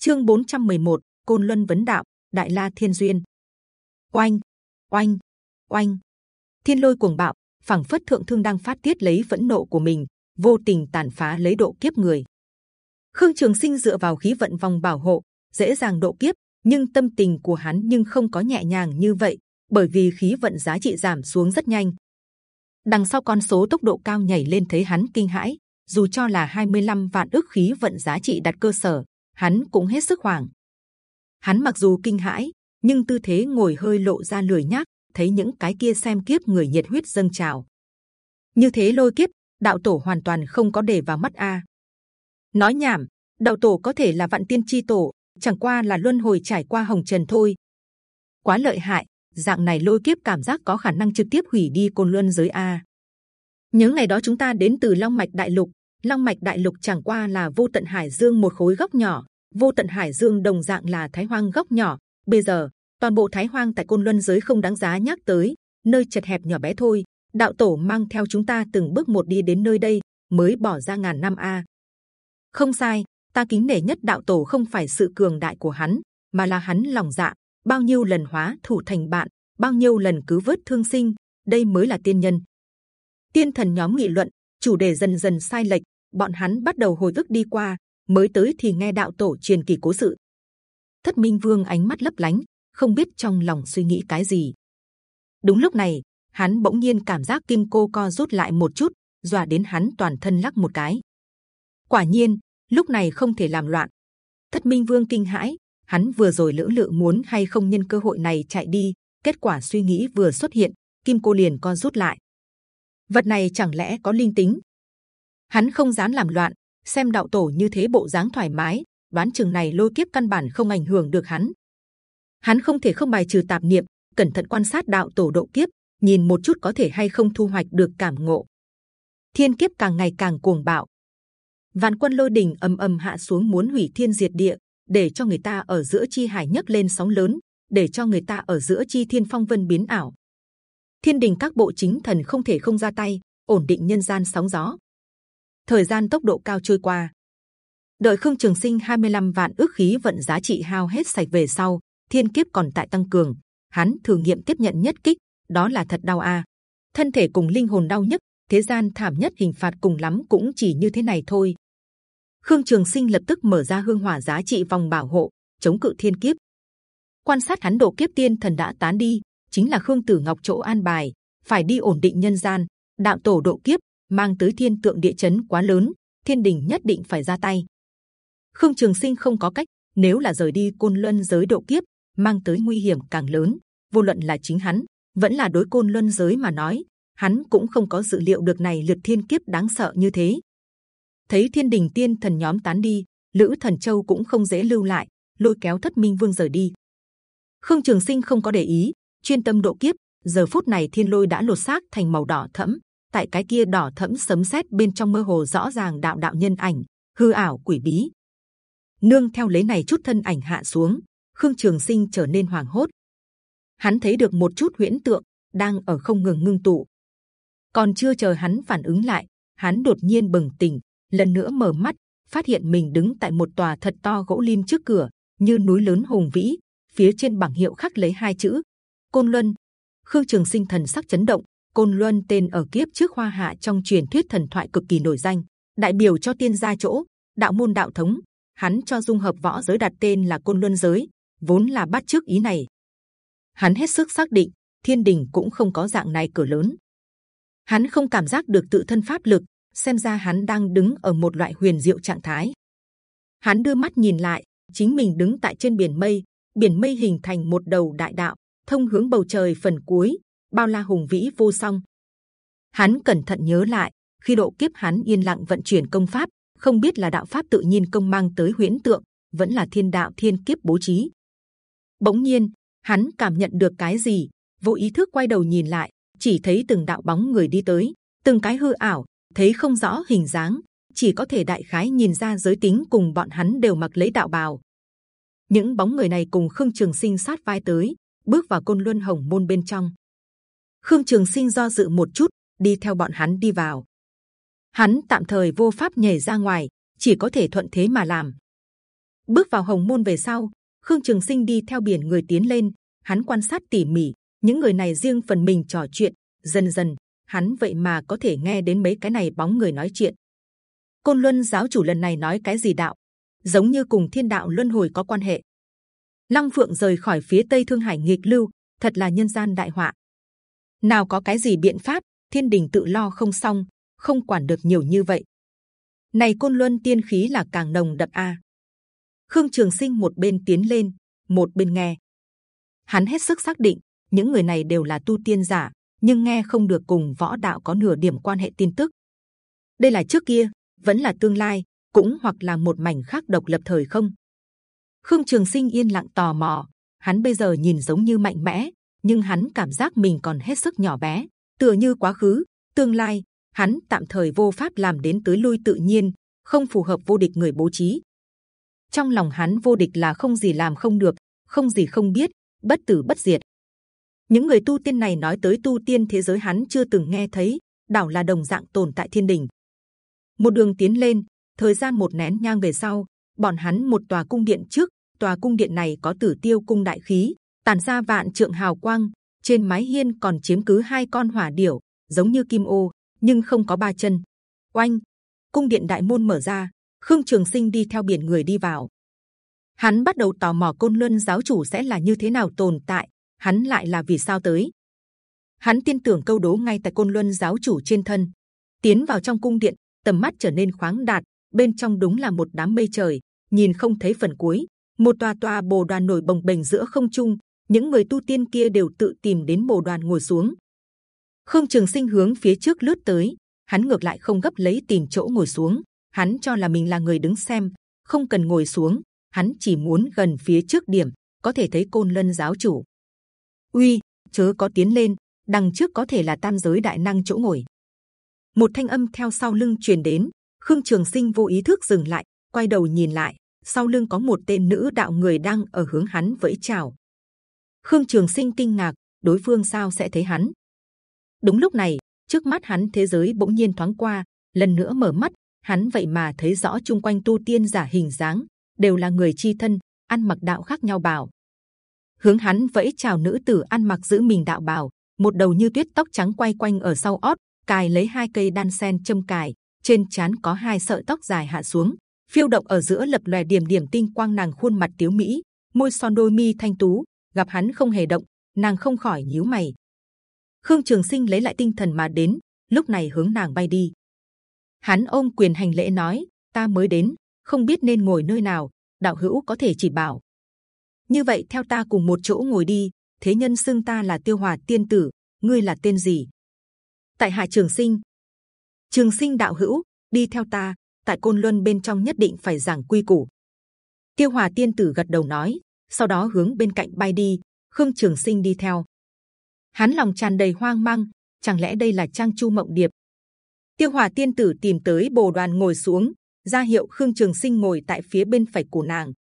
Chương 411, Côn Luân vấn đạo, Đại La Thiên duyên. Oanh, oanh, oanh. Thiên lôi cuồng bạo, phảng phất thượng thương đang phát tiết lấy phẫn nộ của mình, vô tình tàn phá lấy độ kiếp người. Khương Trường Sinh dựa vào khí vận vòng bảo hộ, dễ dàng độ kiếp, nhưng tâm tình của hắn nhưng không có nhẹ nhàng như vậy, bởi vì khí vận giá trị giảm xuống rất nhanh. Đằng sau con số tốc độ cao nhảy lên thấy hắn kinh hãi, dù cho là 25 vạn ước khí vận giá trị đặt cơ sở, hắn cũng hết sức hoảng. Hắn mặc dù kinh hãi, nhưng tư thế ngồi hơi lộ ra lười nhác, thấy những cái kia xem kiếp người nhiệt huyết dâng trào. Như thế lôi kiếp, đạo tổ hoàn toàn không có để vào mắt a. Nói nhảm, đạo tổ có thể là vạn tiên chi tổ, chẳng qua là luân hồi trải qua hồng trần thôi. Quá lợi hại, dạng này lôi kiếp cảm giác có khả năng trực tiếp hủy đi côn luân giới a. Những ngày đó chúng ta đến từ long mạch đại lục, long mạch đại lục chẳng qua là vô tận hải dương một khối góc nhỏ, vô tận hải dương đồng dạng là thái hoang góc nhỏ. Bây giờ toàn bộ thái hoang tại côn luân giới không đáng giá nhắc tới, nơi chật hẹp nhỏ bé thôi. Đạo tổ mang theo chúng ta từng bước một đi đến nơi đây, mới bỏ ra ngàn năm a. Không sai, ta kính nể nhất đạo tổ không phải sự cường đại của hắn, mà là hắn lòng dạ. Bao nhiêu lần hóa thủ thành bạn, bao nhiêu lần cứu vớt thương sinh, đây mới là tiên nhân. Tiên thần nhóm nghị luận, chủ đề dần dần sai lệch, bọn hắn bắt đầu hồi ức đi qua, mới tới thì nghe đạo tổ truyền kỳ cố sự. Thất Minh Vương ánh mắt lấp lánh, không biết trong lòng suy nghĩ cái gì. Đúng lúc này, hắn bỗng nhiên cảm giác kim cô co rút lại một chút, dọa đến hắn toàn thân lắc một cái. Quả nhiên, lúc này không thể làm loạn. Thất Minh Vương kinh hãi, hắn vừa rồi lưỡng lự muốn hay không nhân cơ hội này chạy đi, kết quả suy nghĩ vừa xuất hiện, kim cô liền co rút lại. Vật này chẳng lẽ có linh tính? Hắn không dám làm loạn, xem đạo tổ như thế bộ dáng thoải mái, đoán chừng này lôi kiếp căn bản không ảnh hưởng được hắn. Hắn không thể không bài trừ tạp niệm, cẩn thận quan sát đạo tổ độ kiếp, nhìn một chút có thể hay không thu hoạch được cảm ngộ. Thiên kiếp càng ngày càng cuồng bạo, vạn quân lôi đình ầm ầm hạ xuống muốn hủy thiên diệt địa, để cho người ta ở giữa chi hải nhấc lên sóng lớn, để cho người ta ở giữa chi thiên phong vân biến ảo. Thiên đình các bộ chính thần không thể không ra tay, ổn định nhân gian sóng gió. Thời gian tốc độ cao trôi qua, đợi khương trường sinh 25 vạn ước khí vận giá trị hao hết sạch về sau, thiên kiếp còn tại tăng cường, hắn thử nghiệm tiếp nhận nhất kích, đó là thật đau a. Thân thể cùng linh hồn đau nhất, thế gian thảm nhất hình phạt cùng lắm cũng chỉ như thế này thôi. Khương Trường Sinh lập tức mở ra hương hỏa giá trị vòng bảo hộ, chống cự thiên kiếp. Quan sát hắn độ kiếp tiên thần đã tán đi, chính là Khương Tử Ngọc chỗ an bài, phải đi ổn định nhân gian. Đạo tổ độ kiếp mang tới thiên tượng địa chấn quá lớn, thiên đình nhất định phải ra tay. Khương Trường Sinh không có cách, nếu là rời đi côn luân giới độ kiếp, mang tới nguy hiểm càng lớn. Vô luận là chính hắn, vẫn là đối côn luân giới mà nói, hắn cũng không có dự liệu được này lượt thiên kiếp đáng sợ như thế thấy thiên đình tiên thần nhóm tán đi lữ thần châu cũng không dễ lưu lại lôi kéo thất minh vương rời đi khương trường sinh không có để ý chuyên tâm độ kiếp giờ phút này thiên lôi đã lột xác thành màu đỏ thẫm tại cái kia đỏ thẫm sấm sét bên trong mơ hồ rõ ràng đạo đạo nhân ảnh, hư ảo quỷ bí. Nương theo lấy này chút thân ảnh hạ xuống, khương trường sinh trở nên hoàng hốt. Hắn thấy được một chút huyễn tượng, đang ở không ngừng ngưng tụ. Còn chưa chờ hắn phản ứng lại, hắn đột nhiên bừng tỉnh, lần nữa mở mắt, phát hiện mình đứng tại một tòa thật to gỗ lim trước cửa, như núi lớn hùng vĩ, phía trên bảng hiệu khắc lấy hai chữ, côn luân. Khương trường sinh thần sắc chấn động côn luân tên ở kiếp trước hoa hạ trong truyền thuyết thần thoại cực kỳ nổi danh đại biểu cho tiên gia chỗ đạo môn đạo thống. Hắn cho dung hợp võ giới đặt tên là côn luân giới vốn là bắt trước ý này. Hắn hết sức xác định thiên đình cũng không có dạng này cửa lớn. Hắn không cảm giác được tự thân pháp lực xem ra hắn đang đứng ở một loại huyền diệu trạng thái. Hắn đưa mắt nhìn lại, chính mình đứng tại trên biển mây, biển mây hình thành một đầu đại đạo, thông hướng bầu trời phần cuối, bao la hùng vĩ vô song. Hắn cẩn thận nhớ lại, khi độ kiếp hắn yên lặng vận chuyển công pháp, không biết là đạo pháp tự nhiên công mang tới huyễn tượng, vẫn là thiên đạo thiên kiếp bố trí. Bỗng nhiên, hắn cảm nhận được cái gì, vô ý thức quay đầu nhìn lại, chỉ thấy từng đạo bóng người đi tới, từng cái hư ảo, thấy không rõ hình dáng, chỉ có thể đại khái nhìn ra giới tính cùng bọn hắn đều mặc lấy đạo bào. Những bóng người này cùng Khương Trường Sinh sát vai tới, bước vào côn luân hồng môn bên trong. Khương Trường Sinh do dự một chút, đi theo bọn hắn đi vào. Hắn tạm thời vô pháp nhảy ra ngoài, chỉ có thể thuận thế mà làm. bước vào hồng môn về sau khương trường sinh đi theo biển người tiến lên. Hắn quan sát tỉ mỉ những người này riêng phần mình trò chuyện. Dần dần hắn vậy mà có thể nghe đến mấy cái này bóng người nói chuyện. Côn luân giáo chủ lần này nói cái gì đạo? Giống như cùng thiên đạo luân hồi có quan hệ. Lăng phượng rời khỏi phía tây thương hải nghịch lưu thật là nhân gian đại họa nào có cái gì biện pháp, thiên đình tự lo không xong, không quản được nhiều như vậy. Này côn luân tiên khí là càng nồng đậm a. Khương trường sinh một bên tiến lên, một bên nghe. Hắn hết sức xác định, những người này đều là tu tiên giả, nhưng nghe không được cùng võ đạo có nửa điểm quan hệ tin tức. Đây là trước kia, vẫn là tương lai, cũng hoặc là một mảnh khác độc lập thời không? Khương trường sinh yên lặng tò mò, hắn bây giờ nhìn giống như mạnh mẽ nhưng hắn cảm giác mình còn hết sức nhỏ bé. Tựa như quá khứ, tương lai, hắn tạm thời vô pháp làm đến tới lui tự nhiên, không phù hợp vô địch người bố trí. Trong lòng hắn vô địch là không gì làm không được, không gì không biết, bất tử bất diệt. Những người tu tiên này nói tới tu tiên thế giới hắn chưa từng nghe thấy, đảo là đồng dạng tồn tại thiên đình. Một đường tiến lên, thời gian một nén nhang về sau, bọn hắn một tòa cung điện trước, tòa cung điện này có tử tiêu cung đại khí tản ra vạn trượng hào quang, trên mái hiên còn chiếm cứ hai con hỏa điểu, giống như kim ô, nhưng không có ba chân. Oanh! Cung điện đại môn mở ra, khương trường sinh đi theo biển người đi vào. Hắn bắt đầu tò mò côn luân giáo chủ sẽ là như thế nào tồn tại, hắn lại là vì sao tới. Hắn tin tưởng câu đố ngay tại côn luân giáo chủ trên thân. Tiến vào trong cung điện, tầm mắt trở nên khoáng đạt, bên trong đúng là một đám mây trời, nhìn không thấy phần cuối. Một tòa tòa bồ đoàn nổi bồng bềnh giữa không trung những người tu tiên kia đều tự tìm đến bồ đoàn ngồi xuống. Khương trường sinh hướng phía trước lướt tới, hắn ngược lại không gấp lấy tìm chỗ ngồi xuống. Hắn cho là mình là người đứng xem, không cần ngồi xuống. Hắn chỉ muốn gần phía trước điểm, có thể thấy côn lân giáo chủ. Uy, chớ có tiến lên, đằng trước có thể là tam giới đại năng chỗ ngồi. Một thanh âm theo sau lưng truyền đến. Khương trường sinh vô ý thức dừng lại, quay đầu nhìn lại. Sau lưng có một tên nữ đạo người đang ở hướng hắn vẫy chào khương trường sinh kinh ngạc, đối phương sao sẽ thấy hắn? Đúng lúc này, trước mắt hắn thế giới bỗng nhiên thoáng qua, lần nữa mở mắt, hắn vậy mà thấy rõ chung quanh tu tiên giả hình dáng, đều là người chi thân, ăn mặc đạo khác nhau bảo. Hướng hắn vẫy chào nữ tử ăn mặc giữ mình đạo bảo, một đầu như tuyết tóc trắng quay quanh ở sau ót, cài lấy hai cây đan sen châm cài, trên chán có hai sợi tóc dài hạ xuống, phiêu động ở giữa lập lòe điểm điểm tinh quang nàng khuôn mặt tiếu mỹ, môi son đôi mi thanh tú gặp hắn không hề động, nàng không khỏi nhíu mày. Khương trường sinh lấy lại tinh thần mà đến, lúc này hướng nàng bay đi. Hắn ôm quyền hành lễ nói, ta mới đến, không biết nên ngồi nơi nào, đạo hữu có thể chỉ bảo. Như vậy theo ta cùng một chỗ ngồi đi, thế nhân xưng ta là tiêu hòa tiên tử, ngươi là tên gì? Tại hạ trường sinh. Trường sinh đạo hữu, đi theo ta, tại côn luân bên trong nhất định phải giảng quy củ. Tiêu hòa tiên tử gật đầu nói sau đó hướng bên cạnh bay đi, khương trường sinh đi theo. Hắn lòng tràn đầy hoang mang, chẳng lẽ đây là trang chu mộng điệp? Tiêu hòa tiên tử tìm tới bồ đoàn ngồi xuống, ra hiệu khương trường sinh ngồi tại phía bên phải của nàng.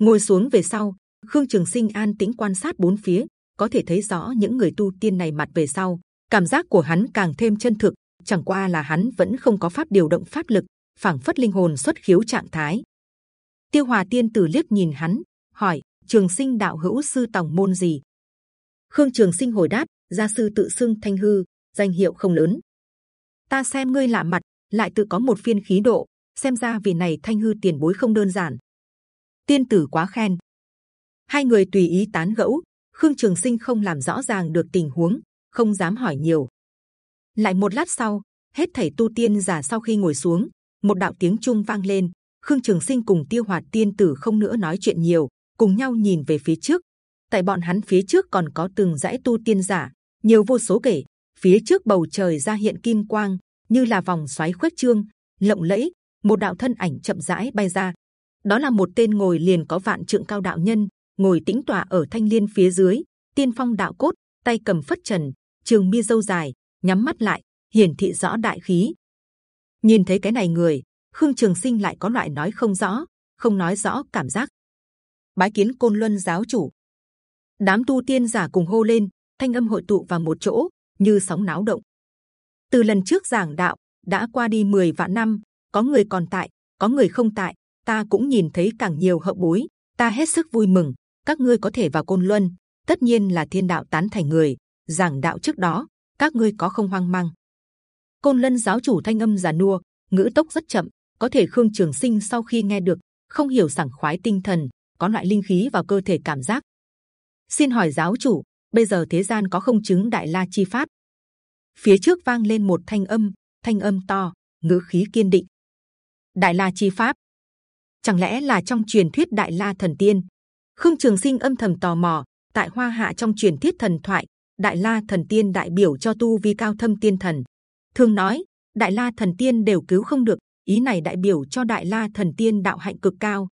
Ngồi xuống về sau, khương trường sinh an tĩnh quan sát bốn phía, có thể thấy rõ những người tu tiên này mặt về sau, cảm giác của hắn càng thêm chân thực, chẳng qua là hắn vẫn không có pháp điều động pháp lực, phảng phất linh hồn xuất khiếu trạng thái. Tiêu hòa tiên tử liếc nhìn hắn hỏi, trường sinh đạo hữu sư tòng môn gì? Khương trường sinh hồi đáp, gia sư tự xưng thanh hư, danh hiệu không lớn. Ta xem ngươi lạ mặt, lại tự có một phiên khí độ, xem ra vì này thanh hư tiền bối không đơn giản. Tiên tử quá khen. Hai người tùy ý tán gẫu, khương trường sinh không làm rõ ràng được tình huống, không dám hỏi nhiều. Lại một lát sau, hết thảy tu tiên giả sau khi ngồi xuống, một đạo tiếng trung vang lên, khương trường sinh cùng tiêu hoạt tiên tử không nữa nói chuyện nhiều cùng nhau nhìn về phía trước. Tại bọn hắn phía trước còn có từng dãy tu tiên giả, nhiều vô số kể. Phía trước bầu trời ra hiện kim quang, như là vòng xoáy khuếch trương, lộng lẫy. Một đạo thân ảnh chậm rãi bay ra. Đó là một tên ngồi liền có vạn trượng cao đạo nhân, ngồi tĩnh tọa ở thanh liên phía dưới. Tiên phong đạo cốt, tay cầm phất trần, trường mi dâu dài, nhắm mắt lại, hiển thị rõ đại khí. Nhìn thấy cái này người, khương trường sinh lại có loại nói không rõ, không nói rõ cảm giác bái kiến côn luân giáo chủ đám tu tiên giả cùng hô lên thanh âm hội tụ vào một chỗ như sóng náo động từ lần trước giảng đạo đã qua đi 10 vạn năm có người còn tại có người không tại ta cũng nhìn thấy càng nhiều hậu bối, ta hết sức vui mừng. Các ngươi có thể vào côn luân, tất nhiên là thiên đạo tán thành người. Giảng đạo trước đó, các ngươi có không hoang mang? Côn luân giáo chủ thanh âm già nua, ngữ tốc rất chậm, có thể khương trường sinh sau khi nghe được, không hiểu sảng khoái tinh thần, có loại linh khí vào cơ thể cảm giác. Xin hỏi giáo chủ, bây giờ thế gian có không chứng đại la chi pháp? Phía trước vang lên một thanh âm, thanh âm to, ngữ khí kiên định. Đại la chi pháp, chẳng lẽ là trong truyền thuyết đại la thần tiên? Khương Trường Sinh âm thầm tò mò. Tại Hoa Hạ trong truyền thuyết thần thoại, đại la thần tiên đại biểu cho tu vi cao thâm tiên thần. Thường nói, đại la thần tiên đều cứu không được, ý này đại biểu cho đại la thần tiên đạo hạnh cực cao.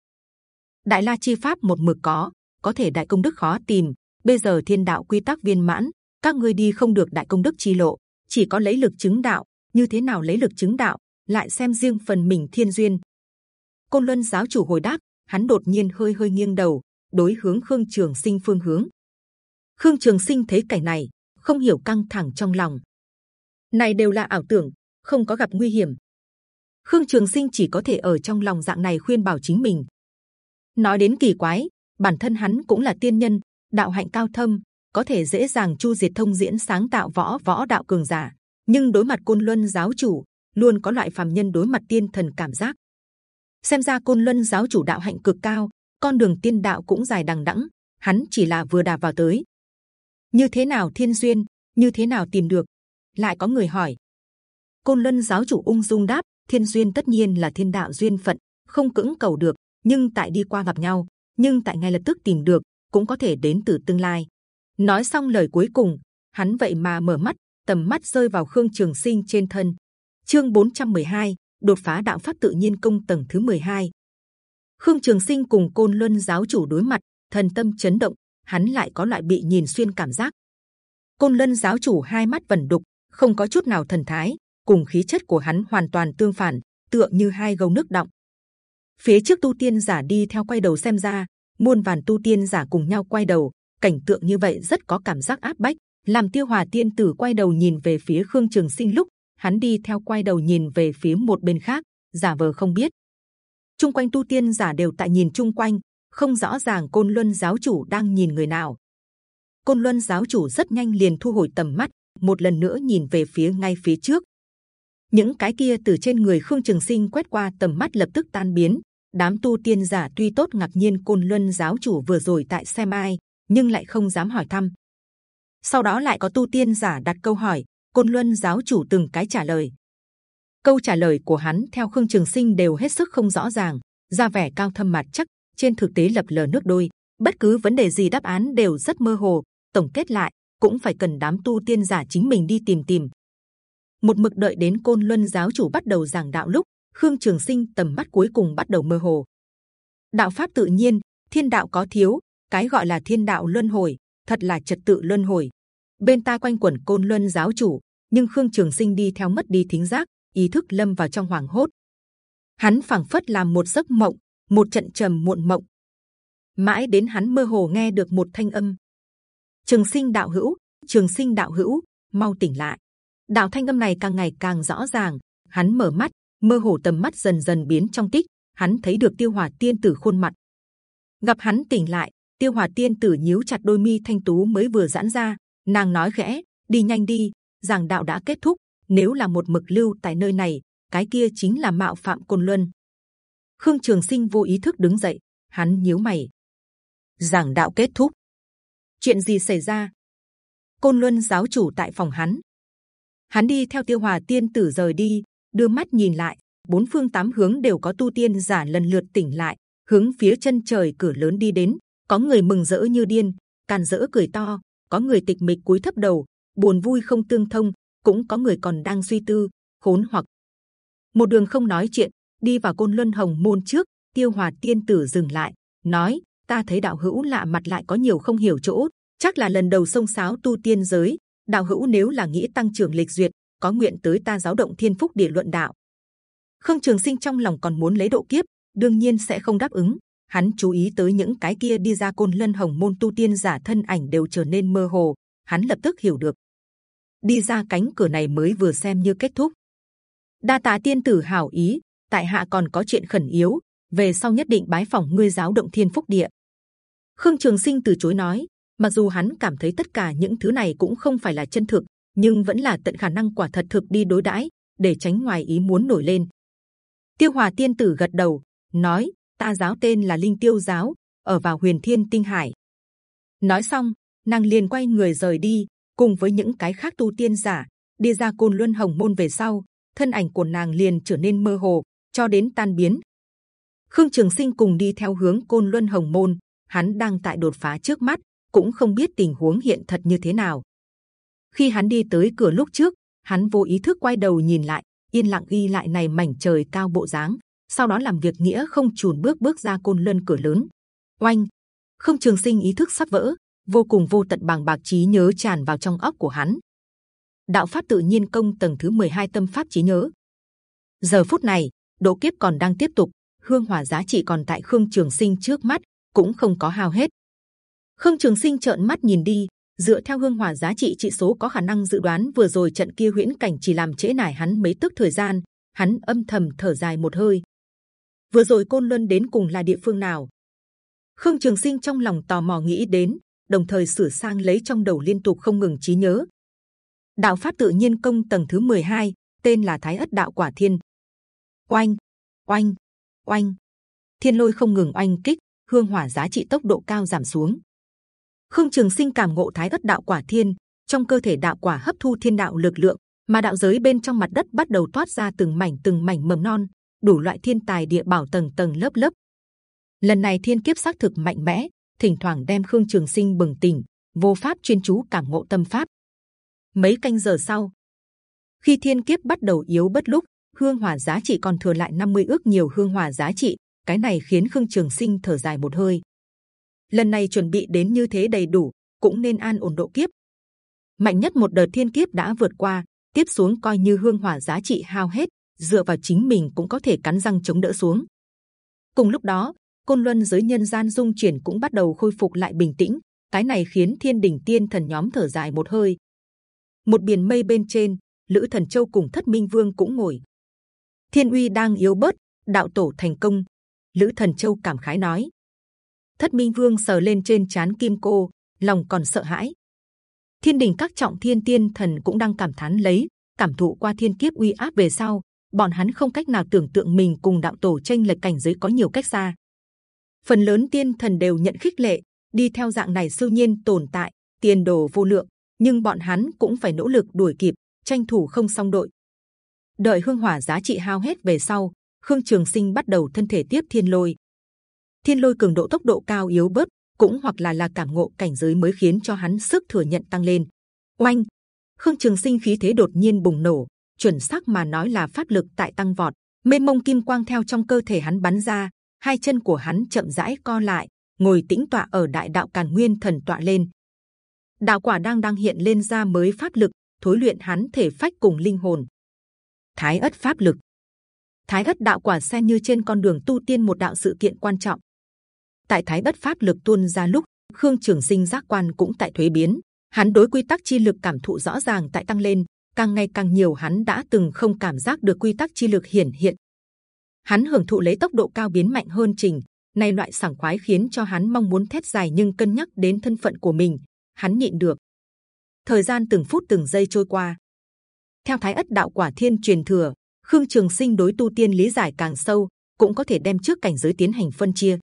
Đại la chi pháp một mực có, có thể đại công đức khó tìm. Bây giờ thiên đạo quy tắc viên mãn, các ngươi đi không được đại công đức chi lộ, chỉ có lấy lực chứng đạo. Như thế nào lấy lực chứng đạo? Lại xem riêng phần mình thiên duyên. Côn Luân giáo chủ hồi đáp, hắn đột nhiên hơi hơi nghiêng đầu, đối hướng Khương Trường Sinh phương hướng. Khương Trường Sinh thấy cảnh này, không hiểu căng thẳng trong lòng. Này đều là ảo tưởng, không có gặp nguy hiểm. Khương Trường Sinh chỉ có thể ở trong lòng dạng này khuyên bảo chính mình. Nói đến kỳ quái, bản thân hắn cũng là tiên nhân, đạo hạnh cao thâm, có thể dễ dàng chu diệt thông diễn sáng tạo võ võ đạo cường giả. Nhưng đối mặt côn luân giáo chủ, luôn có loại phàm nhân đối mặt tiên thần cảm giác. Xem ra côn luân giáo chủ đạo hạnh cực cao, con đường tiên đạo cũng dài đằng đẵng. Hắn chỉ là vừa đạp vào tới. Như thế nào thiên duyên? Như thế nào tìm được? Lại có người hỏi. Côn luân giáo chủ ung dung đáp: Thiên duyên tất nhiên là thiên đạo duyên phận, không cưỡng cầu được. Nhưng tại đi qua gặp nhau, nhưng tại ngay lập tức tìm được, cũng có thể đến từ tương lai. Nói xong lời cuối cùng, hắn vậy mà mở mắt, tầm mắt rơi vào khương trường sinh trên thân. Chương 412, đột phá đạo pháp tự nhiên công tầng thứ 12. Khương Trường Sinh cùng Côn Luân giáo chủ đối mặt, thần tâm chấn động, hắn lại có loại bị nhìn xuyên cảm giác. Côn Luân giáo chủ hai mắt vẩn đục, không có chút nào thần thái, cùng khí chất của hắn hoàn toàn tương phản, tựa như hai gầu nước động. Phía trước tu tiên giả đi theo quay đầu xem ra, muôn vàn tu tiên giả cùng nhau quay đầu, cảnh tượng như vậy rất có cảm giác áp bách. Làm Tiêu Hòa Tiên Tử quay đầu nhìn về phía Khương Trường Sinh lúc hắn đi theo quay đầu nhìn về phía một bên khác, giả vờ không biết. Trung quanh tu tiên giả đều tại nhìn chung quanh, không rõ ràng côn luân giáo chủ đang nhìn người nào. Côn luân giáo chủ rất nhanh liền thu hồi tầm mắt, một lần nữa nhìn về phía ngay phía trước. Những cái kia từ trên người Khương Trường Sinh quét qua tầm mắt lập tức tan biến. Đám tu tiên giả tuy tốt ngạc nhiên côn luân giáo chủ vừa rồi tại xem ai, nhưng lại không dám hỏi thăm. Sau đó lại có tu tiên giả đặt câu hỏi, côn luân giáo chủ từng cái trả lời. Câu trả lời của hắn theo Khương Trường Sinh đều hết sức không rõ ràng, ra vẻ cao thâm mặt chắc, trên thực tế lập lờ nước đôi. Bất cứ vấn đề gì đáp án đều rất mơ hồ. Tổng kết lại, cũng phải cần đám tu tiên giả chính mình đi tìm tìm. Một mực đợi đến côn luân giáo chủ bắt đầu giảng đạo lúc, Khương Trường Sinh tầm mắt cuối cùng bắt đầu mơ hồ. Đạo pháp tự nhiên, thiên đạo có thiếu, cái gọi là thiên đạo luân hồi, thật là trật tự luân hồi. Bên ta quanh quẩn côn luân giáo chủ, nhưng Khương Trường Sinh đi theo mất đi thính giác, ý thức lâm vào trong hoàng hốt. Hắn phảng phất làm một giấc mộng, một trận trầm muộn mộng. Mãi đến hắn mơ hồ nghe được một thanh âm. Trường Sinh đạo hữu, Trường Sinh đạo hữu, mau tỉnh lại. Đạo thanh âm này càng ngày càng rõ ràng. Hắn mở mắt, mơ hồ tầm mắt dần dần biến trong tích. Hắn thấy được Tiêu Hòa Tiên Tử khuôn mặt. Gặp hắn tỉnh lại, Tiêu Hòa Tiên Tử nhíu chặt đôi mi thanh tú mới vừa giãn ra, nàng nói khẽ: đi nhanh đi, giảng đạo đã kết thúc. Nếu là một mực lưu tại nơi này, cái kia chính là mạo phạm côn luân. Khương Trường Sinh vô ý thức đứng dậy, hắn nhíu mày. Giảng đạo kết thúc. Chuyện gì xảy ra? Côn Luân giáo chủ tại phòng hắn. Hắn đi theo Tiêu Hòa Tiên Tử rời đi, đưa mắt nhìn lại, bốn phương tám hướng đều có tu tiên giả lần lượt tỉnh lại, hướng phía chân trời cửa lớn đi đến. Có người mừng rỡ như điên, càn rỡ cười to, có người tịch mịch cúi thấp đầu, buồn vui không tương thông, cũng có người còn đang suy tư, khốn hoặc. Một đường không nói chuyện, đi vào côn luân hồng môn trước, tiêu hòa tiên tử dừng lại, nói: Ta thấy đạo hữu lạ mặt lại có nhiều không hiểu chỗ, chắc là lần đầu sông sáo tu tiên giới. Đạo hữu nếu là nghĩ tăng trưởng lịch duyệt, có nguyện tới ta giáo động thiên phúc địa luận đạo. Khương Trường Sinh trong lòng còn muốn lấy độ kiếp, đương nhiên sẽ không đáp ứng. Hắn chú ý tới những cái kia đi ra côn lân hồng môn tu tiên giả thân ảnh đều trở nên mơ hồ. Hắn lập tức hiểu được, đi ra cánh cửa này mới vừa xem như kết thúc. Đa tạ tiên tử hảo ý, tại hạ còn có chuyện khẩn yếu, về sau nhất định bái phỏng ngươi giáo động thiên phúc địa. Khương Trường Sinh từ chối nói, mặc dù hắn cảm thấy tất cả những thứ này cũng không phải là chân thực, nhưng vẫn là tận khả năng quả thật thực đi đối đãi để tránh ngoài ý muốn nổi lên. Tiêu Hòa Tiên Tử gật đầu, nói: Ta giáo tên là Linh Tiêu giáo, ở vào Huyền Thiên Tinh Hải. Nói xong, nàng liền quay người rời đi, cùng với những cái khác tu tiên giả đi ra côn luân hồng môn về sau, thân ảnh của nàng liền trở nên mơ hồ, cho đến tan biến. Khương Trường Sinh cùng đi theo hướng côn luân hồng môn, hắn đang tại đột phá trước mắt, cũng không biết tình huống hiện thật như thế nào. Khi hắn đi tới cửa lúc trước, hắn vô ý thức quay đầu nhìn lại, yên lặng ghi lại này mảnh trời cao bộ dáng. Sau đó làm việc nghĩa không chùn bước bước ra côn lân cửa lớn. Oanh! Không trường sinh ý thức sắp vỡ, vô cùng vô tận bằng bạc trí nhớ tràn vào trong óc của hắn. Đạo pháp tự nhiên công tầng thứ 12 tâm pháp trí nhớ. Giờ phút này, độ kiếp còn đang tiếp tục, hương hỏa giá trị còn tại khương trường sinh trước mắt, cũng không có hao hết. Khương Trường Sinh trợn mắt nhìn đi, dựa theo hương hỏa giá trị trị số có khả năng dự đoán vừa rồi trận kia huyễn cảnh chỉ làm trễ nải hắn mấy tức thời gian, hắn âm thầm thở dài một hơi. Vừa rồi côn luân đến cùng là địa phương nào? Khương Trường Sinh trong lòng tò mò nghĩ đến, đồng thời sửa sang lấy trong đầu liên tục không ngừng trí nhớ. Đạo pháp tự nhiên công tầng thứ 12, tên là Thái ất đạo quả thiên. Oanh, oanh, oanh, thiên lôi không ngừng oanh kích, hương hỏa giá trị tốc độ cao giảm xuống. Khương Trường Sinh cảm ngộ Thái ất đạo quả thiên, trong cơ thể đạo quả hấp thu thiên đạo lực lượng, mà đạo giới bên trong mặt đất bắt đầu toát ra từng mảnh từng mảnh mầm non, đủ loại thiên tài địa bảo tầng tầng lớp lớp. Lần này thiên kiếp xác thực mạnh mẽ, thỉnh thoảng đem Khương Trường Sinh bừng tỉnh, vô pháp chuyên chú cảm ngộ tâm pháp. Mấy canh giờ sau, khi thiên kiếp bắt đầu yếu bất lúc, hương hỏa giá trị còn thừa lại 50 ước nhiều hương hỏa giá trị, cái này khiến Khương Trường Sinh thở dài một hơi. Lần này chuẩn bị đến như thế đầy đủ, cũng nên an ổn độ kiếp. Mạnh nhất một đợt thiên kiếp đã vượt qua, tiếp xuống coi như hương hỏa giá trị hao hết, dựa vào chính mình cũng có thể cắn răng chống đỡ xuống. Cùng lúc đó, côn luân giới nhân gian dung chuyển cũng bắt đầu khôi phục lại bình tĩnh. Cái này khiến thiên đình tiên thần nhóm thở dài một hơi. Một biển mây bên trên, lữ thần châu cùng thất minh vương cũng ngồi. Thiên uy đang yếu bớt, đạo tổ thành công. Lữ thần châu cảm khái nói. Thất minh vương sờ lên trên chán kim cô, lòng còn sợ hãi. Thiên đình các trọng thiên tiên thần cũng đang cảm thán lấy, cảm thụ qua thiên kiếp uy áp về sau, bọn hắn không cách nào tưởng tượng mình cùng đạo tổ tranh lệch cảnh giới có nhiều cách xa phần lớn tiên thần đều nhận khích lệ đi theo dạng này siêu nhiên tồn tại tiền đồ vô lượng nhưng bọn hắn cũng phải nỗ lực đuổi kịp tranh thủ không xong đội đợi hương hỏa giá trị hao hết về sau khương trường sinh bắt đầu thân thể tiếp thiên lôi thiên lôi cường độ tốc độ cao yếu bớt cũng hoặc là là cảm ngộ cảnh giới mới khiến cho hắn sức thừa nhận tăng lên oanh khương trường sinh khí thế đột nhiên bùng nổ chuẩn xác mà nói là pháp lực tại tăng vọt mênh mông kim quang theo trong cơ thể hắn bắn ra hai chân của hắn chậm rãi co lại, ngồi tĩnh tọa ở đại đạo càn nguyên thần tọa lên. Đạo quả đang đang hiện lên ra mới pháp lực, thối luyện hắn thể phách cùng linh hồn. Thái ất pháp lực, Thái ất đạo quả xem như trên con đường tu tiên một đạo sự kiện quan trọng. Tại Thái Đất pháp lực tuôn ra lúc, Khương Trường Sinh giác quan cũng tại thuế biến. Hắn đối quy tắc chi lực cảm thụ rõ ràng tại tăng lên, càng ngày càng nhiều hắn đã từng không cảm giác được quy tắc chi lực hiển hiện. Hắn hưởng thụ lấy tốc độ cao biến mạnh hơn trình này loại sảng khoái khiến cho hắn mong muốn thét dài nhưng cân nhắc đến thân phận của mình hắn nhịn được. Thời gian từng phút từng giây trôi qua. Theo thái ất đạo quả thiên truyền thừa khương trường sinh đối tu tiên lý giải càng sâu cũng có thể đem trước cảnh giới tiến hành phân chia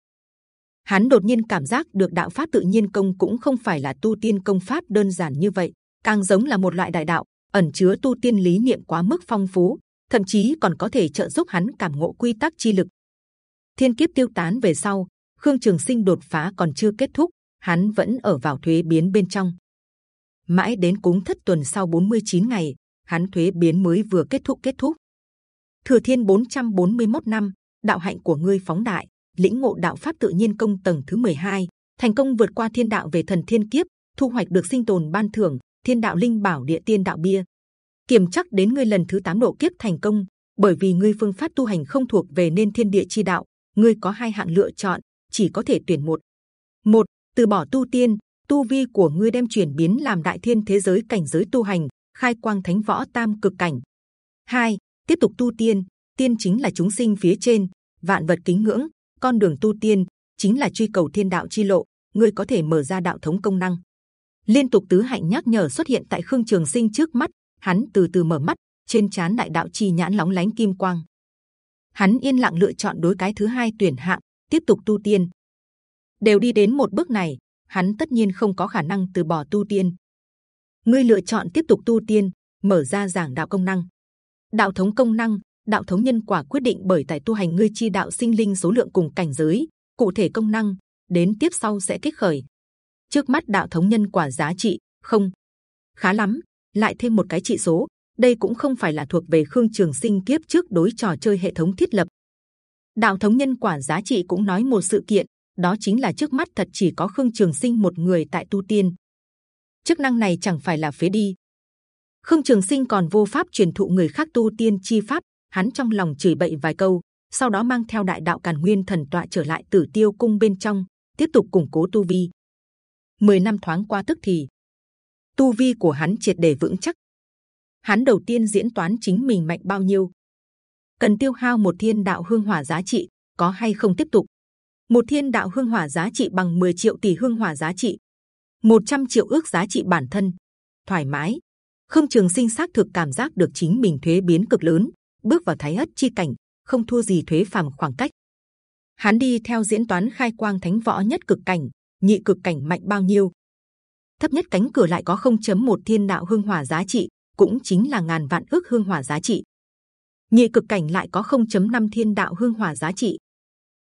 hắn đột nhiên cảm giác được đạo pháp tự nhiên công cũng không phải là tu tiên công pháp đơn giản như vậy càng giống là một loại đại đạo ẩn chứa tu tiên lý niệm quá mức phong phú thậm chí còn có thể trợ giúp hắn cảm ngộ quy tắc chi lực. Thiên kiếp tiêu tán về sau, Khương Trường Sinh đột phá còn chưa kết thúc, hắn vẫn ở vào thuế biến bên trong. Mãi đến cúng thất tuần sau 49 ngày, hắn thuế biến mới vừa kết thúc kết thúc. Thừa Thiên 441 năm, đạo hạnh của ngươi phóng đại, lĩnh ngộ đạo pháp tự nhiên công tầng thứ 12, thành công vượt qua thiên đạo về thần thiên kiếp, thu hoạch được sinh tồn ban thưởng thiên đạo linh bảo địa tiên đạo bia. Kiểm chắc đến ngươi lần thứ 8 độ kiếp thành công bởi vì ngươi phương pháp tu hành không thuộc về nên thiên địa chi đạo ngươi có hai hạng lựa chọn chỉ có thể tuyển một. Một từ bỏ tu tiên tu vi của ngươi đem chuyển biến làm đại thiên thế giới cảnh giới tu hành khai quang thánh võ tam cực cảnh. Hai tiếp tục tu tiên tiên chính là chúng sinh phía trên vạn vật kính ngưỡng con đường tu tiên chính là truy cầu thiên đạo chi lộ, ngươi có thể mở ra đạo thống công năng. Liên tục tứ hạnh nhắc nhở xuất hiện tại khương trường sinh trước mắt, hắn từ từ mở mắt, trên chán đại đạo chi nhãn lóng lánh kim quang. Hắn yên lặng lựa chọn đối cái thứ hai tuyển hạng, tiếp tục tu tiên. Đều đi đến một bước này, hắn tất nhiên không có khả năng từ bỏ tu tiên. Ngươi lựa chọn tiếp tục tu tiên, mở ra giảng đạo công năng. Đạo thống công năng đạo thống nhân quả quyết định bởi tại tu hành ngươi chi đạo sinh linh số lượng cùng cảnh giới, cụ thể công năng, đến tiếp sau sẽ kích khởi. Trước mắt đạo thống nhân quả giá trị, không. Khá lắm, lại thêm một cái trị số, đây cũng không phải là thuộc về khương trường sinh kiếp trước đối trò chơi hệ thống thiết lập. Đạo thống nhân quả giá trị cũng nói một sự kiện, đó chính là trước mắt thật chỉ có khương trường sinh một người tại tu tiên. Chức năng này chẳng phải là phế đi. Khương trường sinh còn vô pháp truyền thụ người khác tu tiên chi pháp hắn trong lòng chửi bậy vài câu, sau đó mang theo đại đạo càn nguyên thần tọa trở lại tử tiêu cung bên trong, tiếp tục củng cố tu vi. Mười năm thoáng qua tức thì, tu vi của hắn triệt để vững chắc. Hắn đầu tiên diễn toán chính mình mạnh bao nhiêu. Cần tiêu hao một thiên đạo hương hỏa giá trị, có hay không tiếp tục? Một thiên đạo hương hỏa giá trị bằng 10 triệu tỷ hương hỏa giá trị 100 triệu ước giá trị bản thân. Thoải mái. Không trường sinh xác thực cảm giác được chính mình thuế biến cực lớn bước vào thái ất chi cảnh, không thua gì thuế phàm khoảng cách. Hắn đi theo diễn toán khai quang thánh võ nhất cực cảnh, nhị cực cảnh mạnh bao nhiêu. Thấp nhất cánh cửa lại có 0.1 thiên đạo hương hỏa giá trị, cũng chính là ngàn vạn ước hương hỏa giá trị. Nhị cực cảnh lại có 0.5 thiên đạo hương hỏa giá trị.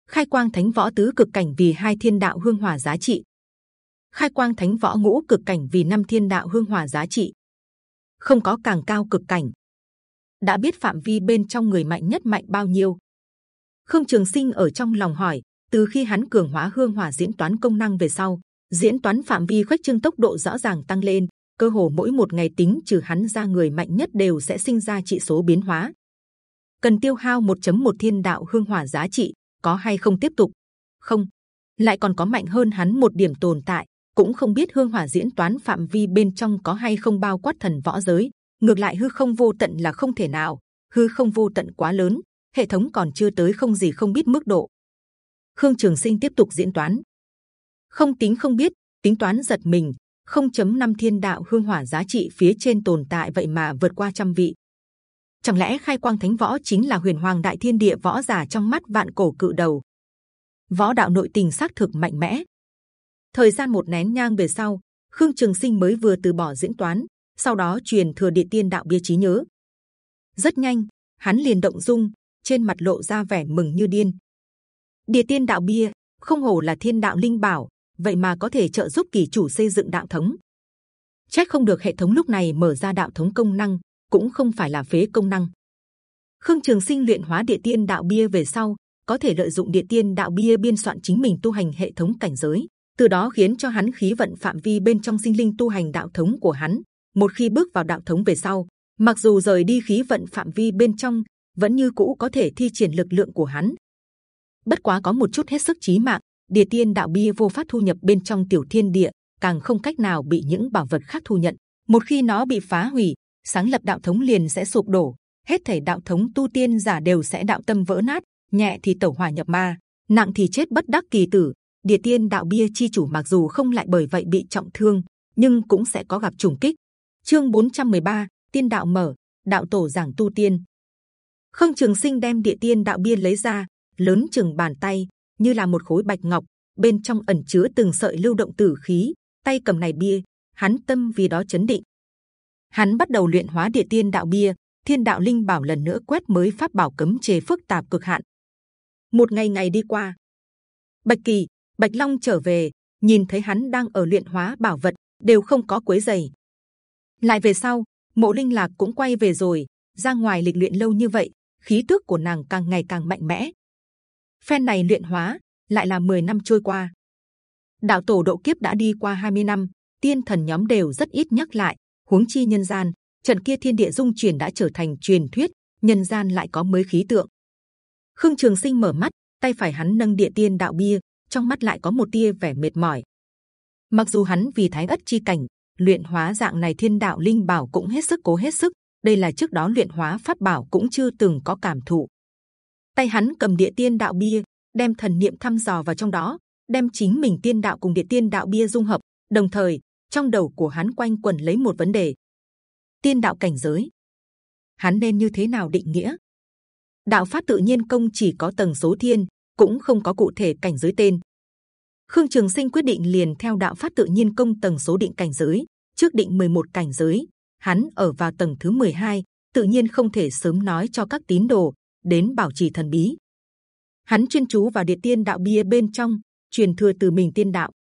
Khai quang thánh võ tứ cực cảnh vì hai thiên đạo hương hỏa giá trị. Khai quang thánh võ ngũ cực cảnh vì năm thiên đạo hương hỏa giá trị. Không có càng cao cực cảnh đã biết phạm vi bên trong người mạnh nhất mạnh bao nhiêu. Khương trường sinh ở trong lòng hỏi, từ khi hắn cường hóa hương hỏa diễn toán công năng về sau, diễn toán phạm vi khuếch trương tốc độ rõ ràng tăng lên, cơ hồ mỗi một ngày tính trừ hắn ra người mạnh nhất đều sẽ sinh ra trị số biến hóa. Cần tiêu hao 1.1 thiên đạo hương hỏa giá trị, có hay không tiếp tục? Không. Lại còn có mạnh hơn hắn một điểm tồn tại, cũng không biết hương hỏa diễn toán phạm vi bên trong có hay không bao quát thần võ giới ngược lại hư không vô tận là không thể nào. Hư không vô tận quá lớn, hệ thống còn chưa tới không gì không biết mức độ. Khương trường sinh tiếp tục diễn toán. Không tính không biết, tính toán giật mình 0.5 thiên đạo hương hỏa giá trị phía trên tồn tại vậy mà vượt qua trăm vị. Chẳng lẽ khai quang thánh võ chính là huyền hoàng đại thiên địa võ giả trong mắt vạn cổ cự đầu? Võ đạo nội tình xác thực mạnh mẽ. Thời gian một nén nhang về sau, khương trường sinh mới vừa từ bỏ diễn toán sau đó truyền thừa địa tiên đạo bia trí nhớ. Rất nhanh, hắn liền động dung, trên mặt lộ ra vẻ mừng như điên. Địa tiên đạo bia không hổ là thiên đạo linh bảo, vậy mà có thể trợ giúp kỳ chủ xây dựng đạo thống. Trách không được hệ thống lúc này mở ra đạo thống công năng, cũng không phải là phế công năng. Khương trường sinh luyện hóa địa tiên đạo bia về sau, có thể lợi dụng địa tiên đạo bia biên soạn chính mình tu hành hệ thống cảnh giới, từ đó khiến cho hắn khí vận phạm vi bên trong sinh linh tu hành đạo thống của hắn một khi bước vào đạo thống về sau, mặc dù rời đi khí vận phạm vi bên trong, vẫn như cũ có thể thi triển lực lượng của hắn. Bất quá có một chút hết sức chí mạng, địa tiên đạo bia vô pháp thu nhập bên trong tiểu thiên địa, càng không cách nào bị những bảo vật khác thu nhận. Một khi nó bị phá hủy, sáng lập đạo thống liền sẽ sụp đổ. Hết thể đạo thống tu tiên giả đều sẽ đạo tâm vỡ nát, nhẹ thì tẩu hỏa nhập ma, nặng thì chết bất đắc kỳ tử. Địa tiên đạo bia chi chủ mặc dù không lại bởi vậy bị trọng thương, nhưng cũng sẽ có gặp trùng kích chương 413, tiên đạo mở đạo tổ giảng tu tiên. Khương trường sinh đem địa tiên đạo bia lấy ra lớn chừng bàn tay như là một khối bạch ngọc bên trong ẩn chứa từng sợi lưu động tử khí. Tay cầm này bia hắn tâm vì đó chấn định. Hắn bắt đầu luyện hóa địa tiên đạo bia thiên đạo linh bảo lần nữa quét mới pháp bảo cấm chế phức tạp cực hạn. Một ngày ngày đi qua bạch kỳ bạch long trở về nhìn thấy hắn đang ở luyện hóa bảo vật đều không có quấy giày lại về sau, mộ linh lạc cũng quay về rồi, ra ngoài lịch luyện lâu như vậy, khí tức của nàng càng ngày càng mạnh mẽ. Phen này luyện hóa, lại là 10 năm trôi qua. Đạo tổ độ kiếp đã đi qua 20 năm, tiên thần nhóm đều rất ít nhắc lại, huống chi nhân gian, trận kia thiên địa dung chuyển đã trở thành truyền thuyết, nhân gian lại có mới khí tượng. Khương trường sinh mở mắt, tay phải hắn nâng địa tiên đạo bia, trong mắt lại có một tia vẻ mệt mỏi. Mặc dù hắn vì thái ất chi cảnh luyện hóa dạng này thiên đạo linh bảo cũng hết sức cố hết sức đây là trước đó luyện hóa pháp bảo cũng chưa từng có cảm thụ tay hắn cầm địa tiên đạo bia đem thần niệm thăm dò vào trong đó, đem chính mình tiên đạo cùng địa tiên đạo bia dung hợp. Đồng thời, trong đầu của hắn quanh quẩn lấy một vấn đề: tiên đạo cảnh giới, hắn nên như thế nào định nghĩa? Đạo pháp tự nhiên công chỉ có tầng số thiên, cũng không có cụ thể cảnh giới tên. Khương Trường Sinh quyết định liền theo đạo pháp tự nhiên công tầng số định cảnh giới, trước định 11 cảnh giới, hắn ở vào tầng thứ 12, tự nhiên không thể sớm nói cho các tín đồ đến bảo trì thần bí. Hắn chuyên chú vào địa tiên đạo bia bên trong, truyền thừa từ mình tiên đạo.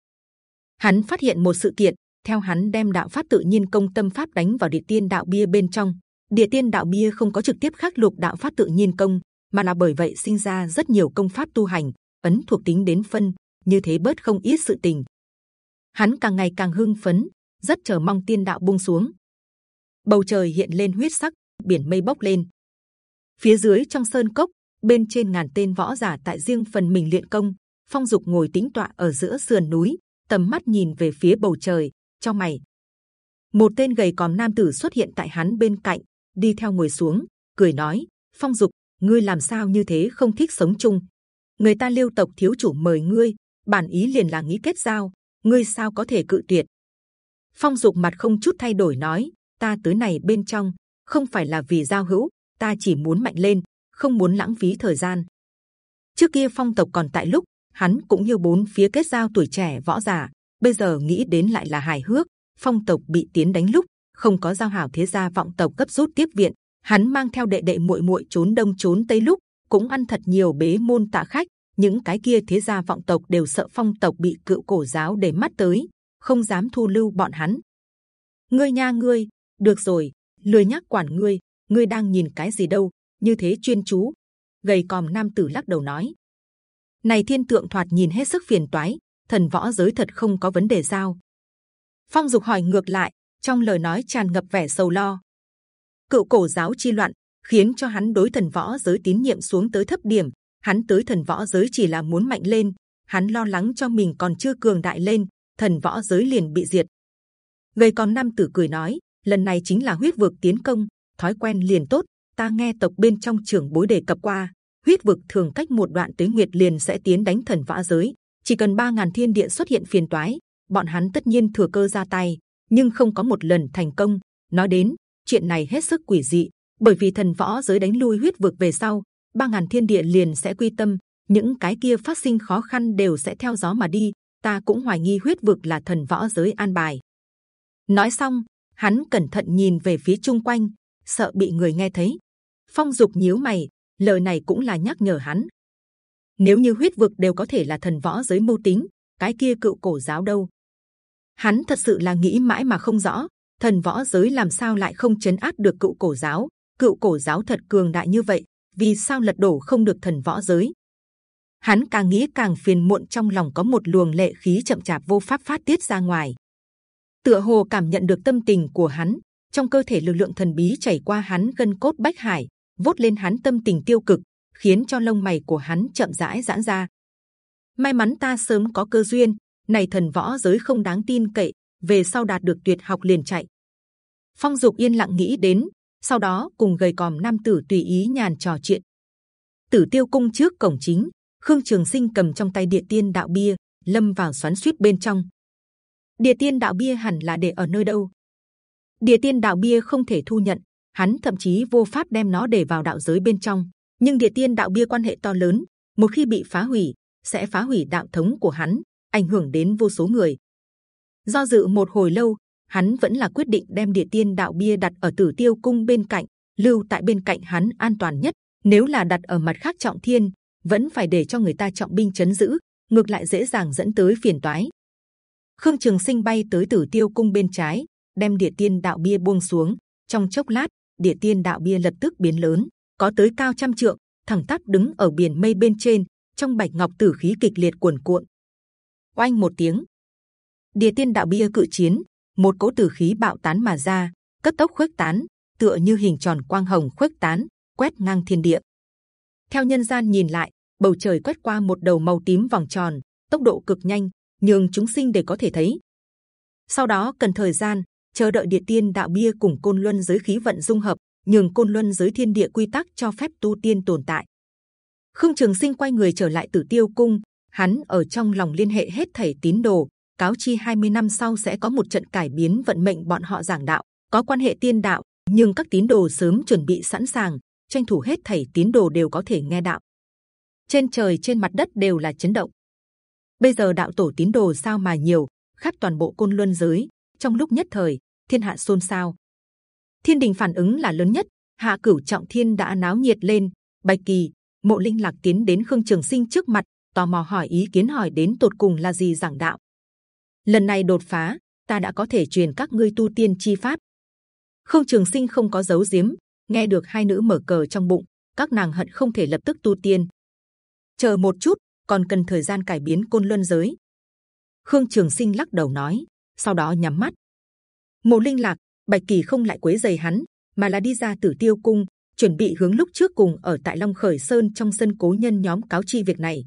Hắn phát hiện một sự kiện, theo hắn đem đạo pháp tự nhiên công tâm pháp đánh vào địa tiên đạo bia bên trong, địa tiên đạo bia không có trực tiếp khắc lục đạo pháp tự nhiên công, mà là bởi vậy sinh ra rất nhiều công pháp tu hành ấn thuộc tính đến phân, như thế bớt không ít sự tình. Hắn càng ngày càng hưng phấn, rất chờ mong tiên đạo buông xuống. Bầu trời hiện lên huyết sắc, biển mây bốc lên. Phía dưới trong sơn cốc, bên trên ngàn tên võ giả tại riêng phần mình luyện công. Phong dục ngồi tĩnh tọa ở giữa sườn núi, tầm mắt nhìn về phía bầu trời, trong mày. Một tên gầy còm nam tử xuất hiện tại hắn bên cạnh, đi theo ngồi xuống, cười nói: Phong dục, ngươi làm sao như thế không thích sống chung? Người ta liêu tộc thiếu chủ mời ngươi, bản ý liền là nghĩ kết giao, ngươi sao có thể cự tuyệt? Phong dục mặt không chút thay đổi nói: ta tới này bên trong không phải là vì giao hữu, ta chỉ muốn mạnh lên, không muốn lãng phí thời gian. Trước kia phong tộc còn tại lúc hắn cũng như bốn phía kết giao tuổi trẻ võ giả, bây giờ nghĩ đến lại là hài hước. Phong tộc bị tiến đánh lúc không có giao hảo thế gia vọng tộc cấp rút tiếp viện, hắn mang theo đệ đệ muội muội trốn đông trốn tây lúc cũng ăn thật nhiều bế môn tạ khách. những cái kia thế gia vọng tộc đều sợ phong tộc bị cựu cổ giáo để mắt tới, không dám thu lưu bọn hắn. ngươi nha ngươi, được rồi, lười nhắc quản ngươi, ngươi đang nhìn cái gì đâu? Như thế chuyên chú, gầy còm nam tử lắc đầu nói: này thiên tượng thoạt nhìn hết sức phiền toái, thần võ giới thật không có vấn đề sao? Phong dục hỏi ngược lại, trong lời nói tràn ngập vẻ sầu lo. Cựu cổ giáo chi loạn khiến cho hắn đối thần võ giới tín nhiệm xuống tới thấp điểm. Hắn tới thần võ giới chỉ là muốn mạnh lên, hắn lo lắng cho mình còn chưa cường đại lên, thần võ giới liền bị diệt. Gầy còn nam tử cười nói, lần này chính là huyết vực tiến công, thói quen liền tốt. Ta nghe tộc bên trong trưởng bối đề cập qua, huyết vực thường cách một đoạn tới nguyệt liền sẽ tiến đánh thần võ giới. Chỉ cần ba ngàn thiên địa xuất hiện phiền toái, bọn hắn tất nhiên thừa cơ ra tay, nhưng không có một lần thành công. Nói đến chuyện này hết sức quỷ dị, bởi vì thần võ giới đánh lui huyết vực về sau, ba ngàn thiên địa liền sẽ quy tâm, những cái kia phát sinh khó khăn đều sẽ theo gió mà đi. Ta cũng hoài nghi huyết vực là thần võ giới an bài. Nói xong, hắn cẩn thận nhìn về phía chung quanh, sợ bị người nghe thấy. Phong dục nhíu mày, lời này cũng là nhắc nhở hắn. Nếu như huyết vực đều có thể là thần võ giới mưu tính, cái kia cựu cổ giáo đâu? Hắn thật sự là nghĩ mãi mà không rõ, thần võ giới làm sao lại không chấn áp được cựu cổ giáo? Cựu cổ giáo thật cường đại như vậy, vì sao lật đổ không được thần võ giới? Hắn càng nghĩ càng phiền muộn trong lòng có một luồng lệ khí chậm chạp vô pháp phát tiết ra ngoài. Tựa hồ cảm nhận được tâm tình của hắn, trong cơ thể lực lượng thần bí chảy qua hắn gân cốt bách hải, vốt lên hắn tâm tình tiêu cực, khiến cho lông mày của hắn chậm rãi giãn ra. May mắn ta sớm có cơ duyên, này thần võ giới không đáng tin cậy, về sau đạt được tuyệt học liền chạy. Phong dục yên lặng nghĩ đến, sau đó cùng gầy còm nam tử tùy ý nhàn trò chuyện. Tử tiêu cung trước cổng chính khương trường sinh cầm trong tay địa tiên đạo bia, lâm vào xoắn xuýt bên trong. Địa tiên đạo bia hẳn là để ở nơi đâu? Địa tiên đạo bia không thể thu nhận, hắn thậm chí vô pháp đem nó để vào đạo giới bên trong. Nhưng địa tiên đạo bia quan hệ to lớn, một khi bị phá hủy, sẽ phá hủy đạo thống của hắn, ảnh hưởng đến vô số người. Do dự một hồi lâu, hắn vẫn là quyết định đem địa tiên đạo bia đặt ở tử tiêu cung bên cạnh, lưu tại bên cạnh hắn an toàn nhất. Nếu là đặt ở mặt khác trọng thiên vẫn phải để cho người ta trọng binh chấn giữ ngược lại dễ dàng dẫn tới phiền toái Khương Trường Sinh bay tới Tử Tiêu Cung bên trái, đem Địa Tiên Đạo Bia buông xuống. Trong chốc lát, Địa Tiên Đạo Bia lập tức biến lớn, có tới cao trăm trượng, thẳng tắp đứng ở biển mây bên trên. Trong bạch ngọc tử khí kịch liệt cuồn cuộn. Oanh một tiếng, Địa Tiên Đạo Bia cự chiến, một cỗ tử khí bạo tán mà ra, cấp tốc khuếch tán, tựa như hình tròn quang hồng khuếch tán, quét ngang thiên địa. Theo nhân gian nhìn lại, bầu trời quét qua một đầu màu tím vòng tròn, tốc độ cực nhanh, nhường chúng sinh để có thể thấy. Sau đó cần thời gian chờ đợi địa tiên đạo bia cùng côn luân giới khí vận dung hợp, nhường côn luân giới thiên địa quy tắc cho phép tu tiên tồn tại. Khương Trường Sinh quay người trở lại Tử Tiêu Cung, hắn ở trong lòng liên hệ hết thảy tín đồ, cáo chi 20 năm sau sẽ có một trận cải biến vận mệnh bọn họ giảng đạo, có quan hệ tiên đạo, nhưng các tín đồ sớm chuẩn bị sẵn sàng, tranh thủ hết thảy tín đồ đều có thể nghe đạo. Trên trời trên mặt đất đều là chấn động. Bây giờ đạo tổ tín đồ sao mà nhiều, khắp toàn bộ côn luân giới. Trong lúc nhất thời, thiên hạ xôn xao. Thiên đình phản ứng là lớn nhất. Hạ cửu trọng thiên đã náo nhiệt lên. Bạch kỳ, mộ linh lạc tiến đến khương trường sinh trước mặt, tò mò hỏi ý kiến hỏi đến tột cùng là gì giảng đạo. Lần này đột phá, ta đã có thể truyền các ngươi tu tiên chi pháp. Khương Trường Sinh không có giấu giếm, nghe được hai nữ mở cờ trong bụng, các nàng hận không thể lập tức tu tiên. Chờ một chút, còn cần thời gian cải biến côn luân giới. Khương Trường Sinh lắc đầu nói, sau đó nhắm mắt. Mộ Linh Lạc, Bạch Kỳ không lại quấy giày hắn, mà là đi ra Tử Tiêu Cung, chuẩn bị hướng lúc trước cùng ở tại Long Khởi Sơn trong sân cố nhân nhóm cáo chi việc này.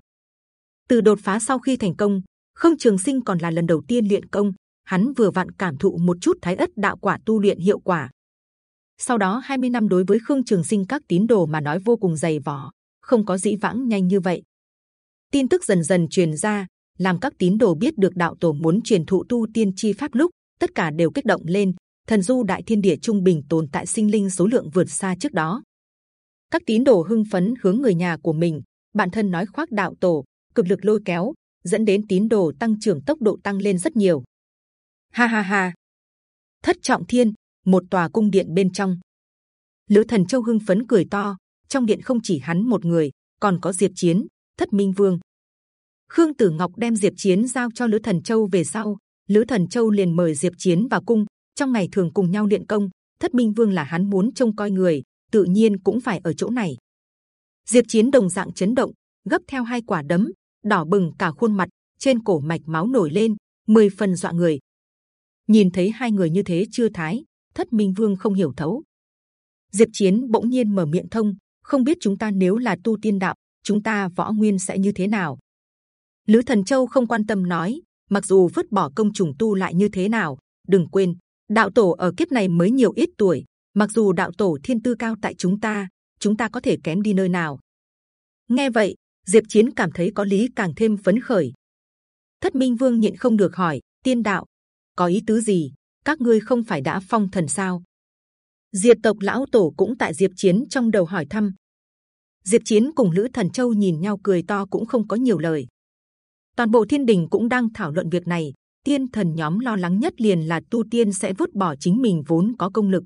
Từ đột phá sau khi thành công, Khương Trường Sinh còn là lần đầu tiên luyện công, hắn vừa vặn cảm thụ một chút Thái ất đạo quả tu luyện hiệu quả. Sau đó 20 năm đối với Khương Trường Sinh các tín đồ mà nói vô cùng dày vỏ, không có dĩ vãng nhanh như vậy. Tin tức dần dần truyền ra, làm các tín đồ biết được đạo tổ muốn truyền thụ tu tiên chi pháp lúc tất cả đều kích động lên. Thần du đại thiên địa trung bình tồn tại sinh linh số lượng vượt xa trước đó. Các tín đồ hưng phấn hướng người nhà của mình, bản thân nói khoác đạo tổ, cực lực lôi kéo, dẫn đến tín đồ tăng trưởng tốc độ tăng lên rất nhiều. Ha ha ha! Thất trọng thiên, một tòa cung điện bên trong, Lữ Thần Châu hưng phấn cười to. Trong điện không chỉ hắn một người, còn có Diệp Chiến, Thất Minh Vương. Khương Tử Ngọc đem Diệp Chiến giao cho Lữ Thần Châu về sau, Lữ Thần Châu liền mời Diệp Chiến vào cung. Trong ngày thường cùng nhau luyện công, Thất Minh Vương là hắn muốn trông coi người, tự nhiên cũng phải ở chỗ này. Diệp Chiến đồng dạng chấn động, gấp theo hai quả đấm, đỏ bừng cả khuôn mặt, trên cổ mạch máu nổi lên, mười phần dọa người. Nhìn thấy hai người như thế chưa thái, Thất Minh Vương không hiểu thấu. Diệp Chiến bỗng nhiên mở miệng thông, không biết chúng ta nếu là tu tiên đạo, chúng ta võ nguyên sẽ như thế nào? Lữ Thần Châu không quan tâm nói, mặc dù vứt bỏ công trùng tu lại như thế nào, đừng quên, đạo tổ ở kiếp này mới nhiều ít tuổi, mặc dù đạo tổ thiên tư cao tại chúng ta, chúng ta có thể kém đi nơi nào? Nghe vậy, Diệp Chiến cảm thấy có lý càng thêm phấn khởi. Thất Minh Vương nhịn không được hỏi, tiên đạo có ý tứ gì? Các ngươi không phải đã phong thần sao? Diệp tộc lão tổ cũng tại Diệp Chiến trong đầu hỏi thăm. Diệp Chiến cùng Lữ Thần Châu nhìn nhau cười to cũng không có nhiều lời. Toàn bộ thiên đình cũng đang thảo luận việc này. Tiên thần nhóm lo lắng nhất liền là tu tiên sẽ vứt bỏ chính mình vốn có công lực.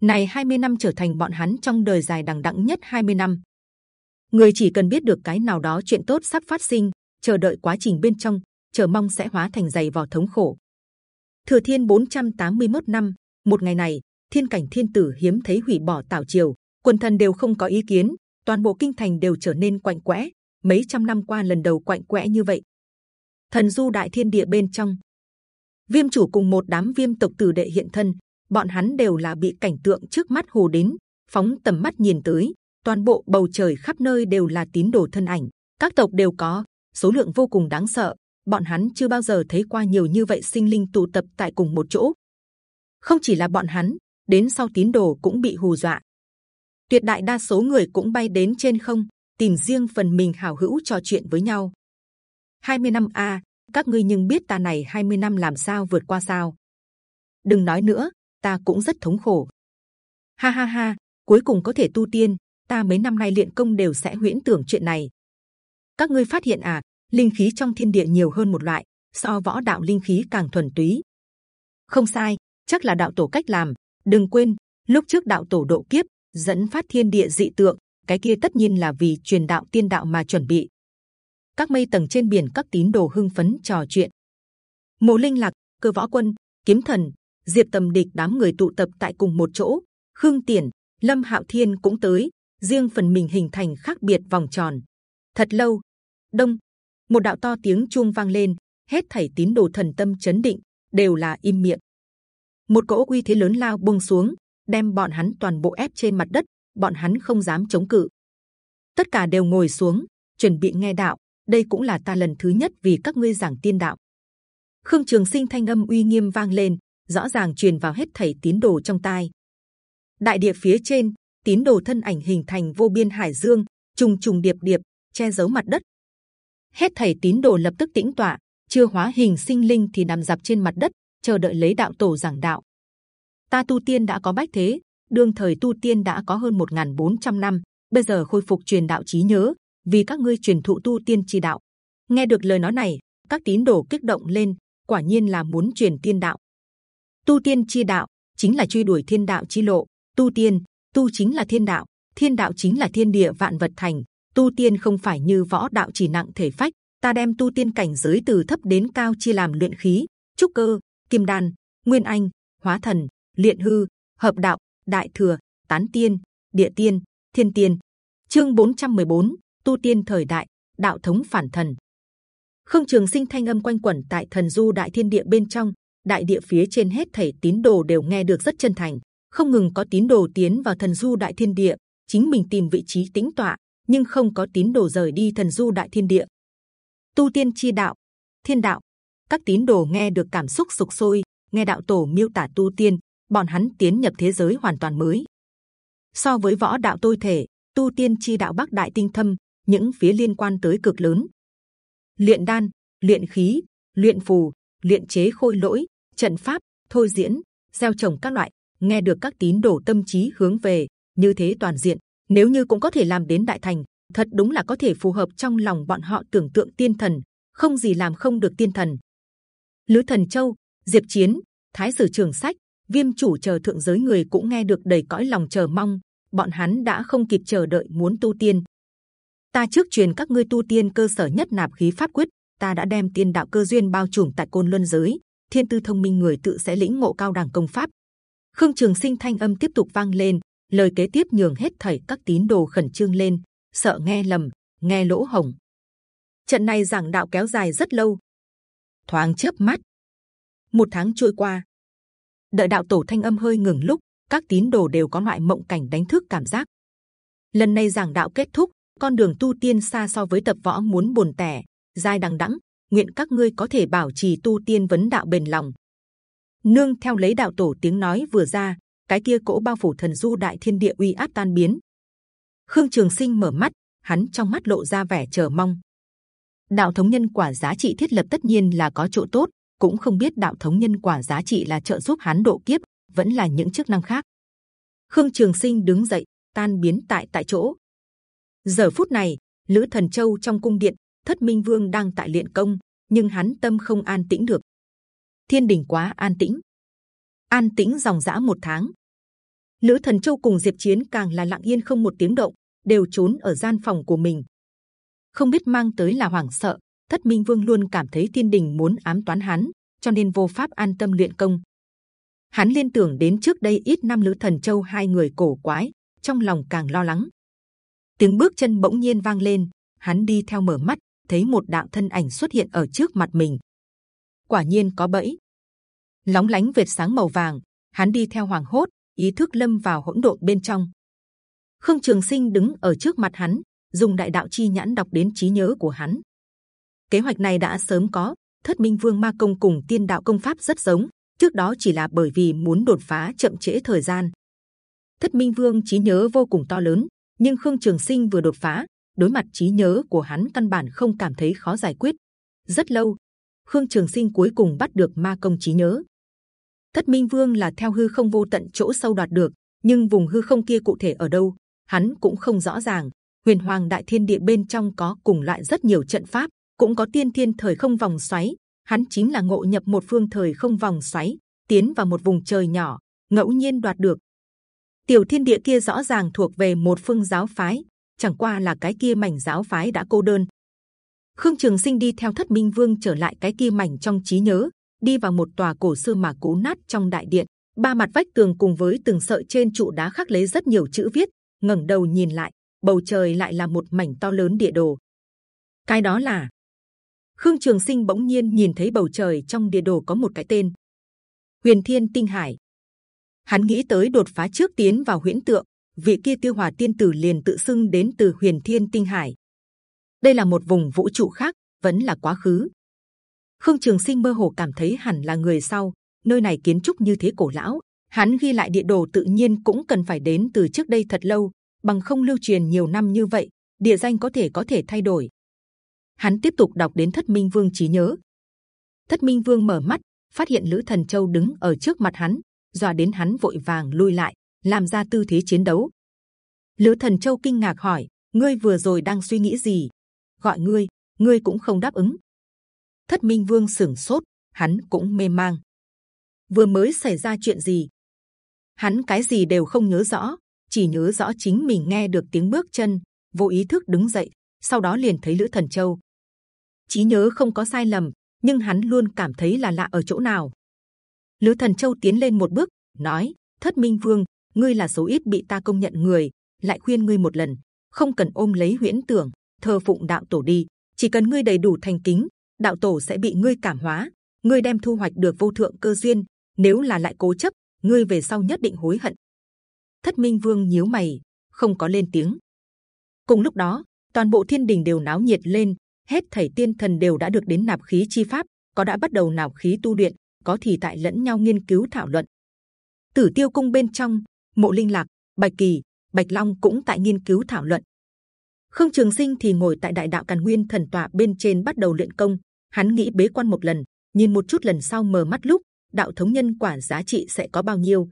Này 20 năm trở thành bọn hắn trong đời dài đằng đẵng nhất 20 năm. Người chỉ cần biết được cái nào đó chuyện tốt sắp phát sinh, chờ đợi quá trình bên trong, chờ mong sẽ hóa thành dày vò thống khổ. Thừa Thiên 481 năm, một ngày này, thiên cảnh thiên tử hiếm thấy hủy bỏ tảo triều quần thần đều không có ý kiến toàn bộ kinh thành đều trở nên quạnh quẽ mấy trăm năm qua lần đầu quạnh quẽ như vậy. Thần du đại thiên địa bên trong viêm chủ cùng một đám viêm tộc tử đệ hiện thân bọn hắn đều là bị cảnh tượng trước mắt hồ đến phóng tầm mắt nhìn tới toàn bộ bầu trời khắp nơi đều là tín đồ thân ảnh các tộc đều có số lượng vô cùng đáng sợ bọn hắn chưa bao giờ thấy qua nhiều như vậy sinh linh tụ tập tại cùng một chỗ không chỉ là bọn hắn đến sau tín đồ cũng bị hù dọa. Tuyệt đại đa số người cũng bay đến trên không, tìm riêng phần mình hảo hữu trò chuyện với nhau. 20 năm a, các ngươi nhưng biết ta này 20 năm làm sao vượt qua sao? Đừng nói nữa, ta cũng rất thống khổ. Ha ha ha, cuối cùng có thể tu tiên, ta mấy năm nay luyện công đều sẽ huyễn tưởng chuyện này. Các ngươi phát hiện à, linh khí trong thiên địa nhiều hơn một loại, so võ đạo linh khí càng thuần túy. Không sai, chắc là đạo tổ cách làm, Đừng quên, lúc trước đạo tổ độ kiếp dẫn phát thiên địa dị tượng, cái kia tất nhiên là vì truyền đạo tiên đạo mà chuẩn bị. Các mây tầng trên biển các tín đồ hưng phấn trò chuyện. Mộ Linh Lạc, Cơ Võ Quân, Kiếm Thần, Diệp Tầm Địch đám người tụ tập tại cùng một chỗ. Khương Tiền, Lâm Hạo Thiên cũng tới, riêng phần mình hình thành khác biệt vòng tròn. Thật lâu, đông, một đạo to tiếng chuông vang lên, hết thảy tín đồ thần tâm chấn định, đều là im miệng một cỗ uy thế lớn lao buông xuống, đem bọn hắn toàn bộ ép trên mặt đất, bọn hắn không dám chống cự. Tất cả đều ngồi xuống, chuẩn bị nghe đạo. Đây cũng là ta lần thứ nhất vì các ngươi giảng tiên đạo. Khương Trường Sinh thanh âm uy nghiêm vang lên, rõ ràng truyền vào hết thảy tín đồ trong tai. Đại địa phía trên, tín đồ thân ảnh hình thành vô biên hải dương, trùng trùng điệp điệp che giấu mặt đất. Hết thầy tín đồ lập tức tĩnh tọa, chưa hóa hình sinh linh thì nằm dạp trên mặt đất, chờ đợi lấy đạo tổ giảng đạo. Ta tu tiên đã có bách thế, đương thời tu tiên đã có hơn 1.400 năm, bây giờ khôi phục truyền đạo trí nhớ, vì các ngươi truyền thụ tu tiên chi đạo. Nghe được lời nói này, các tín đồ kích động lên, quả nhiên là muốn truyền tiên đạo. Tu tiên chi đạo chính là truy đuổi thiên đạo chi lộ. Tu tiên, tu chính là thiên đạo, thiên đạo chính là thiên địa vạn vật thành. Tu tiên không phải như võ đạo chỉ nặng thể phách. Ta đem tu tiên cảnh giới từ thấp đến cao chia làm luyện khí, trúc cơ, kim đan, nguyên anh, hóa thần, luyện hư, hợp đạo, đại thừa, tán tiên, địa tiên, thiên tiên. Chương 414, tu tiên thời đại, đạo thống phản thần. Khương Trường Sinh thanh âm quanh quẩn tại thần du đại thiên địa bên trong, đại địa phía trên hết thảy tín đồ đều nghe được rất chân thành, không ngừng có tín đồ tiến vào thần du đại thiên địa, chính mình tìm vị trí tĩnh tọa, nhưng không có tín đồ rời đi thần du đại thiên địa. Tu tiên chi đạo, thiên đạo, các tín đồ nghe được cảm xúc sục sôi, nghe đạo tổ miêu tả tu tiên, bọn hắn tiến nhập thế giới hoàn toàn mới. So với võ đạo tôi thể, tu tiên chi đạo bắc đại tinh thâm, những phía liên quan tới cực lớn. Luyện đan, luyện khí, luyện phù, luyện chế khôi lỗi, trận pháp, thôi diễn, gieo trồng các loại. Nghe được các tín đồ tâm trí hướng về như thế toàn diện, nếu như cũng có thể làm đến đại thành, thật đúng là có thể phù hợp trong lòng bọn họ tưởng tượng tiên thần, không gì làm không được tiên thần. Lữ Thần Châu, Diệp Chiến, Thái Sử Trường Sách, Viêm Chủ chờ thượng giới người cũng nghe được đầy cõi lòng chờ mong, bọn hắn đã không kịp chờ đợi muốn tu tiên. Ta trước truyền các ngươi tu tiên cơ sở nhất nạp khí pháp quyết, ta đã đem tiên đạo cơ duyên bao trùm tại côn luân giới, thiên tư thông minh người tự sẽ lĩnh ngộ cao đẳng công pháp. Khương Trường Sinh thanh âm tiếp tục vang lên, lời kế tiếp nhường hết thảy các tín đồ khẩn trương lên, sợ nghe lầm, nghe lỗ hồng. Trận này giảng đạo kéo dài rất lâu, thoáng chớp mắt, một tháng trôi qua, đợi đạo tổ thanh âm hơi ngừng lúc, các tín đồ đều có loại mộng cảnh đánh thức cảm giác. Lần này giảng đạo kết thúc, con đường tu tiên xa so với tập võ muốn buồn tẻ, dai đằng đẵng. Nguyện các ngươi có thể bảo trì tu tiên vấn đạo bền lòng. Nương theo lấy đạo tổ tiếng nói vừa ra, cái kia cỗ bao phủ thần du đại thiên địa uy áp tan biến. Khương Trường Sinh mở mắt, hắn trong mắt lộ ra vẻ chờ mong. Đạo thống nhân quả giá trị thiết lập tất nhiên là có chỗ tốt, cũng không biết đạo thống nhân quả giá trị là trợ giúp hắn độ kiếp, vẫn là những chức năng khác. Khương Trường Sinh đứng dậy, tan biến tại tại chỗ. Giờ phút này, Lữ Thần Châu trong cung điện, Thất Minh Vương đang tại luyện công, nhưng hắn tâm không an tĩnh được. Thiên đình quá an tĩnh, an tĩnh dòng dã một tháng. Lữ Thần Châu cùng Diệp Chiến càng là lặng yên không một tiếng động, đều trốn ở gian phòng của mình. Không biết mang tới là hoảng sợ. Thất Minh Vương luôn cảm thấy Thiên Đình muốn ám toán hắn, cho nên vô pháp an tâm luyện công. Hắn liên tưởng đến trước đây ít năm Lữ Thần Châu hai người cổ quái, trong lòng càng lo lắng. Tiếng bước chân bỗng nhiên vang lên, hắn đi theo mở mắt, thấy một đạo thân ảnh xuất hiện ở trước mặt mình. Quả nhiên có bẫy, lóng lánh vệt sáng màu vàng. Hắn đi theo hoàng hốt, ý thức lâm vào hỗn độn bên trong. Khương Trường Sinh đứng ở trước mặt hắn, dùng đại đạo chi nhãn đọc đến trí nhớ của hắn. Kế hoạch này đã sớm có, Thất Minh Vương Ma Công cùng Tiên Đạo Công Pháp rất giống, trước đó chỉ là bởi vì muốn đột phá chậm trễ thời gian. Thất Minh Vương trí nhớ vô cùng to lớn, nhưng Khương Trường Sinh vừa đột phá, đối mặt trí nhớ của hắn căn bản không cảm thấy khó giải quyết. Rất lâu, Khương Trường Sinh cuối cùng bắt được ma công trí nhớ. Thất Minh Vương là theo hư không vô tận chỗ sâu đoạt được, nhưng vùng hư không kia cụ thể ở đâu, hắn cũng không rõ ràng. Huyền Hoàng Đại Thiên Địa bên trong có cùng loại rất nhiều trận pháp, cũng có tiên thiên thời không vòng xoáy. Hắn chính là ngộ nhập một phương thời không vòng xoáy, tiến vào một vùng trời nhỏ, ngẫu nhiên đoạt được. Tiểu Thiên Địa kia rõ ràng thuộc về một phương giáo phái, chẳng qua là cái kia mảnh giáo phái đã cô đơn. Khương Trường Sinh đi theo Thất Minh Vương trở lại cái kia mảnh trong trí nhớ, đi vào một tòa cổ xưa mà cũ nát trong đại điện. Ba mặt vách tường cùng với từng sợi trên trụ đá khắc lấy rất nhiều chữ viết. ngẩng đầu nhìn lại, bầu trời lại là một mảnh to lớn địa đồ. Cái đó là Khương Trường Sinh bỗng nhiên nhìn thấy bầu trời trong địa đồ có một cái tên Huyền Thiên Tinh Hải. Hắn nghĩ tới đột phá trước tiến vào huyễn tượng, vị kia tiêu hòa tiên tử liền tự xưng đến từ huyền thiên tinh hải đây là một vùng vũ trụ khác vẫn là quá khứ khương trường sinh mơ hồ cảm thấy hẳn là người sau nơi này kiến trúc như thế cổ lão hắn ghi lại địa đồ tự nhiên cũng cần phải đến từ trước đây thật lâu bằng không lưu truyền nhiều năm như vậy địa danh có thể có thể thay đổi. Hắn tiếp tục đọc đến Thất Minh Vương trí nhớ. Thất Minh Vương mở mắt, phát hiện Lữ Thần Châu đứng ở trước mặt hắn, dọa đến hắn vội vàng lui lại, làm ra tư thế chiến đấu. Lữ Thần Châu kinh ngạc hỏi: ngươi vừa rồi đang suy nghĩ gì? Gọi ngươi, ngươi cũng không đáp ứng. Thất Minh Vương sửng sốt, hắn cũng mê mang. Vừa mới xảy ra chuyện gì? Hắn cái gì đều không nhớ rõ, chỉ nhớ rõ chính mình nghe được tiếng bước chân, vô ý thức đứng dậy, sau đó liền thấy Lữ Thần Châu. Trí nhớ không có sai lầm, nhưng hắn luôn cảm thấy là lạ ở chỗ nào. Lữ Thần Châu tiến lên một bước, nói: Thất Minh Vương, ngươi là số ít bị ta công nhận người, lại khuyên ngươi một lần, không cần ôm lấy huyễn tưởng, thờ phụng đạo tổ đi. Chỉ cần ngươi đầy đủ thành kính, đạo tổ sẽ bị ngươi cảm hóa, ngươi đem thu hoạch được vô thượng cơ duyên. Nếu là lại cố chấp, ngươi về sau nhất định hối hận. Thất Minh Vương nhíu mày, không có lên tiếng. Cùng lúc đó, toàn bộ thiên đình đều náo nhiệt lên, hết thảy tiên thần đều đã được đến nạp khí chi pháp, có đã bắt đầu nạp khí tu luyện, có thì tại lẫn nhau nghiên cứu thảo luận. Tử Tiêu Cung bên trong, Mộ Linh Lạc, Bạch Kỳ, Bạch Long cũng tại nghiên cứu thảo luận. Khương Trường Sinh thì ngồi tại Đại Đạo Càn Nguyên Thần Tọa bên trên bắt đầu luyện công. Hắn nghĩ bế quan một lần, nhìn một chút lần sau mở mắt lúc đạo thống nhân quả giá trị sẽ có bao nhiêu.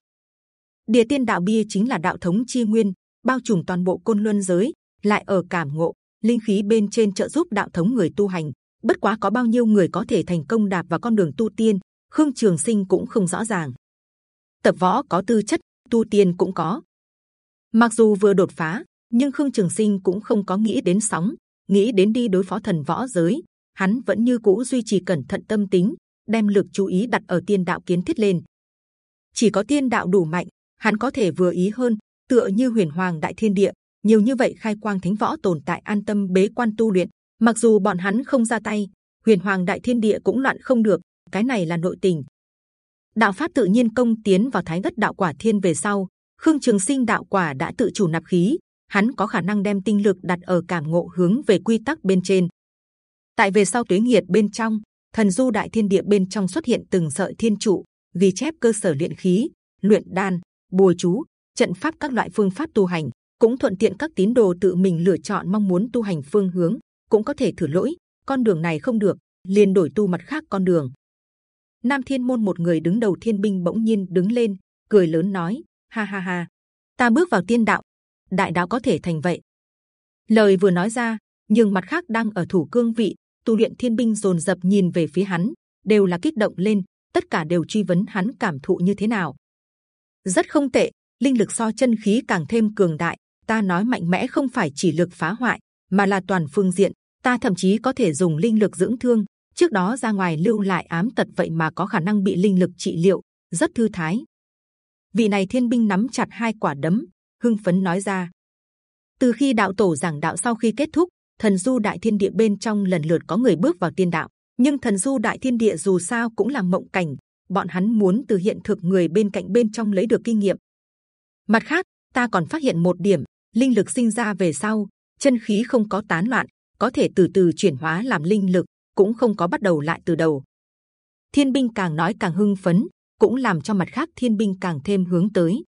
Địa Tiên Đạo Bia chính là đạo thống chi nguyên, bao trùm toàn bộ côn luân giới, lại ở cảm ngộ linh khí bên trên trợ giúp đạo thống người tu hành. Bất quá có bao nhiêu người có thể thành công đạp vào con đường tu tiên, Khương Trường Sinh cũng không rõ ràng. Tập võ có tư chất, tu tiên cũng có. Mặc dù vừa đột phá, nhưng Khương Trường Sinh cũng không có nghĩ đến sóng, nghĩ đến đi đối phó thần võ giới. Hắn vẫn như cũ duy trì cẩn thận tâm tính, đem lực chú ý đặt ở tiên đạo kiến thiết lên. Chỉ có tiên đạo đủ mạnh, hắn có thể vừa ý hơn, tựa như Huyền Hoàng Đại Thiên Địa, nhiều như vậy khai quang thánh võ tồn tại an tâm bế quan tu luyện. Mặc dù bọn hắn không ra tay, Huyền Hoàng Đại Thiên Địa cũng loạn không được. Cái này là nội tình. Đạo pháp tự nhiên công tiến vào Thái Ất Đạo Quả Thiên về sau, Khương Trường Sinh đạo quả đã tự chủ nạp khí, hắn có khả năng đem tinh lực đặt ở cảm ngộ hướng về quy tắc bên trên. Tại về sau tuế nghiệt bên trong, thần du đại thiên địa bên trong xuất hiện từng sợi thiên trụ, ghi chép cơ sở luyện khí, luyện đan, bùa chú, trận pháp các loại phương pháp tu hành, cũng thuận tiện các tín đồ tự mình lựa chọn mong muốn tu hành phương hướng, cũng có thể thử lỗi. Con đường này không được, liền đổi tu mặt khác con đường. Nam Thiên môn một người đứng đầu thiên binh bỗng nhiên đứng lên, cười lớn nói: Ha ha ha, ta bước vào tiên đạo, đại đạo có thể thành vậy. Lời vừa nói ra, nhưng mặt khác đang ở thủ cương vị tu luyện thiên binh rồn rập nhìn về phía hắn, đều là kích động lên, tất cả đều truy vấn hắn cảm thụ như thế nào. Rất không tệ, linh lực so chân khí càng thêm cường đại. Ta nói mạnh mẽ không phải chỉ lực phá hoại, mà là toàn phương diện. Ta thậm chí có thể dùng linh lực dưỡng thương. Trước đó ra ngoài lưu lại ám tật vậy mà có khả năng bị linh lực trị liệu, rất thư thái. Vị này thiên binh nắm chặt hai quả đấm, hưng phấn nói ra. Từ khi đạo tổ giảng đạo sau khi kết thúc, thần du đại thiên địa bên trong lần lượt có người bước vào tiên đạo, nhưng thần du đại thiên địa dù sao cũng là mộng cảnh, bọn hắn muốn từ hiện thực người bên cạnh bên trong lấy được kinh nghiệm. Mặt khác, ta còn phát hiện một điểm, linh lực sinh ra về sau, chân khí không có tán loạn, có thể từ từ chuyển hóa làm linh lực, cũng không có bắt đầu lại từ đầu. Thiên binh càng nói càng hưng phấn, cũng làm cho mặt khác thiên binh càng thêm hướng tới.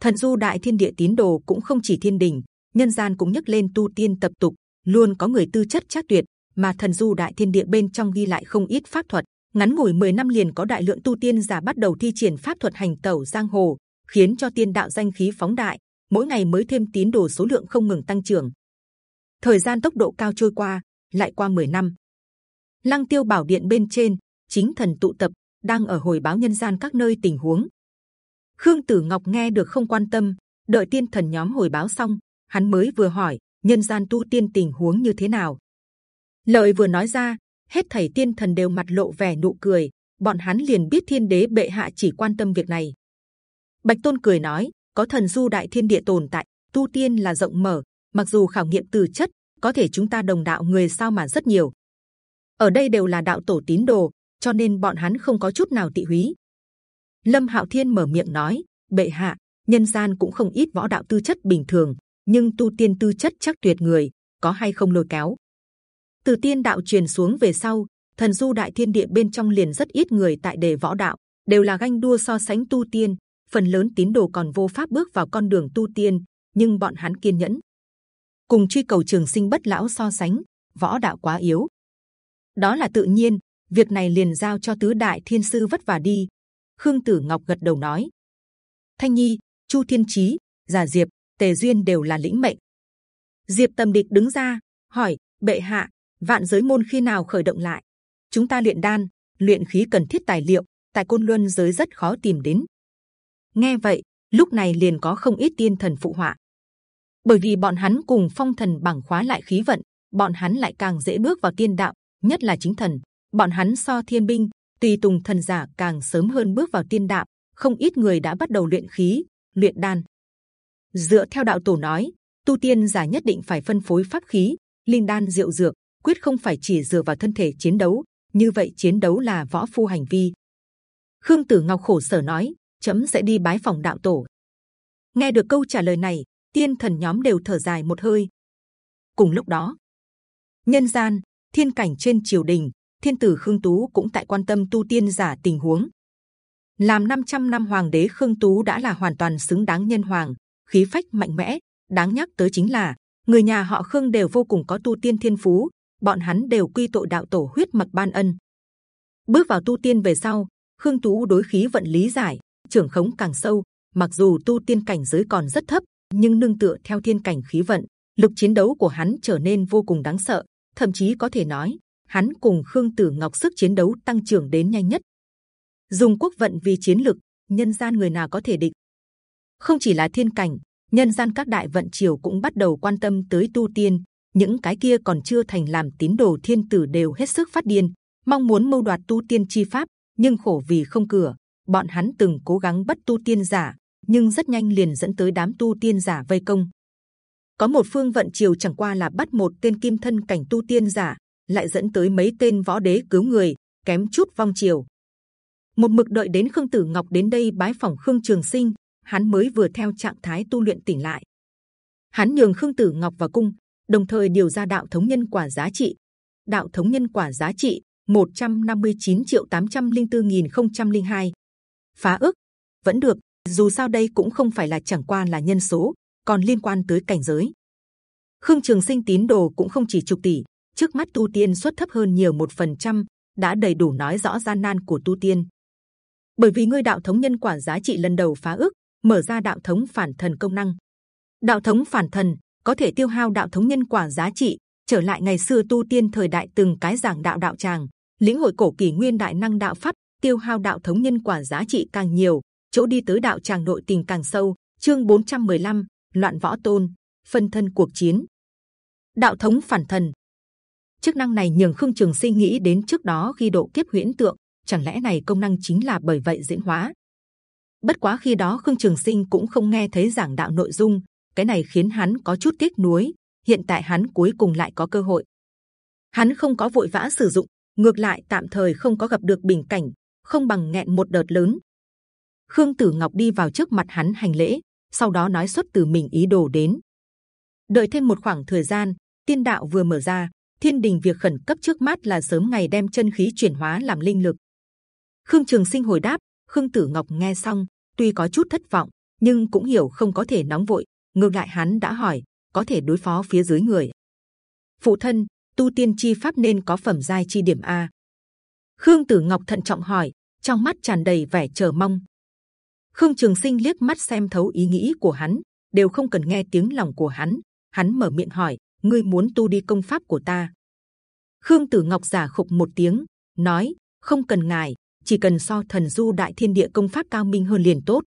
Thần du đại thiên địa tín đồ cũng không chỉ thiên đình, nhân gian cũng nhấc lên tu tiên tập tục, luôn có người tư chất chắc tuyệt, mà thần du đại thiên địa bên trong ghi lại không ít pháp thuật. ngắn ngủi 10 năm liền có đại lượng tu tiên giả bắt đầu thi triển pháp thuật hành tẩu giang hồ, khiến cho tiên đạo danh khí phóng đại. Mỗi ngày mới thêm tín đồ số lượng không ngừng tăng trưởng. Thời gian tốc độ cao trôi qua, lại qua 10 năm. Lăng Tiêu Bảo Điện bên trên, chính thần tụ tập đang ở hồi báo nhân gian các nơi tình huống. Khương Tử Ngọc nghe được không quan tâm, đợi tiên thần nhóm hồi báo xong, hắn mới vừa hỏi nhân gian tu tiên tình huống như thế nào. Lợi vừa nói ra, hết thảy tiên thần đều mặt lộ vẻ nụ cười, bọn hắn liền biết thiên đế bệ hạ chỉ quan tâm việc này. Bạch tôn cười nói, có thần du đại thiên địa tồn tại, tu tiên là rộng mở, mặc dù khảo nghiệm từ chất, có thể chúng ta đồng đạo người sao mà rất nhiều. Ở đây đều là đạo tổ tín đồ, cho nên bọn hắn không có chút nào tị húy. Lâm Hạo Thiên mở miệng nói, bệ hạ, nhân gian cũng không ít võ đạo tư chất bình thường, nhưng tu tiên tư chất chắc tuyệt người có hay không lôi kéo từ tiên đạo truyền xuống về sau thần du đại thiên địa bên trong liền rất ít người tại đề võ đạo đều là ganh đua so sánh tu tiên phần lớn tín đồ còn vô pháp bước vào con đường tu tiên nhưng bọn hắn kiên nhẫn cùng truy cầu trường sinh bất lão so sánh, võ đạo quá yếu. Đó là tự nhiên, việc này liền giao cho tứ đại thiên sư vất vả đi. Khương Tử Ngọc gật đầu nói. Thanh Nhi, Chu Thiên Chí, Giả Diệp, Tề Duyên đều là lĩnh mệnh. Diệp Tầm Địch đứng ra hỏi: Bệ hạ, vạn giới môn khi nào khởi động lại? Chúng ta luyện đan, luyện khí cần thiết tài liệu, tại côn luân giới rất khó tìm đến. Nghe vậy, lúc này liền có không ít tiên thần phụ họa, bởi vì bọn hắn cùng phong thần bằng khóa lại khí vận, bọn hắn lại càng dễ bước vào tiên đạo, nhất là chính thần. Bọn hắn so thiên binh, tùy tùng thần giả càng sớm hơn bước vào tiên đạo. Không ít người đã bắt đầu luyện khí, luyện đan. Dựa theo đạo tổ nói, tu tiên giả nhất định phải phân phối pháp khí, linh đan diệu dược, quyết không phải chỉ dựa vào thân thể chiến đấu. Như vậy chiến đấu là võ phu hành vi. Khương Tử Ngọc khổ sở nói, chấm sẽ đi bái phòng đạo tổ. Nghe được câu trả lời này, tiên thần nhóm đều thở dài một hơi. Cùng lúc đó, nhân gian thiên cảnh trên triều đình, thiên tử khương tú cũng tại quan tâm tu tiên giả tình huống. Làm 500 năm hoàng đế khương tú đã là hoàn toàn xứng đáng nhân hoàng, khí phách mạnh mẽ. Đáng nhắc tới chính là người nhà họ khương đều vô cùng có tu tiên thiên phú, bọn hắn đều quy tội đạo tổ huyết mạch ban ân. Bước vào tu tiên về sau, khương tú đối khí vận lý giải, trưởng khống càng sâu. Mặc dù tu tiên cảnh giới còn rất thấp, nhưng nương tựa theo thiên cảnh khí vận, lực chiến đấu của hắn trở nên vô cùng đáng sợ. Thậm chí có thể nói, hắn cùng Khương Tử Ngọc sức chiến đấu tăng trưởng đến nhanh nhất. Dùng quốc vận vì chiến lực, nhân gian người nào có thể địch? Không chỉ là thiên cảnh, nhân gian các đại vận triều cũng bắt đầu quan tâm tới tu tiên. Những cái kia còn chưa thành làm tín đồ thiên tử đều hết sức phát điên, mong muốn mưu đoạt tu tiên chi pháp, nhưng khổ vì không cửa. Bọn hắn từng cố gắng bắt tu tiên giả, nhưng rất nhanh liền dẫn tới đám tu tiên giả vây công. Có một phương vận triều chẳng qua là bắt một tên kim thân cảnh tu tiên giả, lại dẫn tới mấy tên võ đế cứu người, kém chút vong triều. Một mực đợi đến Khương Tử Ngọc đến đây bái phỏng Khương Trường Sinh, hắn mới vừa theo trạng thái tu luyện tỉnh lại. Hắn nhường Khương Tử Ngọc vào cung, đồng thời điều ra đạo thống nhân quả giá trị. Đạo thống nhân quả giá trị 159 triệu 804.002 phá ước vẫn được dù sao đây cũng không phải là chẳng qua là nhân số, còn liên quan tới cảnh giới. Khương Trường Sinh tín đồ cũng không chỉ chục tỷ, trước mắt tu tiên xuất thấp hơn nhiều một phần trăm, đã đầy đủ nói rõ gian nan của tu tiên. Bởi vì ngươi đạo thống nhân quả giá trị lần đầu phá ước, mở ra đạo thống phản thần công năng. Đạo thống phản thần có thể tiêu hao đạo thống nhân quả giá trị, trở lại ngày xưa tu tiên thời đại từng cái giảng đạo đạo tràng, lĩnh hội cổ kỳ nguyên đại năng đạo pháp, tiêu hao đạo thống nhân quả giá trị càng nhiều, chỗ đi tới đạo tràng nội tình càng sâu. Chương 415, loạn võ tôn, phân thân cuộc chiến. Đạo thống phản thần. Chức năng này nhường Khương Trường Sinh nghĩ đến trước đó khi độ kiếp huyễn tượng, chẳng lẽ này công năng chính là bởi vậy diễn hóa? Bất quá khi đó Khương Trường Sinh cũng không nghe thấy giảng đạo nội dung, cái này khiến hắn có chút tiếc nuối. Hiện tại hắn cuối cùng lại có cơ hội. Hắn không có vội vã sử dụng, ngược lại tạm thời không có gặp được bình cảnh, không bằng nghẹn một đợt lớn, Khương Tử Ngọc đi vào trước mặt hắn hành lễ, sau đó nói xuất từ mình ý đồ đến. Đợi thêm một khoảng thời gian, tiên đạo vừa mở ra, thiên đình việc khẩn cấp trước mắt là sớm ngày đem chân khí chuyển hóa làm linh lực. Khương Trường Sinh hồi đáp, Khương Tử Ngọc nghe xong, tuy có chút thất vọng, nhưng cũng hiểu không có thể nóng vội. Ngược lại hắn đã hỏi, có thể đối phó phía dưới người. Phụ thân, tu tiên chi pháp nên có phẩm giai chi điểm a. Khương Tử Ngọc thận trọng hỏi, trong mắt tràn đầy vẻ chờ mong. Khương Trường Sinh liếc mắt xem thấu ý nghĩ của hắn, đều không cần nghe tiếng lòng của hắn. Hắn mở miệng hỏi: ngươi muốn tu đi công pháp của ta? Khương Tử Ngọc giả khục một tiếng, nói: không cần ngài, chỉ cần so thần du đại thiên địa công pháp cao minh hơn liền tốt.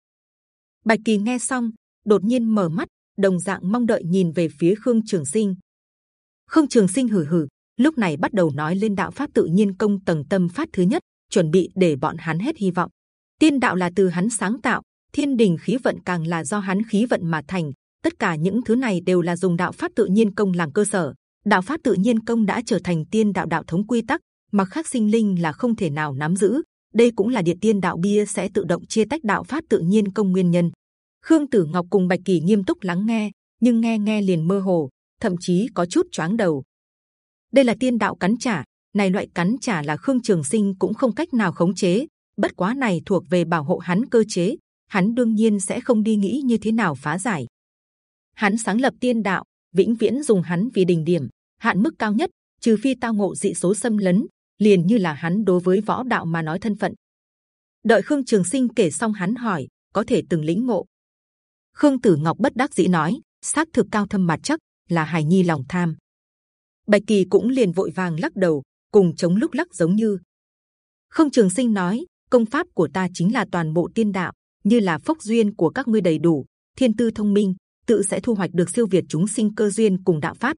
Bạch Kỳ nghe xong, đột nhiên mở mắt, đồng dạng mong đợi nhìn về phía Khương Trường Sinh. Khương Trường Sinh hừ hừ lúc này bắt đầu nói lên đạo pháp tự nhiên công tầng tâm phát thứ nhất, chuẩn bị để bọn hắn hết hy vọng tiên đạo là từ hắn sáng tạo thiên đình khí vận càng là do hắn khí vận mà thành tất cả những thứ này đều là dùng đạo pháp tự nhiên công làm cơ sở đạo pháp tự nhiên công đã trở thành tiên đạo đạo thống quy tắc mà khác sinh linh là không thể nào nắm giữ đây cũng là địa tiên đạo bia sẽ tự động chia tách đạo pháp tự nhiên công nguyên nhân. Khương tử ngọc cùng bạch kỳ nghiêm túc lắng nghe nhưng nghe nghe liền mơ hồ thậm chí có chút choáng đầu. Đây là tiên đạo cắn trả này loại cắn trả là khương trường sinh cũng không cách nào khống chế bất quá này thuộc về bảo hộ hắn cơ chế hắn đương nhiên sẽ không đi nghĩ như thế nào phá giải. Hắn sáng lập tiên đạo vĩnh viễn dùng hắn vì đỉnh điểm, hạn mức cao nhất, trừ phi tao ngộ dị số xâm lấn, liền như là hắn đối với võ đạo mà nói thân phận. Đợi Khương Trường Sinh kể xong, hắn hỏi, có thể từng lĩnh ngộ. Khương Tử Ngọc bất đắc dĩ nói, xác thực cao thâm mặt chắc là hài nhi lòng tham. Bạch Kỳ cũng liền vội vàng lắc đầu, cùng chống lúc lắc giống như. Khương Trường Sinh nói, công pháp của ta chính là toàn bộ tiên đạo, như là phúc duyên của các ngươi đầy đủ, thiên tư thông minh, tự sẽ thu hoạch được siêu việt chúng sinh cơ duyên cùng đạo pháp.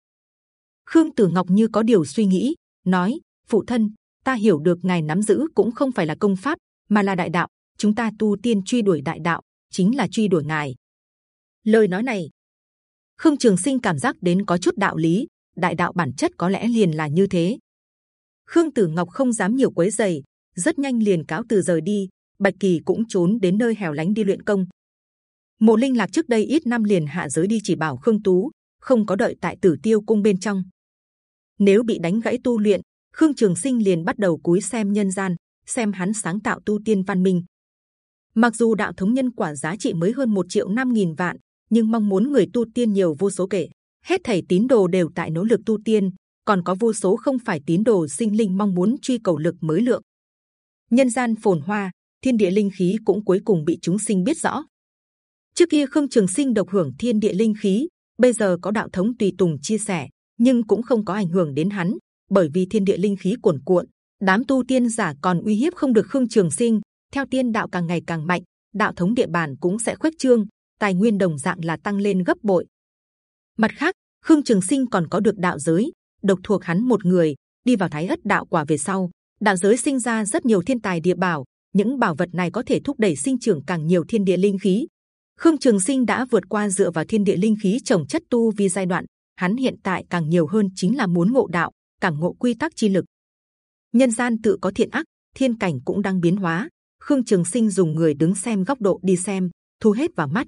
Khương Tử Ngọc như có điều suy nghĩ, nói: phụ thân, ta hiểu được ngài nắm giữ cũng không phải là công pháp, mà là đại đạo. Chúng ta tu tiên truy đuổi đại đạo, chính là truy đuổi ngài. Lời nói này, Khương Trường Sinh cảm giác đến có chút đạo lý. Đại đạo bản chất có lẽ liền là như thế. Khương Tử Ngọc không dám nhiều quấy giày, rất nhanh liền cáo từ rời đi. Bạch Kỳ cũng trốn đến nơi hẻo lánh đi luyện công. Mộ Linh Lạc trước đây ít năm liền hạ giới đi chỉ bảo Khương Tú, không có đợi tại Tử Tiêu cung bên trong. Nếu bị đánh gãy tu luyện, Khương Trường Sinh liền bắt đầu cúi xem nhân gian, xem hắn sáng tạo tu tiên văn minh. Mặc dù đạo thống nhân quả giá trị mới hơn một triệu năm nghìn vạn, nhưng mong muốn người tu tiên nhiều vô số kể. Hết thảy tín đồ đều tại nỗ lực tu tiên, còn có vô số không phải tín đồ sinh linh mong muốn truy cầu lực mới lượng. Nhân gian phồn hoa, thiên địa linh khí cũng cuối cùng bị chúng sinh biết rõ. Trước kia Khương Trường Sinh độc hưởng thiên địa linh khí, bây giờ có đạo thống tùy tùng chia sẻ, nhưng cũng không có ảnh hưởng đến hắn, bởi vì thiên địa linh khí cuồn cuộn, đám tu tiên giả còn uy hiếp không được Khương Trường Sinh. Theo tiên đạo càng ngày càng mạnh, đạo thống địa bàn cũng sẽ khuếch trương, tài nguyên đồng dạng là tăng lên gấp bội. Mặt khác, Khương Trường Sinh còn có được đạo giới, độc thuộc hắn một người. Đi vào Thái Ất đạo quả về sau, đạo giới sinh ra rất nhiều thiên tài địa bảo. Những bảo vật này có thể thúc đẩy sinh trưởng càng nhiều thiên địa linh khí. Khương Trường Sinh đã vượt qua dựa vào thiên địa linh khí trồng chất tu vì giai đoạn. Hắn hiện tại càng nhiều hơn chính là muốn ngộ đạo, cảm ngộ quy tắc chi lực. Nhân gian tự có thiện ác, thiên cảnh cũng đang biến hóa. Khương Trường Sinh dùng người đứng xem góc độ đi xem, thu hết vào mắt.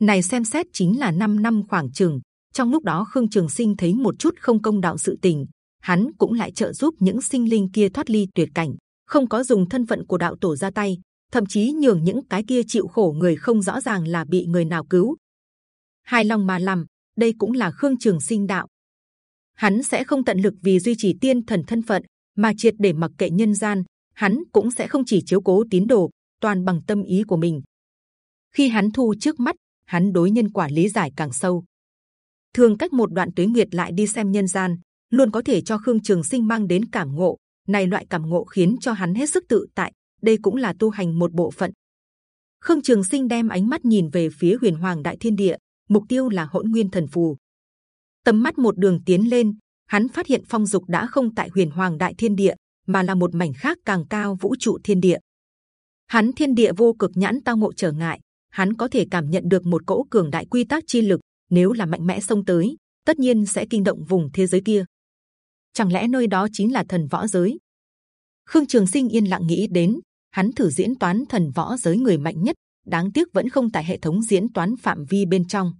Này xem xét chính là 5 năm khoảng trường. Trong lúc đó Khương Trường Sinh thấy một chút không công đạo sự tình, hắn cũng lại trợ giúp những sinh linh kia thoát ly tuyệt cảnh, không có dùng thân phận của đạo tổ ra tay, thậm chí nhường những cái kia chịu khổ người không rõ ràng là bị người nào cứu. Hài lòng mà làm, đây cũng là Khương Trường Sinh đạo hắn sẽ không tận lực vì duy trì tiên thần thân phận, mà triệt để mặc kệ nhân gian. Hắn cũng sẽ không chỉ chiếu cố tín đồ, toàn bằng tâm ý của mình. Khi hắn thu trước mắt, hắn đối nhân quả lý giải càng sâu. Thường cách một đoạn tuế nguyệt lại đi xem nhân gian, luôn có thể cho khương trường sinh mang đến cảm ngộ. Này loại cảm ngộ khiến cho hắn hết sức tự tại. Đây cũng là tu hành một bộ phận. Khương trường sinh đem ánh mắt nhìn về phía huyền hoàng đại thiên địa, mục tiêu là hỗn nguyên thần phù tầm mắt một đường tiến lên, hắn phát hiện phong dục đã không tại huyền hoàng đại thiên địa, mà là một mảnh khác càng cao vũ trụ thiên địa. Hắn thiên địa vô cực nhãn tao ngộ trở ngại, hắn có thể cảm nhận được một cỗ cường đại quy tắc chi lực, nếu là mạnh mẽ xông tới, tất nhiên sẽ kinh động vùng thế giới kia. Chẳng lẽ nơi đó chính là thần võ giới? Khương trường sinh yên lặng nghĩ đến, hắn thử diễn toán thần võ giới người mạnh nhất, đáng tiếc vẫn không tại hệ thống diễn toán phạm vi bên trong.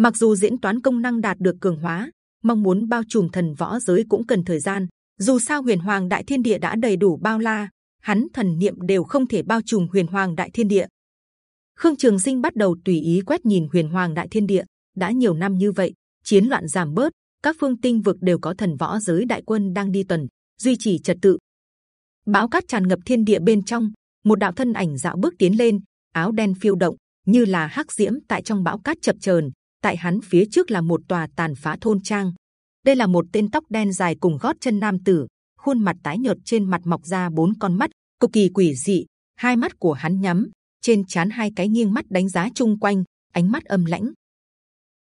Mặc dù diễn toán công năng đạt được cường hóa, mong muốn bao trùm thần võ giới cũng cần thời gian. Dù sao huyền hoàng đại thiên địa đã đầy đủ bao la, hắn thần niệm đều không thể bao trùm huyền hoàng đại thiên địa. Khương Trường Sinh bắt đầu tùy ý quét nhìn huyền hoàng đại thiên địa. đã nhiều năm như vậy, chiến loạn giảm bớt, các phương tinh vực đều có thần võ giới đại quân đang đi tuần, duy trì trật tự. Bão cát tràn ngập thiên địa bên trong, một đạo thân ảnh dạo bước tiến lên, áo đen phiêu động, như là hắc diễm tại trong bão cát chập chờn tại hắn phía trước là một tòa tàn phá thôn trang. Đây là một tên tóc đen dài cùng gót chân nam tử, khuôn mặt tái nhợt trên mặt mọc ra bốn con mắt, cực kỳ quỷ dị. Hai mắt của hắn nhắm, trên chán hai cái nghiêng mắt đánh giá chung quanh, ánh mắt âm lãnh.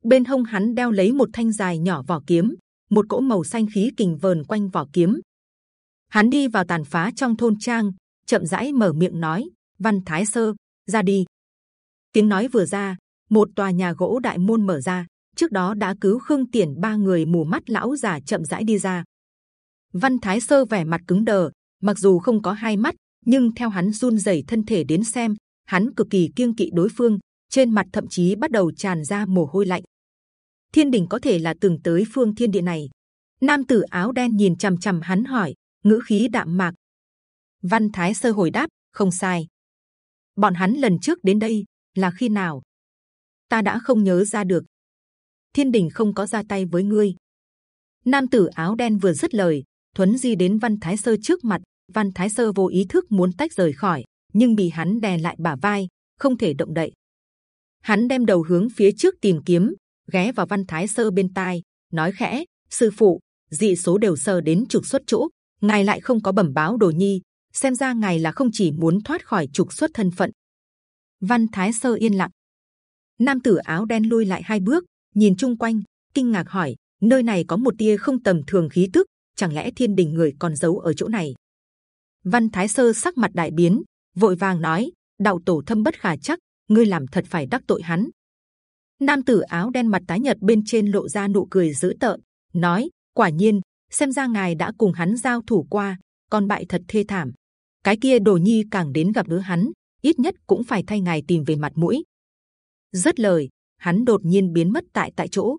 Bên hông hắn đeo lấy một thanh dài nhỏ vỏ kiếm, một cỗ màu xanh khí kình vờn quanh vỏ kiếm. Hắn đi vào tàn phá trong thôn trang, chậm rãi mở miệng nói: Văn Thái Sơ, ra đi. Tiếng nói vừa ra, một tòa nhà gỗ đại môn mở ra, trước đó đã cứu khương tiền ba người mù mắt lão già chậm rãi đi ra. Văn thái sơ vẻ mặt cứng đờ, mặc dù không có hai mắt, nhưng theo hắn run rẩy thân thể đến xem, hắn cực kỳ kiêng kỵ đối phương, trên mặt thậm chí bắt đầu tràn ra mồ hôi lạnh. Thiên đình có thể là từng tới phương thiên địa này. Nam tử áo đen nhìn c h ầ m c h ầ m hắn hỏi, ngữ khí đạm mạc. Văn thái sơ hồi đáp, không sai. Bọn hắn lần trước đến đây là khi nào? Ta đã không nhớ ra được. thiên đình không có ra tay với ngươi. Nam tử áo đen vừa dứt lời, thuấn di đến Văn Thái Sơ trước mặt. Văn Thái Sơ vô ý thức muốn tách rời khỏi, nhưng bị hắn đè lại bả vai, không thể động đậy. Hắn đem đầu hướng phía trước tìm kiếm, ghé vào Văn Thái Sơ bên tai, nói khẽ: sư phụ, dị số đều sờ đến trục xuất chỗ, ngài lại không có bẩm báo đồ nhi, xem ra ngài là không chỉ muốn thoát khỏi trục xuất thân phận. Văn Thái Sơ yên lặng. Nam tử áo đen lui lại hai bước, nhìn chung quanh, kinh ngạc hỏi: nơi này có một tia không tầm thường khí tức, chẳng lẽ thiên đình người còn giấu ở chỗ này? Văn Thái Sơ sắc mặt đại biến, vội vàng nói: đạo tổ thâm bất khả chắc, ngươi làm thật phải đắc tội hắn. Nam tử áo đen mặt tái nhợt bên trên lộ ra nụ cười dữ tợn, nói: quả nhiên, xem ra ngài đã cùng hắn giao thủ qua, còn bại thật thê thảm. Cái kia đồ nhi càng đến gặp đứa hắn, ít nhất cũng phải thay ngài tìm về mặt mũi. Rất lời, hắn đột nhiên biến mất tại tại chỗ.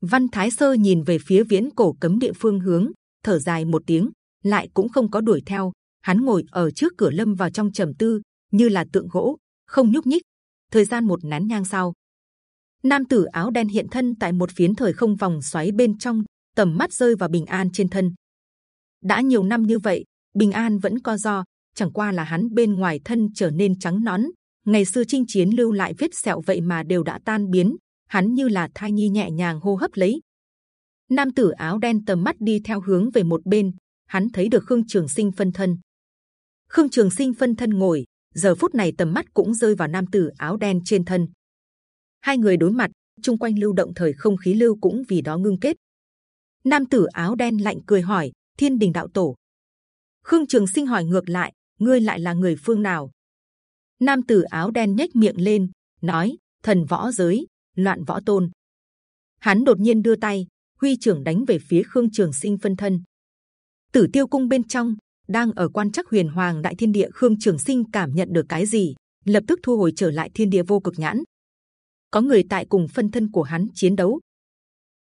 Văn Thái Sơ nhìn về phía viễn cổ cấm địa phương hướng, thở dài một tiếng, lại cũng không có đuổi theo. Hắn ngồi ở trước cửa lâm vào trong trầm tư, như là tượng gỗ, không nhúc nhích. Thời gian một nén nhang sau, nam tử áo đen hiện thân tại một phiến thời không vòng xoáy bên trong, tầm mắt rơi vào bình an trên thân. đã nhiều năm như vậy, bình an vẫn co do, chẳng qua là hắn bên ngoài thân trở nên trắng nõn ngày xưa chinh chiến lưu lại vết sẹo vậy mà đều đã tan biến, hắn như là thai nhi nhẹ nhàng hô hấp lấy. Nam tử áo đen tầm mắt đi theo hướng về một bên, hắn thấy được Khương Trường Sinh phân thân. Khương Trường Sinh phân thân ngồi, giờ phút này tầm mắt cũng rơi vào nam tử áo đen trên thân. Hai người đối mặt, chung quanh lưu động thời không khí lưu cũng vì đó ngưng kết. Nam tử áo đen lạnh cười hỏi: Thiên đình đạo tổ. Khương Trường Sinh hỏi ngược lại: Ngươi lại là người phương nào? Nam tử áo đen nhếch miệng lên, nói: Thần võ giới, loạn võ tôn. Hắn đột nhiên đưa tay, huy trưởng đánh về phía Khương Trường Sinh phân thân. Tử Tiêu cung bên trong đang ở quan chắc huyền hoàng đại thiên địa Khương Trường Sinh cảm nhận được cái gì, lập tức thu hồi trở lại thiên địa vô cực nhãn. Có người tại cùng phân thân của hắn chiến đấu.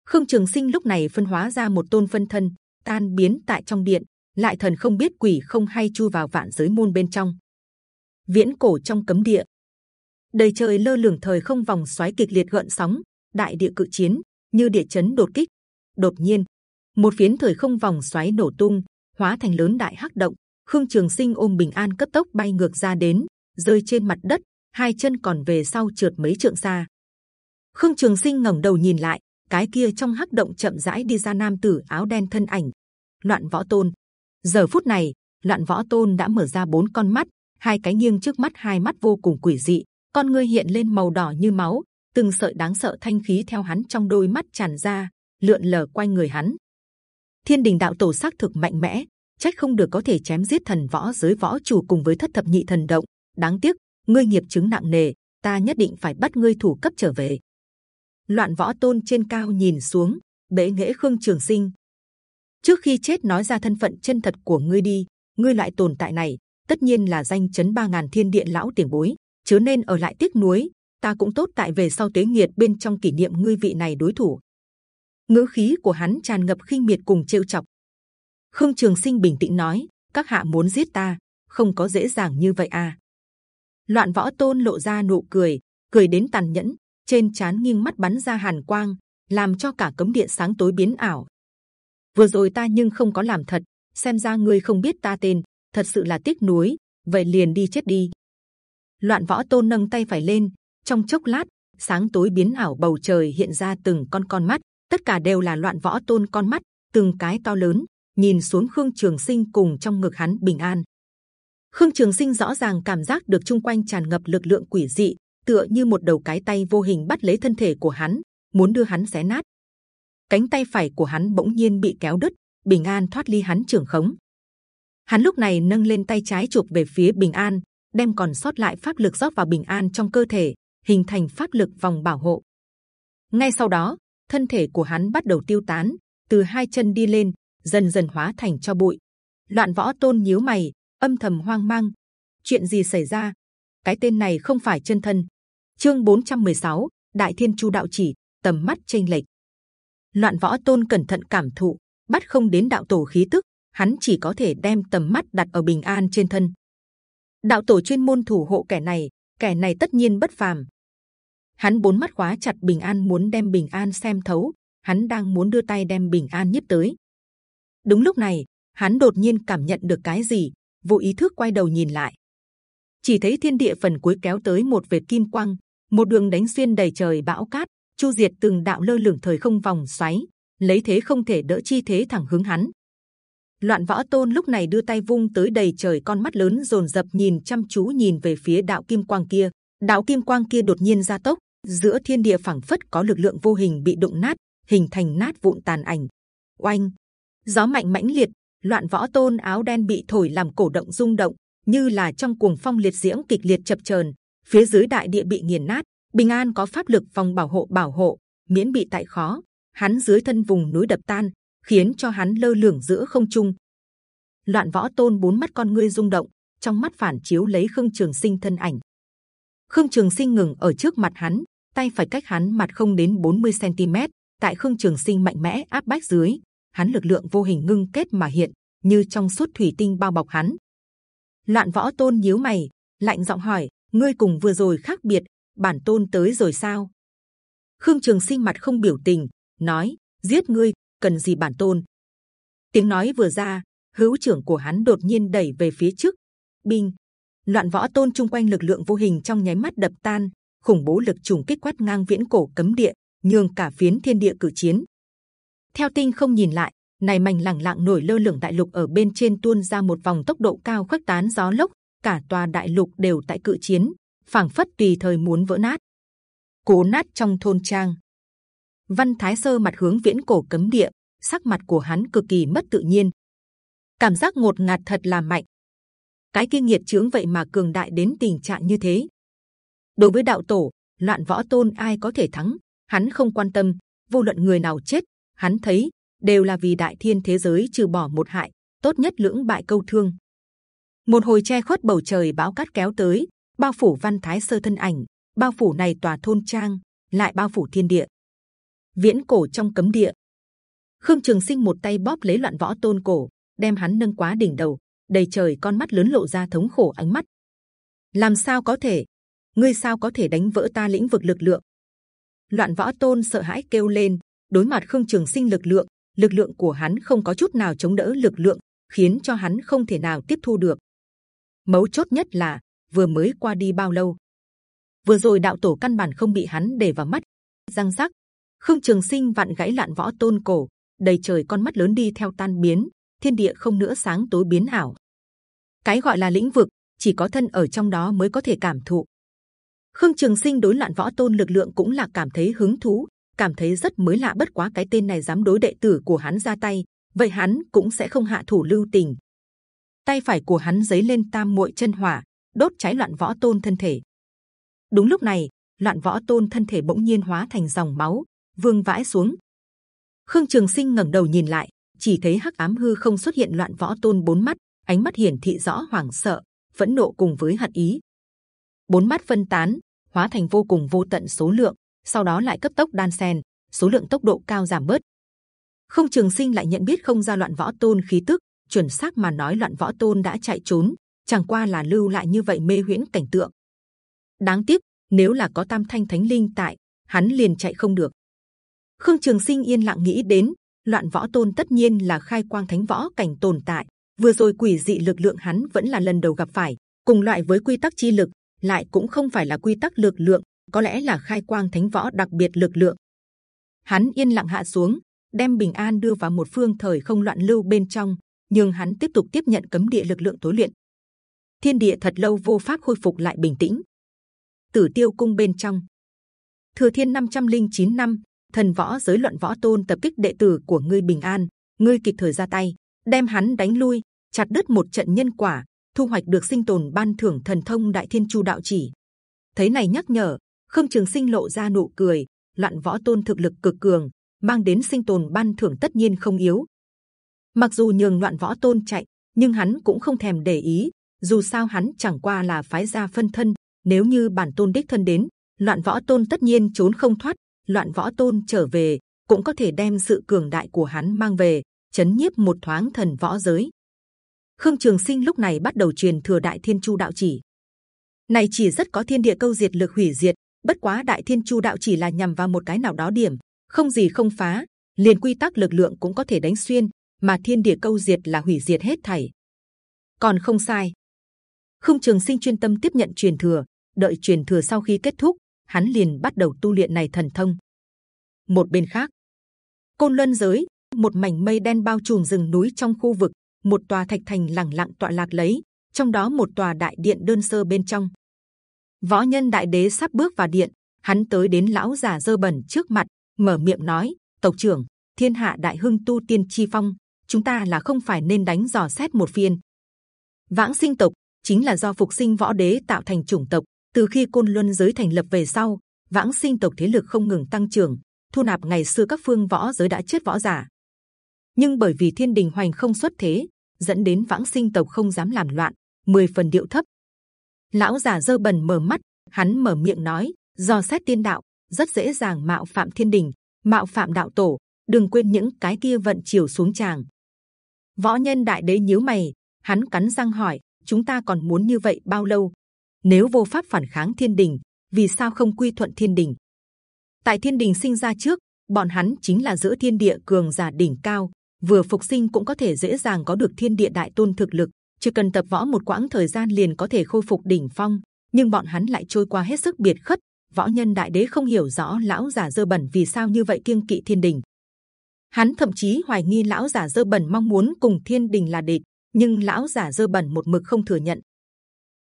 Khương Trường Sinh lúc này phân hóa ra một tôn phân thân, tan biến tại trong điện, lại thần không biết quỷ không hay chui vào vạn giới môn bên trong. Viễn cổ trong cấm địa, đầy trời lơ lửng thời không vòng xoáy kịch liệt gợn sóng, đại địa cự chiến như địa chấn đột kích. Đột nhiên, một phiến thời không vòng xoáy nổ tung, hóa thành lớn đại hắc động. Khương Trường Sinh ôm bình an cấp tốc bay ngược ra đến, rơi trên mặt đất, hai chân còn về sau trượt mấy trượng xa. Khương Trường Sinh ngẩng đầu nhìn lại, cái kia trong hắc động chậm rãi đi ra nam tử áo đen thân ảnh, loạn võ tôn. Giờ phút này, loạn võ tôn đã mở ra bốn con mắt, hai cái nghiêng trước mắt, hai mắt vô cùng quỷ dị, con ngươi hiện lên màu đỏ như máu, từng sợi đáng sợ thanh khí theo hắn trong đôi mắt tràn ra, lượn lờ quanh người hắn. Thiên đình đạo tổ xác thực mạnh mẽ, trách không được có thể chém giết thần võ giới võ chủ cùng với thất thập nhị thần động. Đáng tiếc, ngươi nghiệp chứng nặng nề, ta nhất định phải bắt ngươi thủ cấp trở về. Loạn võ tôn trên cao nhìn xuống, bế nghệ khương trường sinh. Trước khi chết nói ra thân phận chân thật của ngươi đi, ngươi lại tồn tại này, tất nhiên là danh chấn ba ngàn thiên điện lão tiền bối chớ nên ở lại tiếc nuối. Ta cũng tốt tại về sau tế nghiệt bên trong kỷ niệm ngươi vị này đối thủ. Ngữ khí của hắn tràn ngập khinh miệt cùng trêu chọc. Khương Trường Sinh bình tĩnh nói: các hạ muốn giết ta, không có dễ dàng như vậy à? Loạn võ tôn lộ ra nụ cười, cười đến tàn nhẫn, trên chán nghiêng mắt bắn ra hàn quang, làm cho cả cấm điện sáng tối biến ảo. Vừa rồi ta nhưng không có làm thật, xem ra ngươi không biết ta tên, thật sự là tiếc nuối. Vậy liền đi chết đi. Loạn võ tôn nâng tay phải lên, trong chốc lát, sáng tối biến ảo bầu trời hiện ra từng con con mắt, tất cả đều là loạn võ tôn con mắt, từng cái to lớn, nhìn xuống khương trường sinh cùng trong ngực hắn bình an. Khương trường sinh rõ ràng cảm giác được chung quanh tràn ngập lực lượng quỷ dị, tựa như một đầu cái tay vô hình bắt lấy thân thể của hắn, muốn đưa hắn xé nát. Cánh tay phải của hắn bỗng nhiên bị kéo đứt, bình an thoát ly hắn trưởng khống hắn lúc này nâng lên tay trái chụp về phía bình an đem còn sót lại pháp lực rót vào bình an trong cơ thể, hình thành pháp lực vòng bảo hộ. Ngay sau đó, thân thể của hắn bắt đầu tiêu tán, từ hai chân đi lên, dần dần hóa thành cho bụi. Loạn võ tôn nhíu mày, âm thầm hoang mang. Chuyện gì xảy ra? Cái tên này không phải chân thân. Chương 416, Đại Thiên Chu Đạo chỉ tầm mắt chênh lệch. Loạn võ tôn cẩn thận cảm thụ, bắt không đến đạo tổ khí tức, hắn chỉ có thể đem tầm mắt đặt ở bình an trên thân. Đạo tổ chuyên môn thủ hộ kẻ này kẻ này tất nhiên bất phàm. Hắn bốn mắt khóa chặt bình an muốn đem bình an xem thấu, hắn đang muốn đưa tay đem bình an nhíp tới. Đúng lúc này, hắn đột nhiên cảm nhận được cái gì, vô ý thức quay đầu nhìn lại. Chỉ thấy thiên địa phần cuối kéo tới một vệt kim quang, một đường đánh xuyên đầy trời bão cát, chu diệt từng đạo lơ lửng thời không vòng xoáy, lấy thế không thể đỡ chi thế thẳng hướng hắn loạn võ tôn lúc này đưa tay vung tới đầy trời con mắt lớn rồn rập nhìn chăm chú nhìn về phía đạo kim quang kia. Đạo kim quang kia đột nhiên gia tốc, giữa thiên địa phảng phất có lực lượng vô hình bị đụng nát, hình thành nát vụn tàn ảnh. Oanh! Gió mạnh mãnh liệt, loạn võ tôn áo đen bị thổi làm cổ động rung động, như là trong cuồng phong liệt diễm kịch liệt chập chờn. Phía dưới đại địa bị nghiền nát, bình an có pháp lực phòng bảo hộ bảo hộ, miễn bị tại khó. Hắn dưới thân vùng núi đập tan khiến cho hắn lơ lửng giữa không trung. Loạn võ tôn bốn mắt con ngươi rung động, trong mắt phản chiếu lấy khương trường sinh thân ảnh. Khương trường sinh ngừng ở trước mặt hắn, tay phải cách hắn mặt không đến 40 cm tại khương trường sinh mạnh mẽ áp bách dưới, hắn lực lượng vô hình ngưng kết mà hiện, như trong suốt thủy tinh bao bọc hắn. Loạn võ tôn nhíu mày, lạnh giọng hỏi, ngươi cùng vừa rồi khác biệt, bản tôn tới rồi sao? Khương trường sinh mặt không biểu tình, nói, giết ngươi cần gì bản tôn. Tiếng nói vừa ra, hữu trưởng của hắn đột nhiên đẩy về phía trước. Binh, loạn võ tôn chung quanh lực lượng vô hình trong nháy mắt đập tan, khủng bố lực trùng kích quét ngang viễn cổ cấm địa, nhường cả phiến thiên địa cử chiến. Theo tinh không nhìn lại, này mảnh lẳng lặng nổi lơ lửng đại lục ở bên trên tuôn ra một vòng tốc độ cao khuếch tán gió lốc, cả tòa đại lục đều tại cự chiến, phảng phất tùy thời muốn vỡ nát. Cố nát trong thôn trang. Văn thái sơ mặt hướng viễn cổ cấm địa sắc mặt của hắn cực kỳ mất tự nhiên. Cảm giác ngột ngạt thật là mạnh. Cái kinh nghiệt chướng vậy mà cường đại đến tình trạng như thế. Đối với đạo tổ, loạn võ tôn ai có thể thắng? Hắn không quan tâm. Vô luận người nào chết, hắn thấy, đều là vì đại thiên thế giới trừ bỏ một hại, tốt nhất lưỡng bại câu thương. Một hồi che khuất bầu trời bão cát kéo tới, bao phủ văn thái sơ thân ảnh, bao phủ này tòa thôn trang, lại bao phủ thiên địa. Viễn cổ trong cấm địa khương trường sinh một tay bóp lấy loạn võ tôn cổ, đem hắn nâng quá đỉnh đầu, đầy trời con mắt lớn lộ ra thống khổ ánh mắt. Làm sao có thể? Ngươi sao có thể đánh vỡ ta lĩnh vực lực lượng? Loạn võ tôn sợ hãi kêu lên, đối mặt khương trường sinh lực lượng lực lượng của hắn không có chút nào chống đỡ lực lượng, khiến cho hắn không thể nào tiếp thu được. Mấu chốt nhất là, vừa mới qua đi bao lâu? Vừa rồi đạo tổ căn bản không bị hắn để vào mắt. Răng rắc, khương trường sinh vặn gãy loạn võ tôn cổ đầy trời con mắt lớn đi theo tan biến, thiên địa không nữa sáng tối biến ảo. Cái gọi là lĩnh vực, chỉ có thân ở trong đó mới có thể cảm thụ. Khương trường sinh đối loạn võ tôn lực lượng cũng là cảm thấy hứng thú, cảm thấy rất mới lạ bất quá cái tên này dám đối đệ tử của hắn ra tay, vậy hắn cũng sẽ không hạ thủ lưu tình. Tay phải của hắn giấy lên tam muội chân hỏa, đốt cháy loạn võ tôn thân thể. Đúng lúc này, loạn võ tôn thân thể bỗng nhiên hóa thành dòng máu, vương vãi xuống khương trường sinh ngẩng đầu nhìn lại, chỉ thấy hắc ám hư không xuất hiện loạn võ tôn bốn mắt, ánh mắt hiển thị rõ hoảng sợ, phẫn nộ cùng với hận ý. Bốn mắt phân tán, hóa thành vô cùng vô tận số lượng, sau đó lại cấp tốc đan xen, số lượng tốc độ cao giảm bớt. Không trường sinh lại nhận biết không ra loạn võ tôn khí tức, chuẩn xác mà nói loạn võ tôn đã chạy trốn, chẳng qua là lưu lại như vậy mê huyễn cảnh tượng. Đáng tiếc, nếu là có tam thanh thánh linh tại, hắn liền chạy không được khương trường sinh yên lặng nghĩ đến, loạn võ tôn tất nhiên là khai quang thánh võ cảnh tồn tại. Vừa rồi quỷ dị lực lượng hắn vẫn là lần đầu gặp phải. Cùng loại với quy tắc chi lực, lại cũng không phải là quy tắc lực lượng, có lẽ là khai quang thánh võ đặc biệt lực lượng. Hắn yên lặng hạ xuống, đem bình an đưa vào một phương thời không loạn lưu bên trong, nhưng hắn tiếp tục tiếp nhận cấm địa lực lượng tối luyện. Thiên địa thật lâu vô pháp khôi phục lại bình tĩnh. Tử tiêu cung bên trong. Thừa thiên 509 năm thần võ giới luận võ tôn tập kích đệ tử của ngươi bình an, ngươi kịp thời ra tay, đem hắn đánh lui, chặt đứt một trận nhân quả, thu hoạch được sinh tồn ban thưởng thần thông đại thiên chu đạo chỉ. Thấy này nhắc nhở, khương trường sinh lộ ra nụ cười, loạn võ tôn thực lực cực cường, mang đến sinh tồn ban thưởng tất nhiên không yếu. Mặc dù nhường loạn võ tôn chạy, nhưng hắn cũng không thèm để ý, dù sao hắn chẳng qua là phái gia phân thân, nếu như bản tôn đích thân đến, loạn võ tôn tất nhiên trốn không thoát loạn võ tôn trở về, cũng có thể đem sự cường đại của hắn mang về, chấn nhiếp một thoáng thần võ giới. Khương trường sinh lúc này bắt đầu truyền thừa đại thiên chu đạo chỉ. Này chỉ rất có thiên địa câu diệt lực hủy diệt, bất quá đại thiên chu đạo chỉ là nhằm vào một cái nào đó điểm, không gì không phá, liền quy tắc lực lượng cũng có thể đánh xuyên, mà thiên địa câu diệt là hủy diệt hết thảy. Còn không sai. Khương trường sinh chuyên tâm tiếp nhận truyền thừa, đợi truyền thừa sau khi kết thúc hắn liền bắt đầu tu luyện này thần thông. Một bên khác, côn luân giới, một mảnh mây đen bao trùm rừng núi trong khu vực, một tòa thạch thành lẳng lặng tọa lạc lấy, trong đó một tòa đại điện đơn sơ bên trong. Võ nhân đại đế sắp bước vào điện, hắn tới đến lão già dơ bẩn trước mặt, mở miệng nói, tộc trưởng, thiên hạ đại hưng tu tiên chi phong, chúng ta là không phải nên đánh dò xét một phiên. Vãng sinh tộc chính là do phục sinh võ đế tạo thành chủng tộc từ khi côn luân giới thành lập về sau, vãng sinh tộc thế lực không ngừng tăng trưởng, thu nạp ngày xưa các phương võ giới đã chết võ giả. Nhưng bởi vì thiên đình hoành không xuất thế, dẫn đến vãng sinh tộc không dám làm loạn, mười phần điệu thấp. Lão già dơ bẩn mở mắt, hắn mở miệng nói do xét tiên đạo, rất dễ dàng mạo phạm thiên đình, mạo phạm đạo tổ, đừng quên những cái kia vận chiều xuống tràng. Võ nhân đại đế nhíu mày, hắn cắn răng hỏi, chúng ta còn muốn như vậy bao lâu? Nếu vô pháp phản kháng thiên đình, vì sao không quy thuận thiên đình? Tại thiên đình sinh ra trước, bọn hắn chính là giữa thiên địa cường giả đỉnh cao, vừa phục sinh cũng có thể dễ dàng có được thiên địa đại tôn thực lực, chỉ cần tập võ một quãng thời gian liền có thể khôi phục đỉnh phong, nhưng bọn hắn lại trôi qua hết sức biệt khất võ nhân đại đế không hiểu rõ lão giả dơ bẩn vì sao như vậy kiêng kỵ thiên đình. Hắn thậm chí hoài nghi lão giả dơ bẩn mong muốn cùng thiên đình là địch, nhưng lão giả dơ bẩn một mực không thừa nhận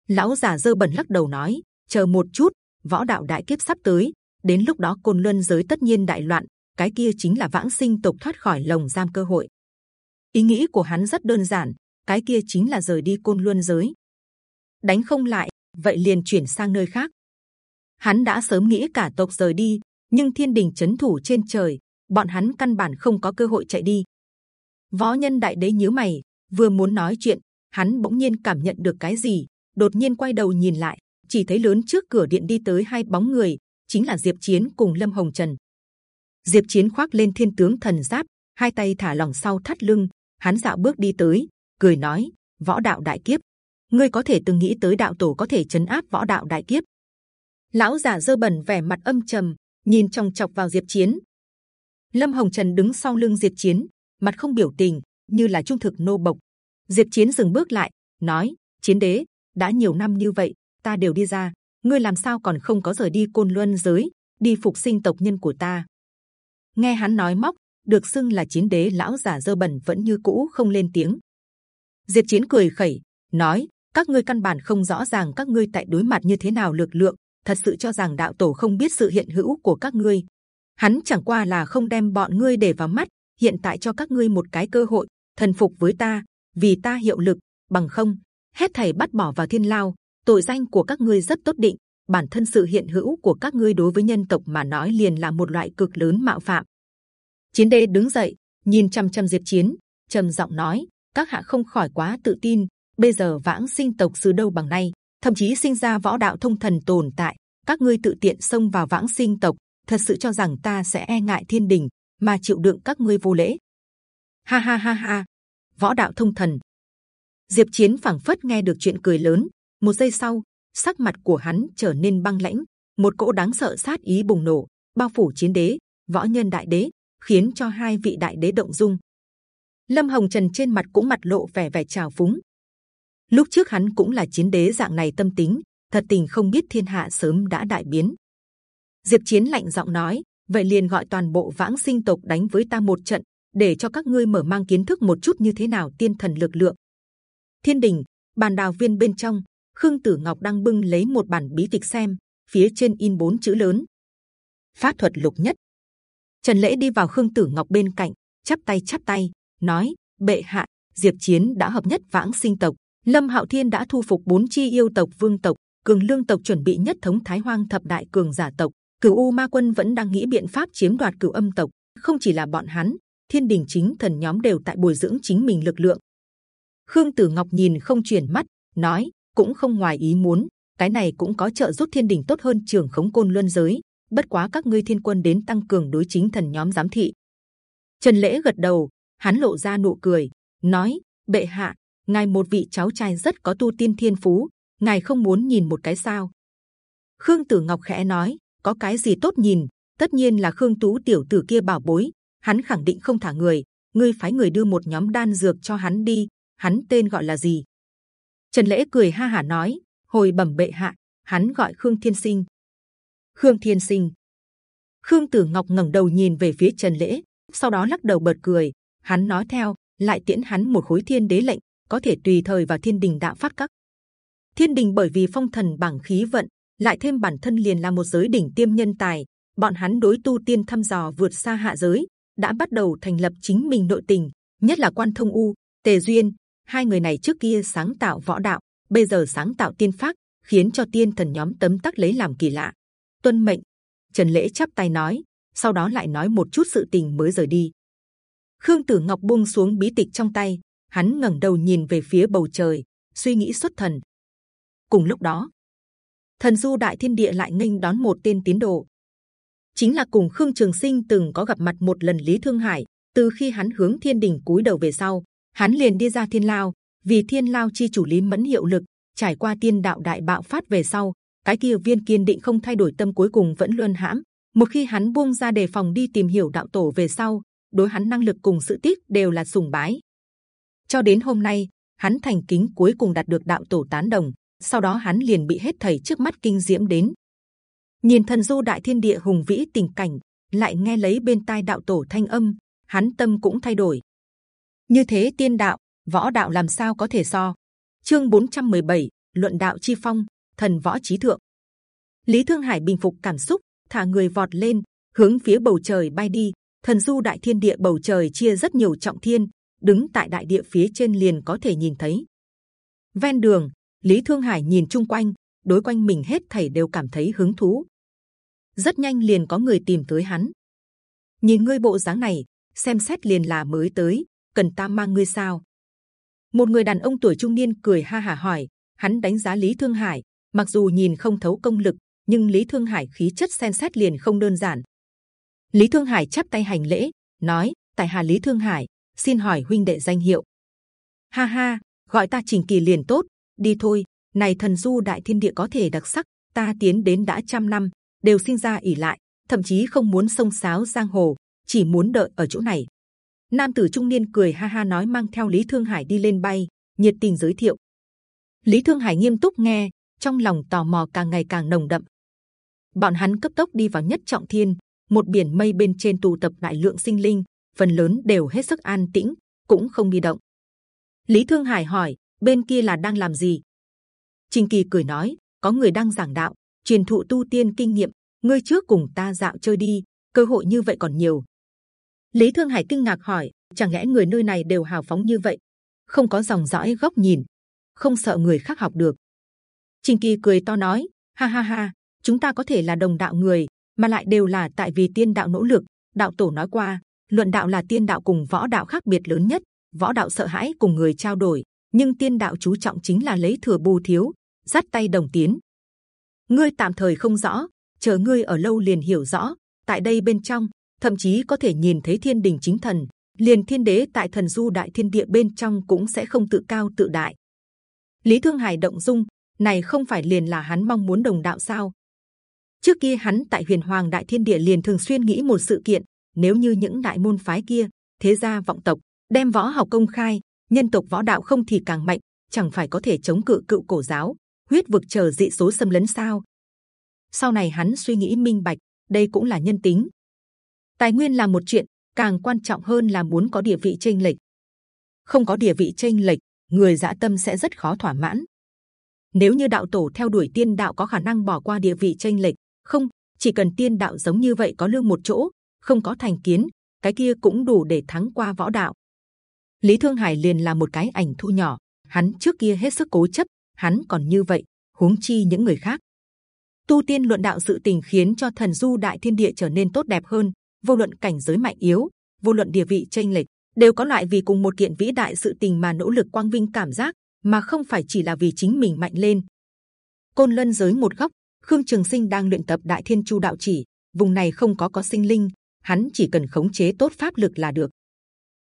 lão già dơ bẩn lắc đầu nói, chờ một chút, võ đạo đại kiếp sắp tới. Đến lúc đó côn luân giới tất nhiên đại loạn, cái kia chính là vãng sinh tộc thoát khỏi lồng giam cơ hội. Ý nghĩ của hắn rất đơn giản, cái kia chính là rời đi côn luân giới. Đánh không lại, vậy liền chuyển sang nơi khác. Hắn đã sớm nghĩ cả tộc rời đi, nhưng thiên đình chấn thủ trên trời, bọn hắn căn bản không có cơ hội chạy đi. Võ nhân đại đế nhíu mày, vừa muốn nói chuyện, hắn bỗng nhiên cảm nhận được cái gì? Đột nhiên quay đầu nhìn lại, chỉ thấy lớn trước cửa điện đi tới hai bóng người, chính là diệp chiến cùng lâm hồng trần. Diệp chiến khoác lên thiên tướng thần giáp, hai tay thả lỏng sau thắt lưng, hắn dạo bước đi tới, cười nói, võ đạo đại kiếp, ngươi có thể từng nghĩ tới đạo tổ có thể chấn áp võ đạo đại kiếp. Lão giả dơ bẩn vẻ mặt âm trầm, nhìn trong chọc vào diệp chiến. Lâm hồng trần đứng sau lưng diệp chiến, mặt không biểu tình, như là trung thực nô bộc. Diệp chiến dừng bước lại, nói, chiến đế đã nhiều năm như vậy, ta đều đi ra. Ngươi làm sao còn không có rời đi côn luân giới, đi phục sinh tộc nhân của ta? Nghe hắn nói móc, được xưng là chiến đế lão già dơ bẩn vẫn như cũ không lên tiếng. Diệp chiến cười khẩy, nói, các ngươi căn bản không rõ ràng các ngươi tại đối mặt như thế nào lực lượng, thật sự cho rằng đạo tổ không biết sự hiện hữu của các ngươi. Hắn chẳng qua là không đem bọn ngươi để vào mắt, hiện tại cho các ngươi một cái cơ hội, thần phục với ta, vì ta hiệu lực, bằng không hết thảy bắt bỏ vào thiên lao, tội danh của các ngươi rất tốt định, bản thân sự hiện hữu của các ngươi đối với nhân tộc mà nói liền là một loại cực lớn mạo phạm. Chiến đế đứng dậy, nhìn chăm chăm diệt chiến, trầm giọng nói, các hạ không khỏi quá tự tin, bây giờ vãng sinh tộc xứ đâu bằng nay, thậm chí sinh ra võ đạo thông thần tồn tại, các ngươi tự tiện xông vào vãng sinh tộc, thật sự cho rằng ta sẽ e ngại thiên đình mà chịu đựng các ngươi vô lễ. Ha ha ha ha, võ đạo thông thần diệp chiến phảng phất nghe được chuyện cười lớn. Một giây sau, sắc mặt của hắn trở nên băng lãnh. Một cỗ đáng sợ sát ý bùng nổ, bao phủ chiến đế, võ nhân đại đế, khiến cho hai vị đại đế động dung. Lâm hồng trần trên mặt cũng mặt lộ vẻ vẻ trào phúng. Lúc trước hắn cũng là chiến đế dạng này tâm tính, thật tình không biết thiên hạ sớm đã đại biến. Diệp chiến lạnh giọng nói, vậy liền gọi toàn bộ vãng sinh tộc đánh với ta một trận, để cho các ngươi mở mang kiến thức một chút như thế nào tiên thần lực lượng thiên đình, bàn đào viên bên trong, khương tử ngọc đang bưng lấy một bản bí tịch xem, phía trên in bốn chữ lớn. Pháp thuật lục nhất. Trần lễ đi vào khương tử ngọc bên cạnh, chắp tay chắp tay, nói, bệ hạ, diệp chiến đã hợp nhất vãng sinh tộc, lâm hạo thiên đã thu phục bốn chi yêu tộc vương tộc, cường lương tộc chuẩn bị nhất thống thái hoang thập đại cường giả tộc, cửu u ma quân vẫn đang nghĩ biện pháp chiếm đoạt cửu âm tộc, không chỉ là bọn hắn, thiên đình chính thần nhóm đều tại bồi dưỡng chính mình lực lượng khương tử ngọc nhìn không chuyển mắt nói cũng không ngoài ý muốn cái này cũng có trợ giúp thiên đình tốt hơn trường khống côn luân giới bất quá các ngươi thiên quân đến tăng cường đối chính thần nhóm giám thị trần lễ gật đầu hắn lộ ra nụ cười nói bệ hạ ngài một vị cháu trai rất có tu tiên thiên phú ngài không muốn nhìn một cái sao khương tử ngọc khẽ nói có cái gì tốt nhìn? Tất nhiên là Khương Tú tiểu tử kia bảo bối, hắn khẳng định không thả người. Ngươi phái người đưa một nhóm đan dược cho hắn đi. Hắn tên gọi là gì? Trần lễ cười ha hả nói, hồi bẩm bệ hạ, hắn gọi Khương Thiên Sinh. Khương Thiên Sinh. Khương Tử Ngọc ngẩng đầu nhìn về phía Trần lễ, sau đó lắc đầu bật cười. Hắn nói theo, lại tiễn hắn một khối thiên đế lệnh, có thể tùy thời vào thiên đình đạo phát các. Thiên đình bởi vì phong thần bảng khí vận, lại thêm bản thân liền là một giới đỉnh tiêm nhân tài, bọn hắn đối tu tiên thăm dò vượt xa hạ giới, đã bắt đầu thành lập chính mình nội tình, nhất là quan thông u, tề duyên, hai người này trước kia sáng tạo võ đạo, bây giờ sáng tạo tiên pháp, khiến cho tiên thần nhóm tấm tắc lấy làm kỳ lạ. Tuân mệnh, Trần lễ chắp tay nói, sau đó lại nói một chút sự tình mới rời đi. Khương Tử Ngọc buông xuống bí tịch trong tay, hắn ngẩng đầu nhìn về phía bầu trời, suy nghĩ xuất thần. Cùng lúc đó, thần du đại thiên địa lại nghênh đón một tên tín đồ, chính là cùng Khương Trường Sinh từng có gặp mặt một lần Lý Thương Hải. Từ khi hắn hướng Thiên Đình cúi đầu về sau, hắn liền đi ra Thiên Lao, vì Thiên Lao chi chủ Lý Mẫn hiệu lực. Trải qua Tiên Đạo đại bạo phát về sau, cái kia viên kiên định không thay đổi tâm cuối cùng vẫn luôn hãm. Một khi hắn buông ra đề phòng đi tìm hiểu đạo tổ về sau, đối hắn năng lực cùng sự tích đều là sùng bái. Cho đến hôm nay, hắn thành kính cuối cùng đạt được đạo tổ tán đồng. Sau đó hắn liền bị hết thầy trước mắt kinh diễm đến. Nhìn thần du đại thiên địa hùng vĩ tình cảnh, lại nghe lấy bên tai đạo tổ thanh âm, hắn tâm cũng thay đổi. Như thế tiên đạo, võ đạo làm sao có thể so? Chương 417, luận đạo chi phong, thần võ trí thượng. Lý Thương Hải bình phục cảm xúc, thả người vọt lên, hướng phía bầu trời bay đi. Thần du đại thiên địa bầu trời chia rất nhiều trọng thiên đứng tại đại địa phía trên liền có thể nhìn thấy. Ven đường lý thương hải nhìn chung quanh đối quanh mình hết thảy đều cảm thấy hứng thú. Rất nhanh liền có người tìm tới hắn. Nhìn ngươi bộ dáng này xem xét liền là mới tới cần ta mang ngươi sao một người đàn ông tuổi trung niên cười ha hà hỏi hắn đánh giá lý thương hải mặc dù nhìn không thấu công lực nhưng lý thương hải khí chất xen xét liền không đơn giản Lý Thương Hải chắp tay hành lễ, nói: Tại hạ Lý Thương Hải, xin hỏi huynh đệ danh hiệu. Ha ha, gọi ta Trình Kỳ liền tốt. Đi thôi, này thần du đại thiên địa có thể đặc sắc, ta tiến đến đã trăm năm, đều sinh ra ỉ lại, thậm chí không muốn sông sáo giang hồ, chỉ muốn đợi ở chỗ này. Nam tử trung niên cười ha ha nói mang theo Lý Thương Hải đi lên bay, nhiệt tình giới thiệu. Lý Thương Hải nghiêm túc nghe, trong lòng tò mò càng ngày càng nồng đậm. Bọn hắn cấp tốc đi vào nhất trọng thiên, một biển mây bên trên tụ tập đại lượng sinh linh, phần lớn đều hết sức an tĩnh, cũng không đi động. Lý Thương Hải hỏi, bên kia là đang làm gì? Trình Kỳ cười nói, có người đang giảng đạo, truyền thụ tu tiên kinh nghiệm. Ngươi trước cùng ta dạo chơi đi, cơ hội như vậy còn nhiều. Lý Thương Hải kinh ngạc hỏi, chẳng lẽ người nơi này đều hào phóng như vậy, không có dòng dõi góc nhìn, không sợ người khác học được? Trình Kỳ cười to nói, ha ha ha, chúng ta có thể là đồng đạo người, mà lại đều là tại vì tiên đạo nỗ lực. Đạo tổ nói qua, luận đạo là tiên đạo cùng võ đạo khác biệt lớn nhất. Võ đạo sợ hãi cùng người trao đổi, nhưng tiên đạo chú trọng chính là lấy thừa bù thiếu, dắt tay đồng tiến. Ngươi tạm thời không rõ, chờ ngươi ở lâu liền hiểu rõ. Tại đây bên trong, thậm chí có thể nhìn thấy thiên đình chính thần, liền thiên đế tại thần du đại thiên địa bên trong cũng sẽ không tự cao tự đại. Lý Thương Hải động dung, này không phải liền là hắn mong muốn đồng đạo sao? Trước kia hắn tại Huyền Hoàng Đại Thiên Địa liền thường xuyên nghĩ một sự kiện: nếu như những đại môn phái kia, thế gia vọng tộc đem võ học công khai, nhân tộc võ đạo không thì càng mạnh, chẳng phải có thể chống cự cựu cổ giáo, huyết vực chờ dị số xâm lấn sao? Sau này hắn suy nghĩ minh bạch, đây cũng là nhân tính. Tài nguyên là một chuyện, càng quan trọng hơn là muốn có địa vị tranh lệch. Không có địa vị tranh lệch, người dạ tâm sẽ rất khó thỏa mãn. Nếu như đạo tổ theo đuổi tiên đạo có khả năng bỏ qua địa vị tranh lệch, không chỉ cần tiên đạo giống như vậy có lương một chỗ không có thành kiến cái kia cũng đủ để thắng qua võ đạo lý thương hải liền là một cái ảnh thu nhỏ hắn trước kia hết sức cố chấp hắn còn như vậy huống chi những người khác tu tiên luận đạo sự tình khiến cho thần du đại thiên địa trở nên tốt đẹp hơn vô luận cảnh giới mạnh yếu vô luận địa vị tranh lệch đều có loại vì cùng một kiện vĩ đại sự tình mà nỗ lực quang vinh cảm giác mà không phải chỉ là vì chính mình mạnh lên côn lân giới một góc Khương Trường Sinh đang luyện tập Đại Thiên Chu Đạo Chỉ, vùng này không có có sinh linh, hắn chỉ cần khống chế tốt pháp lực là được.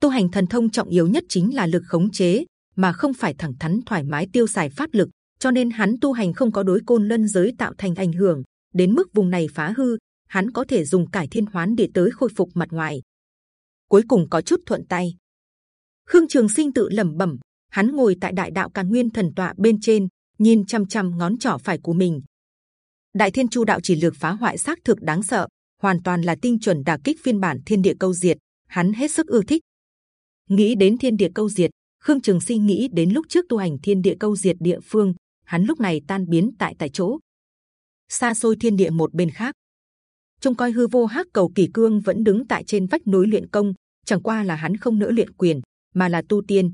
Tu hành thần thông trọng yếu nhất chính là lực khống chế, mà không phải thẳng thắn thoải mái tiêu xài pháp lực. Cho nên hắn tu hành không có đối côn lân giới tạo thành ảnh hưởng, đến mức vùng này phá hư, hắn có thể dùng cải thiên hoán địa tới khôi phục mặt ngoài. Cuối cùng có chút thuận tay. Khương Trường Sinh tự lẩm bẩm, hắn ngồi tại đại đạo càn nguyên thần tọa bên trên, nhìn chăm chăm ngón trỏ phải của mình. Đại Thiên Chu đạo chỉ lược phá hoại xác thực đáng sợ, hoàn toàn là tinh chuẩn đả kích phiên bản Thiên Địa Câu Diệt. Hắn hết sức ưa thích. Nghĩ đến Thiên Địa Câu Diệt, Khương Trường Sinh nghĩ đến lúc trước tu hành Thiên Địa Câu Diệt địa phương, hắn lúc này tan biến tại tại chỗ. Xa xôi thiên địa một bên khác, trông coi hư vô hắc cầu kỳ cương vẫn đứng tại trên vách núi luyện công, chẳng qua là hắn không nỡ luyện quyền, mà là tu tiên.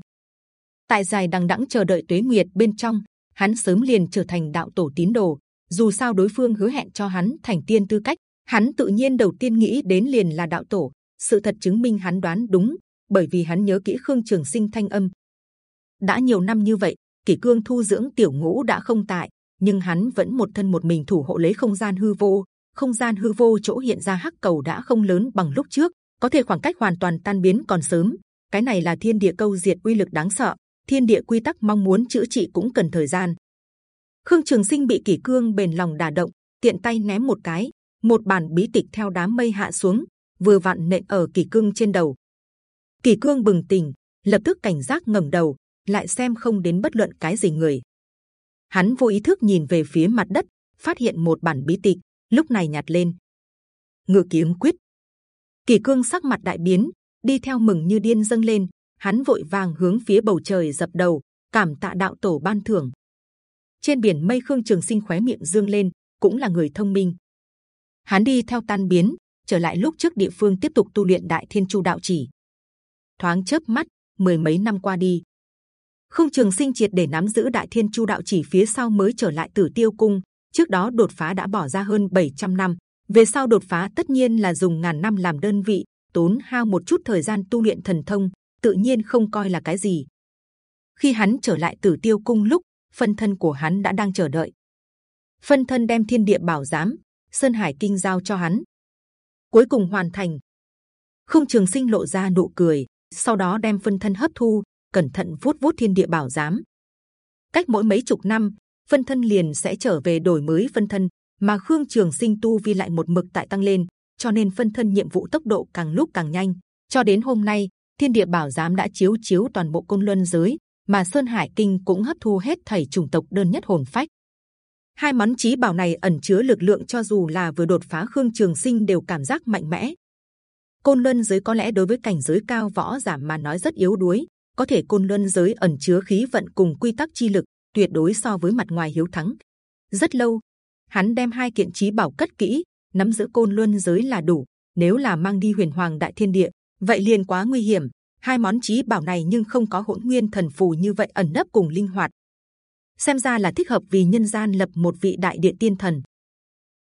Tại dài đằng đẵng chờ đợi tuế nguyệt bên trong, hắn sớm liền trở thành đạo tổ tín đồ. Dù sao đối phương hứa hẹn cho hắn thành tiên tư cách, hắn tự nhiên đầu tiên nghĩ đến liền là đạo tổ. Sự thật chứng minh hắn đoán đúng, bởi vì hắn nhớ kỹ Khương Trường Sinh thanh âm. đã nhiều năm như vậy, kỷ cương thu dưỡng tiểu ngũ đã không tại, nhưng hắn vẫn một thân một mình thủ hộ lấy không gian hư vô. Không gian hư vô chỗ hiện ra hắc cầu đã không lớn bằng lúc trước, có thể khoảng cách hoàn toàn tan biến còn sớm. Cái này là thiên địa câu diệt uy lực đáng sợ thiên địa quy tắc mong muốn chữa trị cũng cần thời gian. Khương Trường Sinh bị kỷ cương bền lòng đả động, tiện tay ném một cái, một bản bí tịch theo đám mây hạ xuống, vừa vặn nện ở kỷ cương trên đầu. Kỷ cương bừng tỉnh, lập tức cảnh giác ngẩng đầu, lại xem không đến bất luận cái gì người. Hắn vô ý thức nhìn về phía mặt đất, phát hiện một bản bí tịch, lúc này nhặt lên. Ngự kiếm quyết. kỳ cương sắc mặt đại biến, đi theo mừng như điên dâng lên, hắn vội vàng hướng phía bầu trời dập đầu cảm tạ đạo tổ ban thưởng. Trên biển mây khương trường sinh khóe miệng dương lên cũng là người thông minh. Hắn đi theo tan biến trở lại lúc trước địa phương tiếp tục tu luyện đại thiên chu đạo chỉ. Thoáng chớp mắt mười mấy năm qua đi. Khương trường sinh triệt để nắm giữ đại thiên chu đạo chỉ phía sau mới trở lại tử tiêu cung trước đó đột phá đã bỏ ra hơn 700 năm về sau đột phá tất nhiên là dùng ngàn năm làm đơn vị tốn hao một chút thời gian tu luyện thần thông tự nhiên không coi là cái gì. Khi hắn trở lại Tử Tiêu Cung lúc phân thân của hắn đã đang chờ đợi. Phân thân đem thiên địa bảo giám, sơn hải kinh giao cho hắn. Cuối cùng hoàn thành. Không Trường Sinh lộ ra nụ cười, sau đó đem phân thân hấp thu, cẩn thận vuốt vuốt thiên địa bảo giám. Cách mỗi mấy chục năm, phân thân liền sẽ trở về đổi mới phân thân, mà Khương Trường Sinh tu vi lại một mực tại tăng lên, cho nên phân thân nhiệm vụ tốc độ càng lúc càng nhanh. Cho đến hôm nay, thiên địa bảo giám đã chiếu chiếu toàn bộ côn luân giới mà sơn hải kinh cũng hấp thu hết thảy chủng tộc đơn nhất hồn phách hai món trí bảo này ẩn chứa lực lượng cho dù là vừa đột phá khương trường sinh đều cảm giác mạnh mẽ côn luân giới có lẽ đối với cảnh giới cao võ giảm mà nói rất yếu đuối có thể côn luân giới ẩn chứa khí vận cùng quy tắc chi lực tuyệt đối so với mặt ngoài hiếu thắng rất lâu hắn đem hai kiện chí bảo cất kỹ nắm giữ côn luân giới là đủ nếu là mang đi huyền hoàng đại thiên địa vậy liền quá nguy hiểm. Hai món chí bảo này nhưng không có hỗn nguyên thần phù như vậy ẩn nấp cùng linh hoạt, xem ra là thích hợp vì nhân gian lập một vị đại địa tiên thần.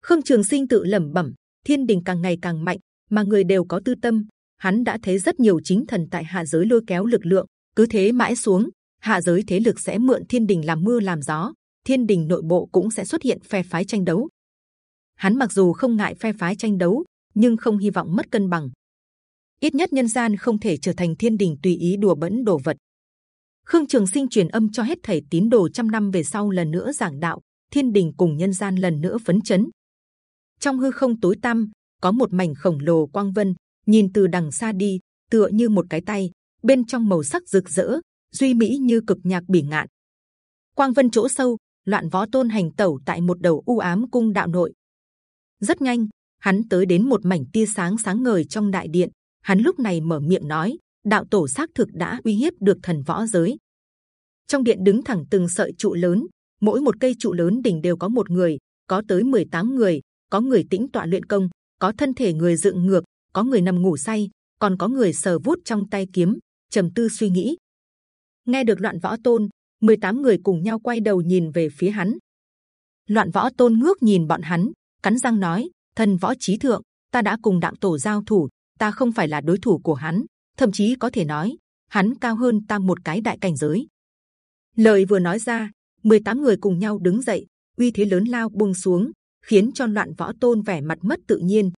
Khương Trường Sinh tự lẩm bẩm, thiên đình càng ngày càng mạnh, mà người đều có tư tâm. Hắn đã thấy rất nhiều chính thần tại hạ giới lôi kéo lực lượng, cứ thế mãi xuống, hạ giới thế lực sẽ mượn thiên đình làm mưa làm gió, thiên đình nội bộ cũng sẽ xuất hiện phe phái tranh đấu. Hắn mặc dù không ngại phe phái tranh đấu, nhưng không hy vọng mất cân bằng ít nhất nhân gian không thể trở thành thiên đình tùy ý đùa bỡn đồ vật. Khương Trường Sinh truyền âm cho hết thầy tín đồ trăm năm về sau lần nữa giảng đạo, thiên đình cùng nhân gian lần nữa phấn chấn. Trong hư không tối tăm có một mảnh khổng lồ quang vân, nhìn từ đằng xa đi, tựa như một cái tay, bên trong màu sắc rực rỡ, duy mỹ như cực nhạc bỉ ngạn. Quang vân chỗ sâu, loạn võ tôn hành tẩu tại một đầu u ám cung đạo nội. Rất nhanh, hắn tới đến một mảnh tia sáng sáng ngời trong đại điện, hắn lúc này mở miệng nói đạo tổ xác thực đã uy hiếp được thần võ giới trong điện đứng thẳng từng sợi trụ lớn mỗi một cây trụ lớn đỉnh đều có một người có tới 18 người có người tĩnh tọa luyện công có thân thể người dựng ngược có người nằm ngủ say còn có người sờ vuốt trong tay kiếm trầm tư suy nghĩ nghe được loạn võ tôn 18 người cùng nhau quay đầu nhìn về phía hắn loạn võ tôn ngước nhìn bọn hắn cắn răng nói thần võ trí thượng ta đã cùng đạo tổ giao thủ ta không phải là đối thủ của hắn, thậm chí có thể nói hắn cao hơn ta một cái đại cảnh giới. Lời vừa nói ra, 18 người cùng nhau đứng dậy, uy thế lớn lao buông xuống, khiến cho loạn võ tôn vẻ mặt mất tự nhiên.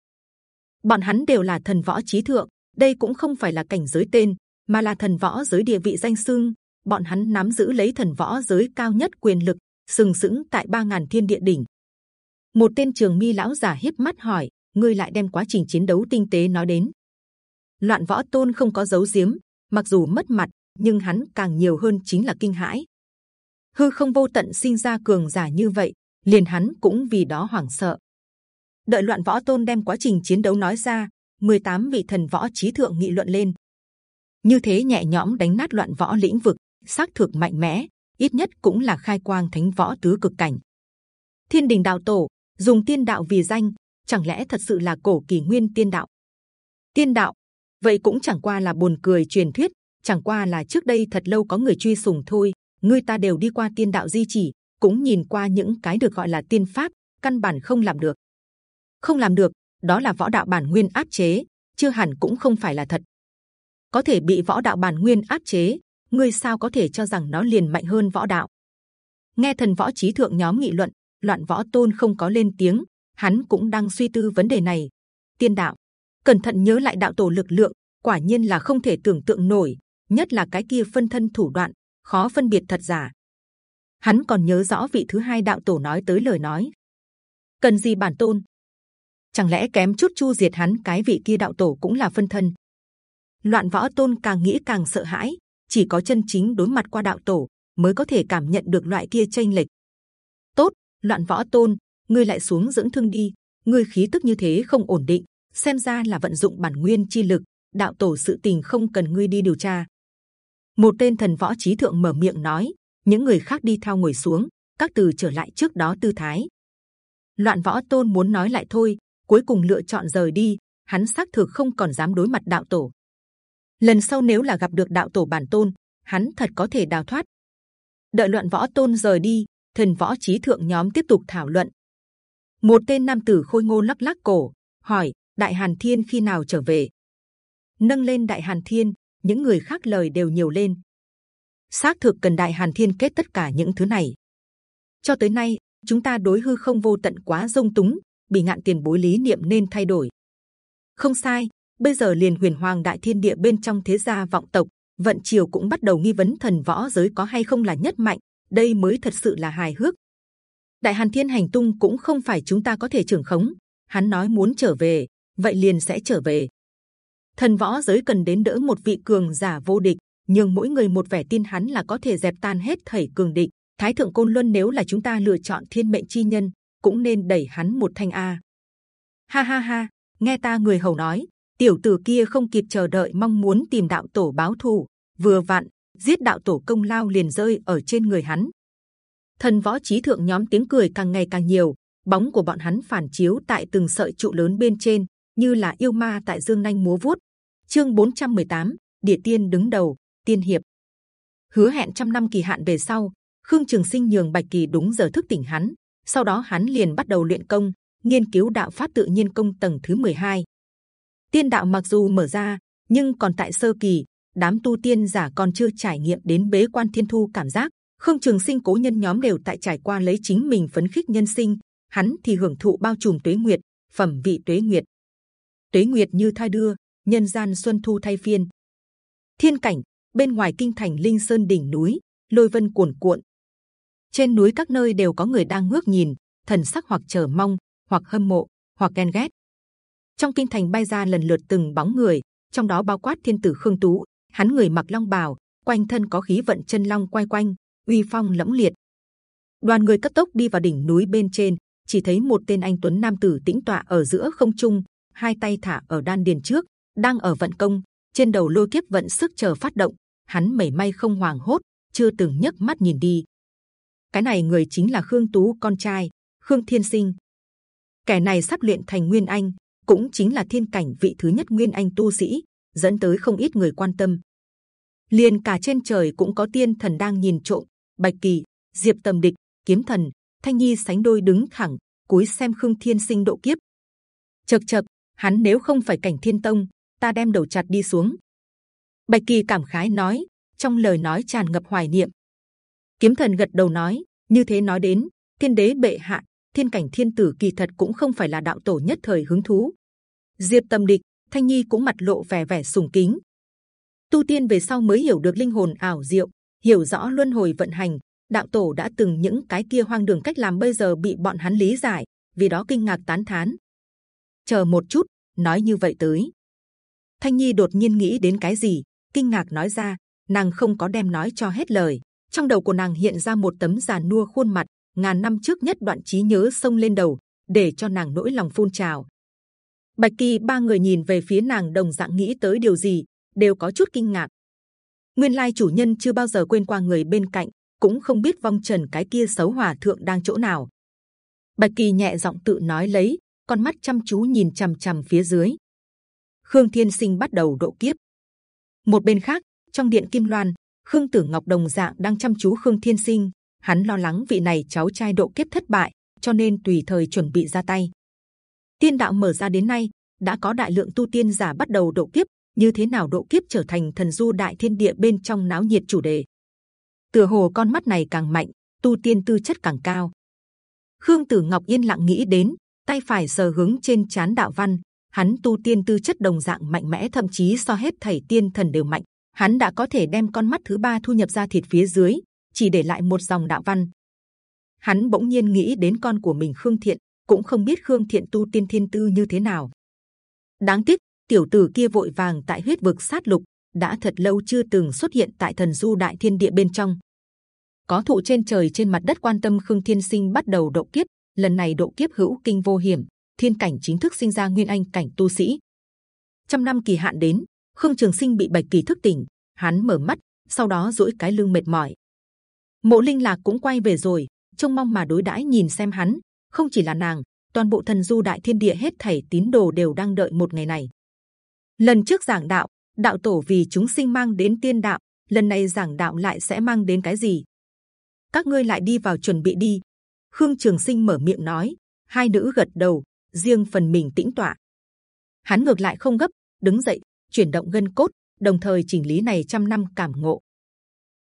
Bọn hắn đều là thần võ trí thượng, đây cũng không phải là cảnh giới tên, mà là thần võ giới địa vị danh sương, Bọn hắn nắm giữ lấy thần võ giới cao nhất quyền lực, sừng sững tại ba ngàn thiên địa đỉnh. một tên trường mi lão giả hiếp mắt hỏi ngươi lại đem quá trình chiến đấu tinh tế nói đến? Loạn võ tôn không có giấu giếm mặc dù mất mặt nhưng hắn càng nhiều hơn chính là kinh hãi. Hư không vô tận sinh ra cường giả như vậy liền hắn cũng vì đó hoảng sợ. Đợi loạn võ tôn đem quá trình chiến đấu nói ra 18 vị thần võ trí thượng nghị luận lên như thế nhẹ nhõm đánh nát loạn võ lĩnh vực, xác thực mạnh mẽ, ít nhất cũng là khai quang thánh võ tứ cực cảnh. Thiên đình đạo tổ, dùng tiên đạo vì danh, chẳng lẽ thật sự là cổ kỳ nguyên tiên đạo? Tiên đạo, vậy cũng chẳng qua là buồn cười truyền thuyết, chẳng qua là trước đây thật lâu có người truy sùng thôi, người ta đều đi qua tiên đạo di chỉ, cũng nhìn qua những cái được gọi là tiên pháp, căn bản không làm được. Không làm được, đó là võ đạo bản nguyên áp chế, chưa hẳn cũng không phải là thật có thể bị võ đạo bản nguyên áp chế. Ngươi sao có thể cho rằng nó liền mạnh hơn võ đạo? Nghe thần võ trí thượng nhóm nghị luận, loạn võ tôn không có lên tiếng. Hắn cũng đang suy tư vấn đề này. Tiên đạo, cẩn thận nhớ lại đạo tổ lực lượng, quả nhiên là không thể tưởng tượng nổi, nhất là cái kia phân thân thủ đoạn, khó phân biệt thật giả. Hắn còn nhớ rõ vị thứ hai đạo tổ nói tới lời nói. Cần gì bản tôn? Chẳng lẽ kém chút chu diệt hắn cái vị kia đạo tổ cũng là phân thân? Loạn võ tôn càng nghĩ càng sợ hãi, chỉ có chân chính đối mặt qua đạo tổ mới có thể cảm nhận được loại kia tranh lệch. Tốt, loạn võ tôn, ngươi lại xuống dưỡng thương đi, ngươi khí tức như thế không ổn định, xem ra là vận dụng bản nguyên chi lực, đạo tổ sự tình không cần ngươi đi điều tra. Một tên thần võ trí thượng mở miệng nói, những người khác đi theo ngồi xuống, các từ trở lại trước đó tư thái. Loạn võ tôn muốn nói lại thôi, cuối cùng lựa chọn rời đi, hắn xác thực không còn dám đối mặt đạo tổ lần sau nếu là gặp được đạo tổ bản tôn, hắn thật có thể đào thoát. Đợi loạn võ tôn rời đi, thần võ trí thượng nhóm tiếp tục thảo luận. Một tên nam tử khôi ngô lắc lắc cổ, hỏi, đại hàn thiên khi nào trở về? Nâng lên đại hàn thiên, những người khác lời đều nhiều lên. Xác thực cần đại hàn thiên kết tất cả những thứ này. Cho tới nay, chúng ta đối hư không vô tận quá dung túng, bị ngạn tiền bối lý niệm nên thay đổi. Không sai bây giờ liền huyền hoàng đại thiên địa bên trong thế gia vọng tộc, vận triều cũng bắt đầu nghi vấn thần võ giới có hay không là nhất mạnh, đây mới thật sự là hài hước. Đại hàn thiên hành tung cũng không phải chúng ta có thể trưởng khống, hắn nói muốn trở về, vậy liền sẽ trở về. Thần võ giới cần đến đỡ một vị cường giả vô địch, nhưng mỗi người một vẻ tin hắn là có thể dẹp tan hết thảy cường địch. Thái thượng côn luân nếu là chúng ta lựa chọn thiên mệnh chi nhân, cũng nên đẩy hắn một thanh a. Ha ha ha, nghe ta người hầu nói tiểu tử kia không kịp chờ đợi mong muốn tìm đạo tổ báo thù vừa vặn giết đạo tổ công lao liền rơi ở trên người hắn. Thần võ trí thượng nhóm tiếng cười càng ngày càng nhiều bóng của bọn hắn phản chiếu tại từng sợi trụ lớn bên trên như là yêu ma tại dương nhanh múa vuốt. Chương 418, địa tiên đứng đầu tiên hiệp. Hứa hẹn trăm năm kỳ hạn về sau khương trường sinh nhường bạch kỳ đúng giờ thức tỉnh hắn. Sau đó hắn liền bắt đầu luyện công nghiên cứu đạo pháp tự nhiên công tầng thứ 12 tiên đạo mặc dù mở ra, nhưng còn tại sơ kỳ, đám tu tiên giả còn chưa trải nghiệm đến bế quan thiên thu cảm giác. Không trường sinh cố nhân nhóm đều tại trải qua lấy chính mình phấn khích nhân sinh, hắn thì hưởng thụ bao trùm tuế nguyệt, phẩm vị tuế nguyệt. Tuế nguyệt như thai đưa, nhân gian xuân thu thay phiên. Thiên cảnh, bên ngoài kinh thành linh sơn đỉnh núi, lôi vân cuồn cuộn. Trên núi các nơi đều có người đang ngước nhìn, thần sắc hoặc chờ mong, hoặc hâm mộ, hoặc ghen ghét trong kinh thành bay ra lần lượt từng bóng người, trong đó bao quát thiên tử khương tú, hắn người mặc long bào, quanh thân có khí vận chân long quay quanh, uy phong lẫm liệt. Đoàn người cấp tốc đi vào đỉnh núi bên trên, chỉ thấy một tên anh tuấn nam tử tĩnh tọa ở giữa không trung, hai tay thả ở đan điền trước, đang ở vận công, trên đầu lôi kiếp vận sức chờ phát động. Hắn mẩy may không hoàng hốt, chưa từng nhấc mắt nhìn đi. Cái này người chính là khương tú, con trai, khương thiên sinh. Kẻ này sắp luyện thành nguyên anh cũng chính là thiên cảnh vị thứ nhất nguyên anh tu sĩ, dẫn tới không ít người quan tâm. Liền cả trên trời cũng có tiên thần đang nhìn trộm, bạch kỳ, diệp tầm địch, kiếm thần, thanh nhi sánh đôi đứng thẳng, cúi xem khương thiên sinh độ kiếp. Chập chập hắn nếu không phải cảnh thiên tông, ta đem đầu chặt đi xuống. Bạch kỳ cảm khái nói, trong lời nói tràn ngập hoài niệm. Kiếm thần gật đầu nói, như thế nói đến thiên đế bệ hạ thiên cảnh thiên tử kỳ thật cũng không phải là đạo tổ nhất thời hứng thú diệp tâm địch thanh nhi cũng mặt lộ vẻ vẻ sùng kính tu tiên về sau mới hiểu được linh hồn ảo diệu hiểu rõ luân hồi vận hành đạo tổ đã từng những cái kia hoang đường cách làm bây giờ bị bọn hắn lý giải vì đó kinh ngạc tán thán. Chờ một chút, nói như vậy tới. Thanh Nhi đột nhiên nghĩ đến cái gì, kinh ngạc nói ra, nàng không có đem nói cho hết lời. Trong đầu của nàng hiện ra một tấm giàn nua khuôn mặt, ngàn năm trước nhất đoạn trí nhớ sông lên đầu, để cho nàng nỗi lòng phun trào. Bạch Kỳ ba người nhìn về phía nàng đồng dạng nghĩ tới điều gì, đều có chút kinh ngạc. Nguyên lai chủ nhân chưa bao giờ quên qua người bên cạnh, cũng không biết vong trần cái kia xấu hòa thượng đang chỗ nào. Bạch Kỳ nhẹ giọng tự nói lấy, con mắt chăm chú nhìn c h ầ m c h ầ m phía dưới. Khương Thiên Sinh bắt đầu độ kiếp. Một bên khác, trong điện Kim Loan, Khương Tử Ngọc đồng dạng đang chăm chú Khương Thiên Sinh. Hắn lo lắng vị này cháu trai độ kiếp thất bại, cho nên tùy thời chuẩn bị ra tay. Tiên đạo mở ra đến nay, đã có đại lượng tu tiên giả bắt đầu độ kiếp. Như thế nào độ kiếp trở thành thần du đại thiên địa bên trong náo nhiệt chủ đề? Tựa hồ con mắt này càng mạnh, tu tiên tư chất càng cao. Khương Tử Ngọc yên lặng nghĩ đến, tay phải sờ hướng trên chán đạo văn, hắn tu tiên tư chất đồng dạng mạnh mẽ, thậm chí so hết thảy tiên thần đều mạnh. Hắn đã có thể đem con mắt thứ ba thu nhập ra thịt phía dưới, chỉ để lại một dòng đạo văn. Hắn bỗng nhiên nghĩ đến con của mình Khương Thiện, cũng không biết Khương Thiện tu tiên thiên tư như thế nào. Đáng tiếc, tiểu tử kia vội vàng tại huyết vực sát lục, đã thật lâu chưa từng xuất hiện tại thần du đại thiên địa bên trong. Có thụ trên trời trên mặt đất quan tâm Khương Thiên Sinh bắt đầu độ kiếp, lần này độ kiếp hữu kinh vô hiểm, thiên cảnh chính thức sinh ra nguyên anh cảnh tu sĩ. Trăm năm kỳ hạn đến, Khương Trường Sinh bị bạch kỳ thức tỉnh, hắn mở mắt, sau đó duỗi cái lưng mệt mỏi. Mộ Linh Lạc cũng quay về rồi, trông mong mà đối đãi nhìn xem hắn. Không chỉ là nàng, toàn bộ thần du đại thiên địa hết thảy tín đồ đều đang đợi một ngày này. Lần trước giảng đạo, đạo tổ vì chúng sinh mang đến tiên đạo, lần này giảng đạo lại sẽ mang đến cái gì? Các ngươi lại đi vào chuẩn bị đi. Khương Trường Sinh mở miệng nói. Hai nữ gật đầu, riêng phần mình tĩnh tọa. Hắn ngược lại không gấp, đứng dậy, chuyển động gân cốt, đồng thời chỉnh lý này trăm năm cảm ngộ.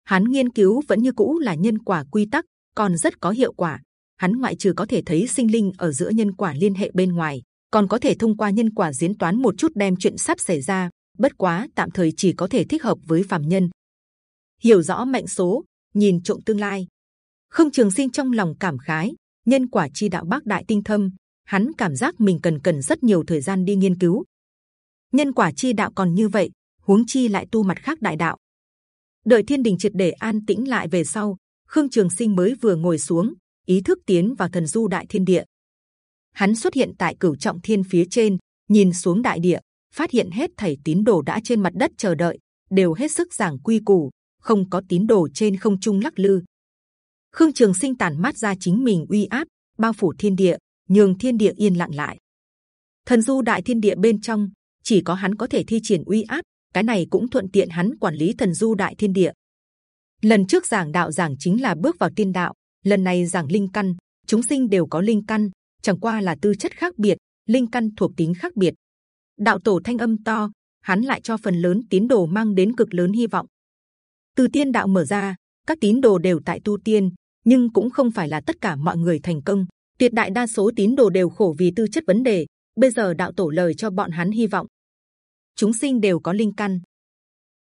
Hắn nghiên cứu vẫn như cũ là nhân quả quy tắc, còn rất có hiệu quả. Hắn ngoại trừ có thể thấy sinh linh ở giữa nhân quả liên hệ bên ngoài, còn có thể thông qua nhân quả diễn toán một chút đem chuyện sắp xảy ra. Bất quá tạm thời chỉ có thể thích hợp với phàm nhân. Hiểu rõ mệnh số, nhìn trộm tương lai. Khương Trường Sinh trong lòng cảm khái, nhân quả chi đạo bác đại tinh thâm, hắn cảm giác mình cần cần rất nhiều thời gian đi nghiên cứu. Nhân quả chi đạo còn như vậy, huống chi lại tu mặt khác đại đạo. Đợi thiên đình triệt để an tĩnh lại về sau, Khương Trường Sinh mới vừa ngồi xuống, ý thức tiến vào thần du đại thiên địa. Hắn xuất hiện tại cửu trọng thiên phía trên, nhìn xuống đại địa, phát hiện hết thảy tín đồ đã trên mặt đất chờ đợi, đều hết sức giảng quy củ, không có tín đồ trên không trung lắc lư. Khương Trường Sinh tàn mát ra chính mình uy áp, bao phủ thiên địa, nhường thiên địa yên lặng lại. Thần du đại thiên địa bên trong chỉ có hắn có thể thi triển uy áp, cái này cũng thuận tiện hắn quản lý thần du đại thiên địa. Lần trước giảng đạo giảng chính là bước vào tiên đạo, lần này giảng linh căn, chúng sinh đều có linh căn, chẳng qua là tư chất khác biệt, linh căn thuộc tính khác biệt. Đạo tổ thanh âm to, hắn lại cho phần lớn tín đồ mang đến cực lớn hy vọng. Từ tiên đạo mở ra, các tín đồ đều tại tu tiên, nhưng cũng không phải là tất cả mọi người thành công. Tuyệt đại đa số tín đồ đều khổ vì tư chất vấn đề. Bây giờ đạo tổ lời cho bọn hắn hy vọng. Chúng sinh đều có linh căn.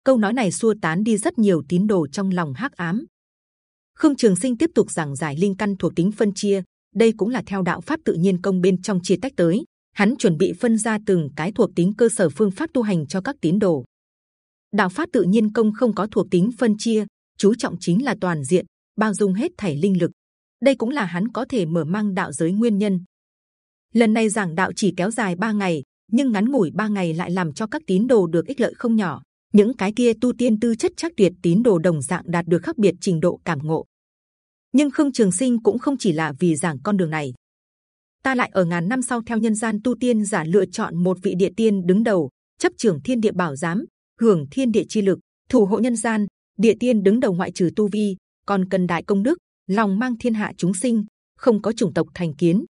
Câu nói này xua tán đi rất nhiều tín đồ trong lòng hắc ám. Khương Trường Sinh tiếp tục giảng giải linh căn thuộc tính phân chia. Đây cũng là theo đạo pháp tự nhiên công bên trong chia tách tới. Hắn chuẩn bị phân ra từng cái thuộc tính cơ sở phương pháp tu hành cho các tín đồ. Đạo pháp tự nhiên công không có thuộc tính phân chia, chú trọng chính là toàn diện, bao dung hết thảy linh lực. Đây cũng là hắn có thể mở mang đạo giới nguyên nhân. Lần này giảng đạo chỉ kéo dài 3 ngày, nhưng ngắn ngủi ba ngày lại làm cho các tín đồ được ích lợi không nhỏ. Những cái kia tu tiên tư chất chắc tuyệt tín đồ đồng dạng đạt được khác biệt trình độ cảm ngộ. Nhưng Khương Trường Sinh cũng không chỉ là vì giảng con đường này. Ta lại ở ngàn năm sau theo nhân gian tu tiên giả lựa chọn một vị địa tiên đứng đầu, chấp trưởng thiên địa bảo giám, hưởng thiên địa chi lực, thủ hộ nhân gian. Địa tiên đứng đầu ngoại trừ tu vi, còn cần đại công đức, lòng mang thiên hạ chúng sinh, không có chủng tộc thành kiến.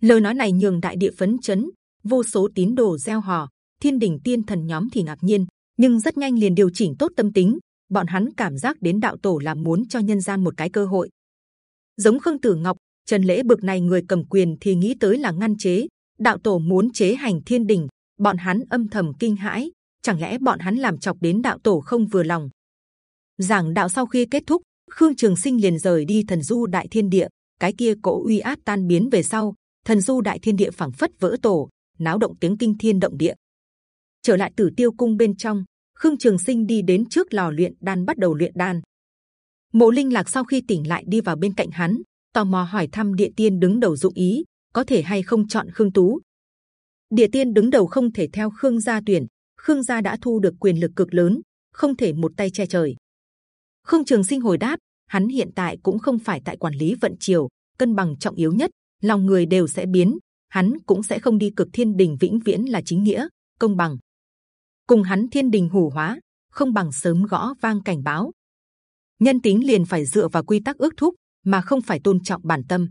Lời nói này nhường đại địa phấn chấn, vô số tín đồ gieo hò, thiên đình tiên thần nhóm thì ngạc nhiên, nhưng rất nhanh liền điều chỉnh tốt tâm tính. Bọn hắn cảm giác đến đạo tổ là muốn cho nhân gian một cái cơ hội. Giống khương tử ngọc, trần lễ bực này người cầm quyền thì nghĩ tới là ngăn chế. Đạo tổ muốn chế hành thiên đình, bọn hắn âm thầm kinh hãi. Chẳng lẽ bọn hắn làm chọc đến đạo tổ không vừa lòng? Giảng đạo sau khi kết thúc, Khương Trường Sinh liền rời đi thần du đại thiên địa. Cái kia cổ uy áp tan biến về sau, thần du đại thiên địa phảng phất vỡ tổ, náo động tiếng kinh thiên động địa. Trở lại Tử Tiêu cung bên trong, Khương Trường Sinh đi đến trước lò luyện đan bắt đầu luyện đan. Mộ Linh Lạc sau khi tỉnh lại đi vào bên cạnh hắn, tò mò hỏi thăm địa tiên đứng đầu dụng ý, có thể hay không chọn Khương Tú. Địa tiên đứng đầu không thể theo Khương gia tuyển, Khương gia đã thu được quyền lực cực lớn, không thể một tay che trời. Khương Trường Sinh hồi đáp, hắn hiện tại cũng không phải tại quản lý vận triều, cân bằng trọng yếu nhất, lòng người đều sẽ biến, hắn cũng sẽ không đi cực thiên đình vĩnh viễn là chính nghĩa, công bằng. Cùng hắn thiên đình hủ hóa, không bằng sớm gõ vang cảnh báo. Nhân tính liền phải dựa vào quy tắc ước thúc, mà không phải tôn trọng bản tâm.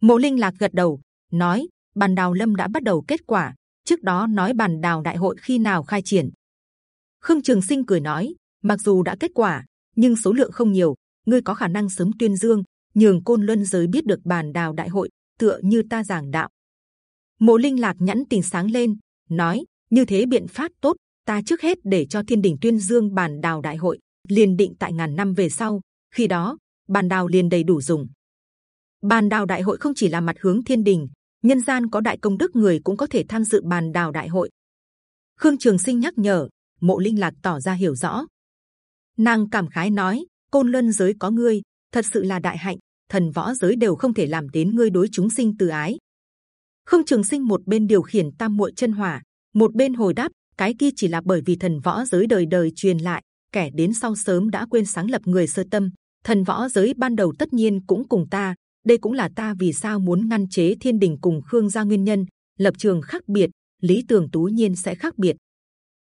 Mộ Linh lạc gật đầu, nói: bàn đào lâm đã bắt đầu kết quả. Trước đó nói bàn đào đại hội khi nào khai triển. Khương Trường Sinh cười nói: mặc dù đã kết quả, nhưng số lượng không nhiều, ngươi có khả năng sớm tuyên dương, nhường côn luân giới biết được bàn đào đại hội, tựa như ta giảng đạo. Mộ Linh lạc nhẫn tình sáng lên, nói: như thế biện pháp tốt, ta trước hết để cho thiên đình tuyên dương bàn đào đại hội, liền định tại ngàn năm về sau. Khi đó, bàn đào liền đầy đủ dùng. Bàn đào đại hội không chỉ là mặt hướng thiên đình, nhân gian có đại công đức người cũng có thể tham dự bàn đào đại hội. Khương Trường Sinh nhắc nhở, Mộ Linh Lạc tỏ ra hiểu rõ. Nàng cảm khái nói, côn luân giới có ngươi, thật sự là đại hạnh. Thần võ giới đều không thể làm đến ngươi đối chúng sinh từ ái. Khương Trường Sinh một bên điều khiển tam muội chân hỏa, một bên hồi đáp, cái kia chỉ là bởi vì thần võ giới đời đời truyền lại, kẻ đến sau sớm đã quên sáng lập người sơ tâm. Thần võ giới ban đầu tất nhiên cũng cùng ta, đây cũng là ta vì sao muốn ngăn chế thiên đình cùng khương gia nguyên nhân. lập trường khác biệt, lý tưởng tú nhiên sẽ khác biệt.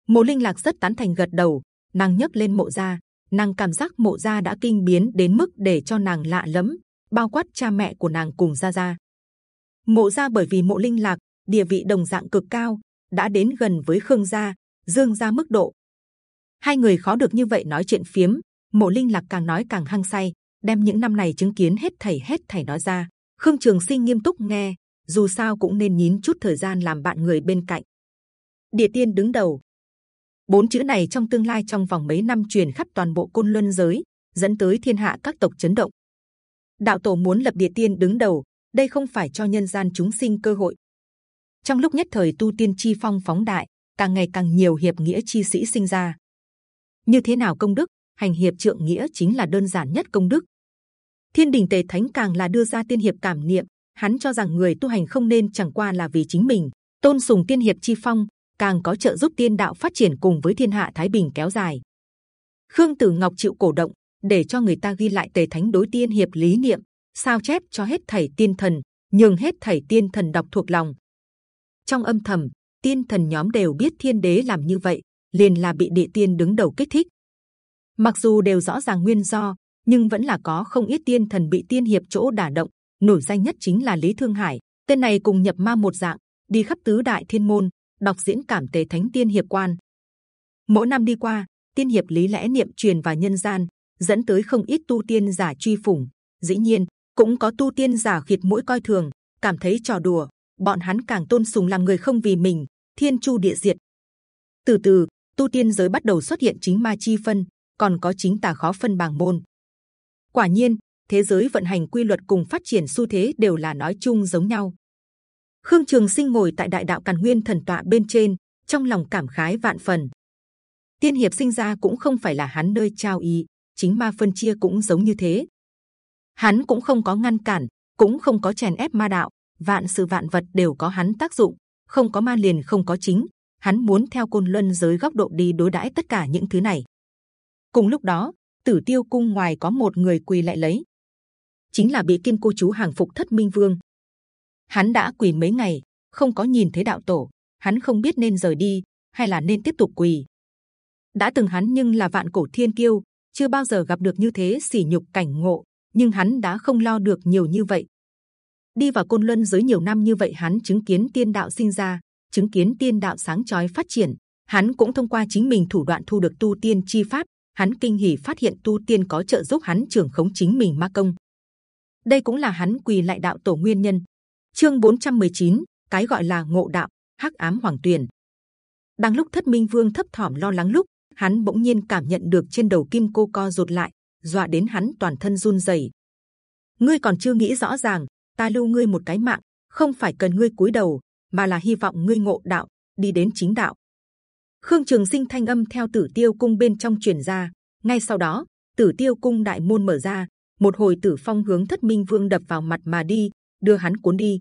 Mộ Linh lạc rất tán thành gật đầu, nàng nhấc lên mộ gia, nàng cảm giác mộ gia đã kinh biến đến mức để cho nàng lạ lẫm, bao quát cha mẹ của nàng cùng gia gia. Mộ gia bởi vì mộ Linh lạc địa vị đồng dạng cực cao, đã đến gần với khương gia, dương gia mức độ. Hai người khó được như vậy nói chuyện phiếm, mộ Linh lạc càng nói càng hăng say, đem những năm này chứng kiến hết thảy hết thảy nói ra. Khương Trường Sinh nghiêm túc nghe, dù sao cũng nên nhín chút thời gian làm bạn người bên cạnh. Địa tiên đứng đầu, bốn chữ này trong tương lai trong vòng mấy năm truyền khắp toàn bộ côn luân giới, dẫn tới thiên hạ các tộc chấn động. Đạo tổ muốn lập địa tiên đứng đầu, đây không phải cho nhân gian chúng sinh cơ hội. Trong lúc nhất thời tu tiên chi phong phóng đại, càng ngày càng nhiều hiệp nghĩa chi sĩ sinh ra. Như thế nào công đức, hành hiệp trượng nghĩa chính là đơn giản nhất công đức. Thiên đình tề thánh càng là đưa ra tiên hiệp cảm niệm, hắn cho rằng người tu hành không nên chẳng qua là vì chính mình, tôn sùng tiên hiệp chi phong, càng có trợ giúp tiên đạo phát triển cùng với thiên hạ thái bình kéo dài. Khương Tử Ngọc chịu cổ động để cho người ta ghi lại tề thánh đối tiên hiệp lý niệm, sao chép cho hết thảy tiên thần, nhường hết thảy tiên thần đọc thuộc lòng. Trong âm thầm, tiên thần nhóm đều biết thiên đế làm như vậy, liền là bị địa tiên đứng đầu kích thích. Mặc dù đều rõ ràng nguyên do, nhưng vẫn là có không ít tiên thần bị tiên hiệp chỗ đả động. Nổi danh nhất chính là Lý Thương Hải, tên này cùng nhập ma một dạng, đi khắp tứ đại thiên môn, đọc diễn cảm tế thánh tiên hiệp quan. Mỗi năm đi qua, tiên hiệp lý lẽ niệm truyền vào nhân gian, dẫn tới không ít tu tiên giả truy phủng. Dĩ nhiên, cũng có tu tiên giả khiệt mũi coi thường, cảm thấy trò đùa. Bọn hắn càng tôn sùng làm người không vì mình, thiên chu địa diệt. Từ từ, tu tiên giới bắt đầu xuất hiện chính ma chi phân, còn có chính tà khó phân bảng môn. Quả nhiên, thế giới vận hành quy luật cùng phát triển xu thế đều là nói chung giống nhau. Khương Trường Sinh ngồi tại Đại Đạo Càn Nguyên Thần tọa bên trên, trong lòng cảm khái vạn phần. Tiên hiệp sinh ra cũng không phải là hắn nơi trao ý, chính ma phân chia cũng giống như thế. Hắn cũng không có ngăn cản, cũng không có chèn ép ma đạo, vạn sự vạn vật đều có hắn tác dụng, không có ma liền không có chính. Hắn muốn theo côn luân giới góc độ đi đối đãi tất cả những thứ này. Cùng lúc đó, Tử Tiêu cung ngoài có một người quỳ lại lấy, chính là bị kim cô chú hàng phục thất minh vương. Hắn đã quỳ mấy ngày, không có nhìn thấy đạo tổ, hắn không biết nên rời đi hay là nên tiếp tục quỳ. đã từng hắn nhưng là vạn cổ thiên kiêu, chưa bao giờ gặp được như thế sỉ nhục cảnh ngộ, nhưng hắn đã không lo được nhiều như vậy. đi vào côn luân giới nhiều năm như vậy, hắn chứng kiến tiên đạo sinh ra, chứng kiến tiên đạo sáng chói phát triển. Hắn cũng thông qua chính mình thủ đoạn thu được tu tiên chi pháp, hắn kinh hỉ phát hiện tu tiên có trợ giúp hắn trưởng khống chính mình ma công. Đây cũng là hắn quỳ lại đạo tổ nguyên nhân. Chương 419, cái gọi là ngộ đạo, hắc ám hoàng tuyền. Đang lúc thất minh vương thấp thỏm lo lắng lúc, hắn bỗng nhiên cảm nhận được trên đầu kim cô co rụt lại, dọa đến hắn toàn thân run rẩy. Ngươi còn chưa nghĩ rõ ràng, ta lưu ngươi một cái mạng, không phải cần ngươi cúi đầu, mà là hy vọng ngươi ngộ đạo, đi đến chính đạo. Khương Trường Sinh thanh âm theo Tử Tiêu Cung bên trong truyền ra. Ngay sau đó, Tử Tiêu Cung đại môn mở ra, một hồi tử phong hướng Thất Minh Vương đập vào mặt mà đi, đưa hắn cuốn đi.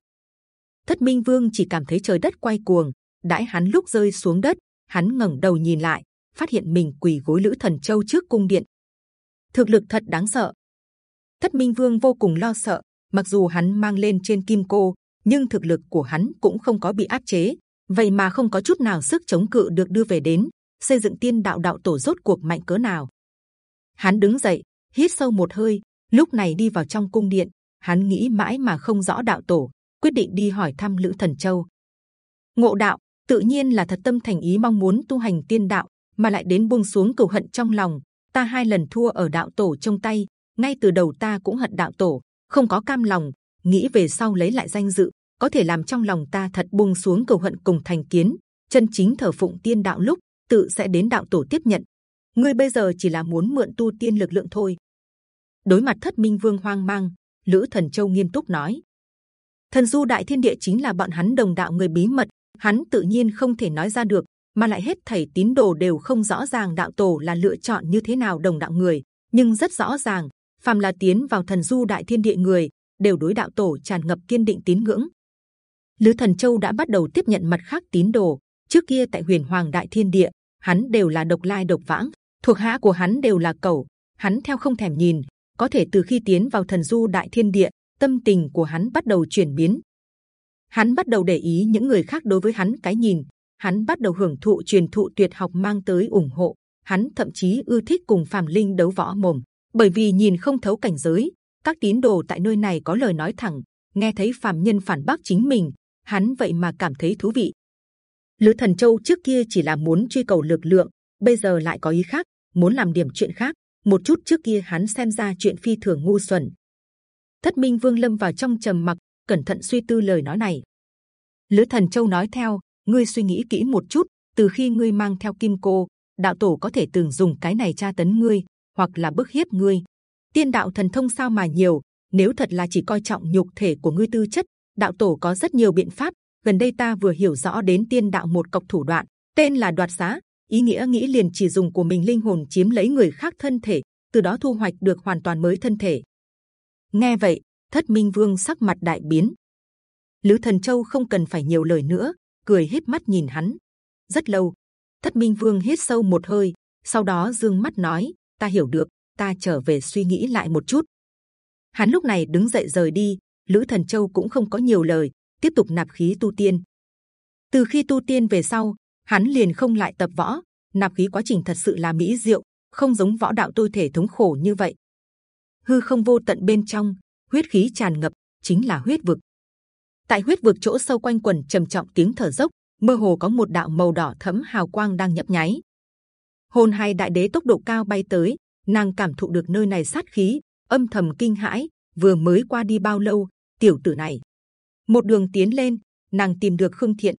Thất Minh Vương chỉ cảm thấy trời đất quay cuồng, đãi hắn lúc rơi xuống đất, hắn ngẩng đầu nhìn lại, phát hiện mình quỳ gối lữ thần châu trước cung điện. Thực lực thật đáng sợ. Thất Minh Vương vô cùng lo sợ, mặc dù hắn mang lên trên kim cô, nhưng thực lực của hắn cũng không có bị áp chế, vậy mà không có chút nào sức chống cự được đưa về đến xây dựng tiên đạo đạo tổ rốt cuộc mạnh cỡ nào. Hắn đứng dậy, hít sâu một hơi, lúc này đi vào trong cung điện. Hắn nghĩ mãi mà không rõ đạo tổ, quyết định đi hỏi thăm lữ thần châu. Ngộ đạo tự nhiên là thật tâm thành ý mong muốn tu hành tiên đạo, mà lại đến buông xuống cửu hận trong lòng. Ta hai lần thua ở đạo tổ trong tay, ngay từ đầu ta cũng hận đạo tổ, không có cam lòng, nghĩ về sau lấy lại danh dự, có thể làm trong lòng ta thật buông xuống cầu hận cùng thành kiến, chân chính thờ phụng tiên đạo lúc tự sẽ đến đạo tổ tiếp nhận. Ngươi bây giờ chỉ là muốn mượn tu tiên lực lượng thôi. Đối mặt thất minh vương hoang mang, lữ thần châu nghiêm túc nói: thần du đại thiên địa chính là bọn hắn đồng đạo người bí mật, hắn tự nhiên không thể nói ra được, mà lại hết thảy tín đồ đều không rõ ràng đạo tổ là lựa chọn như thế nào đồng đạo người, nhưng rất rõ ràng, phàm là tiến vào thần du đại thiên địa người đều đối đạo tổ tràn ngập kiên định tín ngưỡng. Lữ Thần Châu đã bắt đầu tiếp nhận mặt khác tín đồ. Trước kia tại Huyền Hoàng Đại Thiên Địa, hắn đều là độc lai độc vãng, thuộc hạ của hắn đều là cẩu. Hắn theo không thèm nhìn, có thể từ khi tiến vào Thần Du Đại Thiên Địa, tâm tình của hắn bắt đầu chuyển biến. Hắn bắt đầu để ý những người khác đối với hắn cái nhìn. Hắn bắt đầu hưởng thụ truyền thụ tuyệt học mang tới ủng hộ. Hắn thậm chí ưa thích cùng Phạm Linh đấu võ mồm, bởi vì nhìn không thấu cảnh giới, các tín đồ tại nơi này có lời nói thẳng, nghe thấy Phạm Nhân phản bác chính mình, hắn vậy mà cảm thấy thú vị. Lữ Thần Châu trước kia chỉ là muốn truy cầu lực lượng, bây giờ lại có ý khác, muốn làm điểm chuyện khác. Một chút trước kia hắn xem ra chuyện phi thường ngu xuẩn. Thất Minh Vương lâm vào trong trầm mặc, cẩn thận suy tư lời nói này. Lữ Thần Châu nói theo, ngươi suy nghĩ kỹ một chút. Từ khi ngươi mang theo kim cô, đạo tổ có thể từng dùng cái này tra tấn ngươi, hoặc là bức hiếp ngươi. Tiên đạo thần thông sao mà nhiều? Nếu thật là chỉ coi trọng nhục thể của ngươi tư chất, đạo tổ có rất nhiều biện pháp. Gần đây ta vừa hiểu rõ đến tiên đạo một cọc thủ đoạn, tên là đoạt xá. Ý nghĩa nghĩ liền chỉ dùng của mình linh hồn chiếm lấy người khác thân thể, từ đó thu hoạch được hoàn toàn mới thân thể. Nghe vậy, Thất Minh Vương sắc mặt đại biến. Lữ Thần Châu không cần phải nhiều lời nữa, cười hết mắt nhìn hắn. Rất lâu, Thất Minh Vương hít sâu một hơi, sau đó dương mắt nói: Ta hiểu được, ta trở về suy nghĩ lại một chút. Hắn lúc này đứng dậy rời đi, Lữ Thần Châu cũng không có nhiều lời, tiếp tục nạp khí tu tiên. Từ khi tu tiên về sau, hắn liền không lại tập võ. Nạp khí quá trình thật sự là mỹ diệu, không giống võ đạo tôi thể thống khổ như vậy. Hư không vô tận bên trong, huyết khí tràn ngập, chính là huyết vực. Tại huyết vực chỗ sâu quanh quần trầm trọng tiếng thở dốc, mơ hồ có một đạo màu đỏ thẫm hào quang đang nhấp nháy. Hồn hai đại đế tốc độ cao bay tới, nàng cảm thụ được nơi này sát khí, âm thầm kinh hãi. Vừa mới qua đi bao lâu, tiểu tử này một đường tiến lên nàng tìm được khương thiện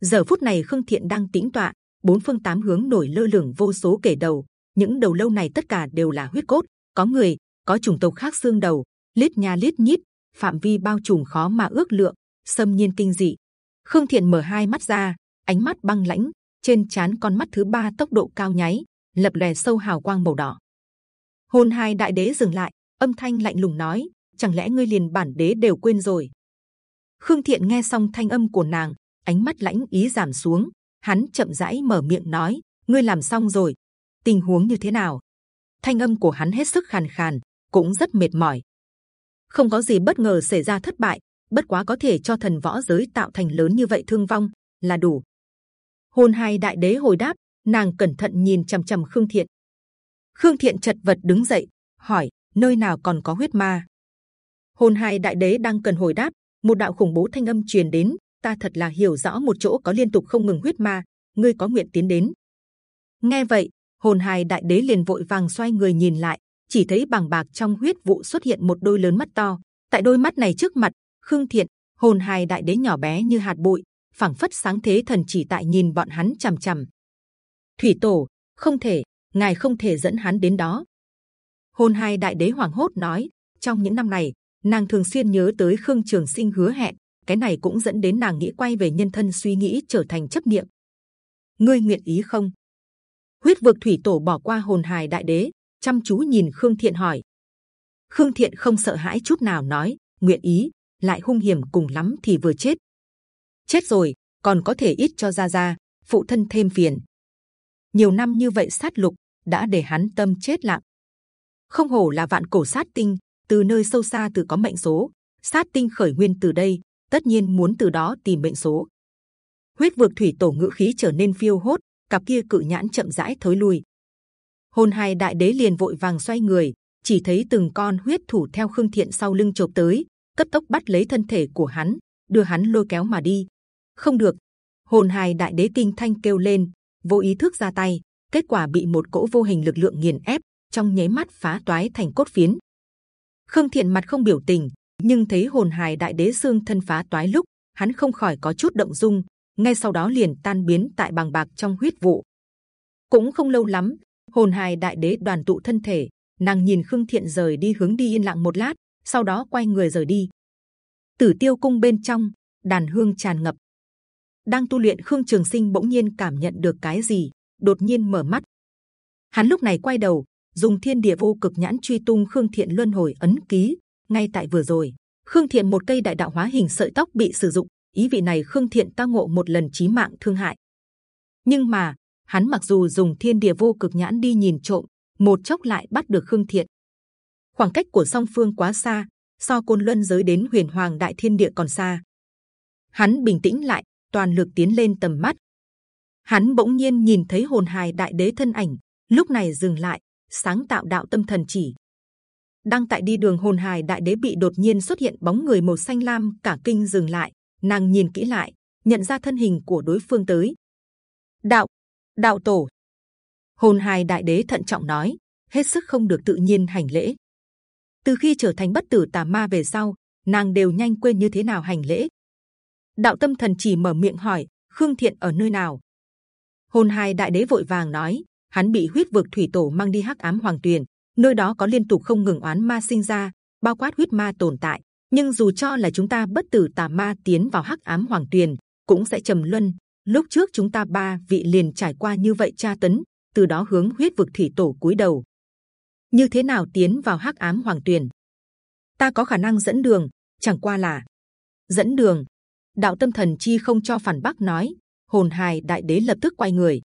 giờ phút này khương thiện đang tĩnh tọa bốn phương tám hướng nổi lơ lửng vô số kể đầu những đầu lâu này tất cả đều là huyết cốt có người có chủng tộc khác xương đầu lít nha lít nhít phạm vi bao trùm khó mà ước lượng xâm nhiên kinh dị khương thiện mở hai mắt ra ánh mắt băng lãnh trên chán con mắt thứ ba tốc độ cao nháy lập lè sâu hào quang màu đỏ Hôn hai đại đế dừng lại âm thanh lạnh lùng nói chẳng lẽ ngươi liền bản đế đều quên rồi? Khương Thiện nghe xong thanh âm của nàng, ánh mắt lãnh ý giảm xuống, hắn chậm rãi mở miệng nói: ngươi làm xong rồi, tình huống như thế nào? Thanh âm của hắn hết sức khàn khàn, cũng rất mệt mỏi. Không có gì bất ngờ xảy ra thất bại, bất quá có thể cho thần võ giới tạo thành lớn như vậy thương vong là đủ. Hôn hai đại đế hồi đáp, nàng cẩn thận nhìn c h ầ m c h ầ m Khương Thiện. Khương Thiện chật vật đứng dậy, hỏi: nơi nào còn có huyết ma? Hôn hai đại đế đang cần hồi đáp một đạo khủng bố thanh âm truyền đến ta thật là hiểu rõ một chỗ có liên tục không ngừng huyết ma ngươi có nguyện tiến đến nghe vậy hồn hài đại đế liền vội vàng xoay người nhìn lại chỉ thấy bằng bạc trong huyết vụ xuất hiện một đôi lớn mắt to tại đôi mắt này trước mặt khương thiện hồn hài đại đế nhỏ bé như hạt bụi phảng phất sáng thế thần chỉ tại nhìn bọn hắn c h ầ m c h ầ m thủy tổ không thể ngài không thể dẫn hắn đến đó hồn hài đại đế hoảng hốt nói trong những năm này nàng thường xuyên nhớ tới khương trường sinh hứa hẹn cái này cũng dẫn đến nàng nghĩ quay về nhân thân suy nghĩ trở thành chấp niệm. Ngươi nguyện ý không? Huyết vực thủy tổ bỏ qua hồn hài đại đế, chăm chú nhìn Khương Thiện hỏi. Khương Thiện không sợ hãi chút nào nói, nguyện ý, lại hung hiểm cùng lắm thì vừa chết. Chết rồi, còn có thể ít cho gia gia phụ thân thêm phiền. Nhiều năm như vậy sát lục đã để hắn tâm chết lặng. Không hổ là vạn cổ sát tinh, từ nơi sâu xa từ có mệnh số, sát tinh khởi nguyên từ đây, tất nhiên muốn từ đó tìm mệnh số. Huyết vực thủy tổ ngữ khí trở nên phiêu hốt, cặp kia cự nhãn chậm rãi thối lui. Hồn hài đại đế liền vội vàng xoay người, chỉ thấy từng con huyết thủ theo khương thiện sau lưng chộp tới, cấp tốc bắt lấy thân thể của hắn, đưa hắn lôi kéo mà đi. Không được, hồn hài đại đế kinh thanh kêu lên, vô ý thức ra tay, kết quả bị một cỗ vô hình lực lượng nghiền ép, trong nháy mắt phá toái thành cốt phiến. Khương Thiện mặt không biểu tình, nhưng thấy hồn hài đại đế xương thân phá toái lúc, hắn không khỏi có chút động dung, ngay sau đó liền tan biến tại bằng bạc trong huyết vụ. Cũng không lâu lắm, hồn hài đại đế đoàn tụ thân thể, nàng nhìn Khương Thiện rời đi hướng đi yên lặng một lát, sau đó quay người rời đi. Tử Tiêu cung bên trong, đàn hương tràn ngập. Đang tu luyện Khương Trường Sinh bỗng nhiên cảm nhận được cái gì, đột nhiên mở mắt. Hắn lúc này quay đầu, dùng thiên địa vô cực nhãn truy tung Khương Thiện luân hồi ấn ký. Ngay tại vừa rồi, Khương Thiện một cây đại đạo hóa hình sợi tóc bị sử dụng, ý vị này Khương Thiện ta ngộ một lần chí mạng thương hại. Nhưng mà hắn mặc dù dùng thiên địa vô cực nhãn đi nhìn trộm, một chốc lại bắt được Khương Thiện. Khoảng cách của song phương quá xa, so côn luân giới đến huyền hoàng đại thiên địa còn xa. Hắn bình tĩnh lại, toàn lực tiến lên tầm mắt. Hắn bỗng nhiên nhìn thấy hồn hài đại đế thân ảnh, lúc này dừng lại, sáng tạo đạo tâm thần chỉ. Đang tại đi đường hồn hài đại đế bị đột nhiên xuất hiện bóng người màu xanh lam cả kinh dừng lại, nàng nhìn kỹ lại, nhận ra thân hình của đối phương tới. Đạo, đạo tổ. Hồn hài đại đế thận trọng nói, hết sức không được tự nhiên hành lễ. Từ khi trở thành bất tử tà ma về sau, nàng đều nhanh quên như thế nào hành lễ. Đạo tâm thần chỉ mở miệng hỏi, Khương Thiện ở nơi nào? Hồn hài đại đế vội vàng nói, hắn bị huyết vực thủy tổ mang đi hắc ám hoàng tuyền, nơi đó có liên tục không ngừng oán ma sinh ra, bao quát huyết ma tồn tại. Nhưng dù cho là chúng ta bất tử tà ma tiến vào hắc ám hoàng tuyền, cũng sẽ trầm luân. Lúc trước chúng ta ba vị liền trải qua như vậy tra tấn, từ đó hướng huyết vực thủy tổ cúi đầu. Như thế nào tiến vào hắc ám hoàng tuyền? Ta có khả năng dẫn đường, chẳng qua là dẫn đường. Đạo tâm thần chi không cho phản bác nói, hồn hài đại đế lập tức quay người.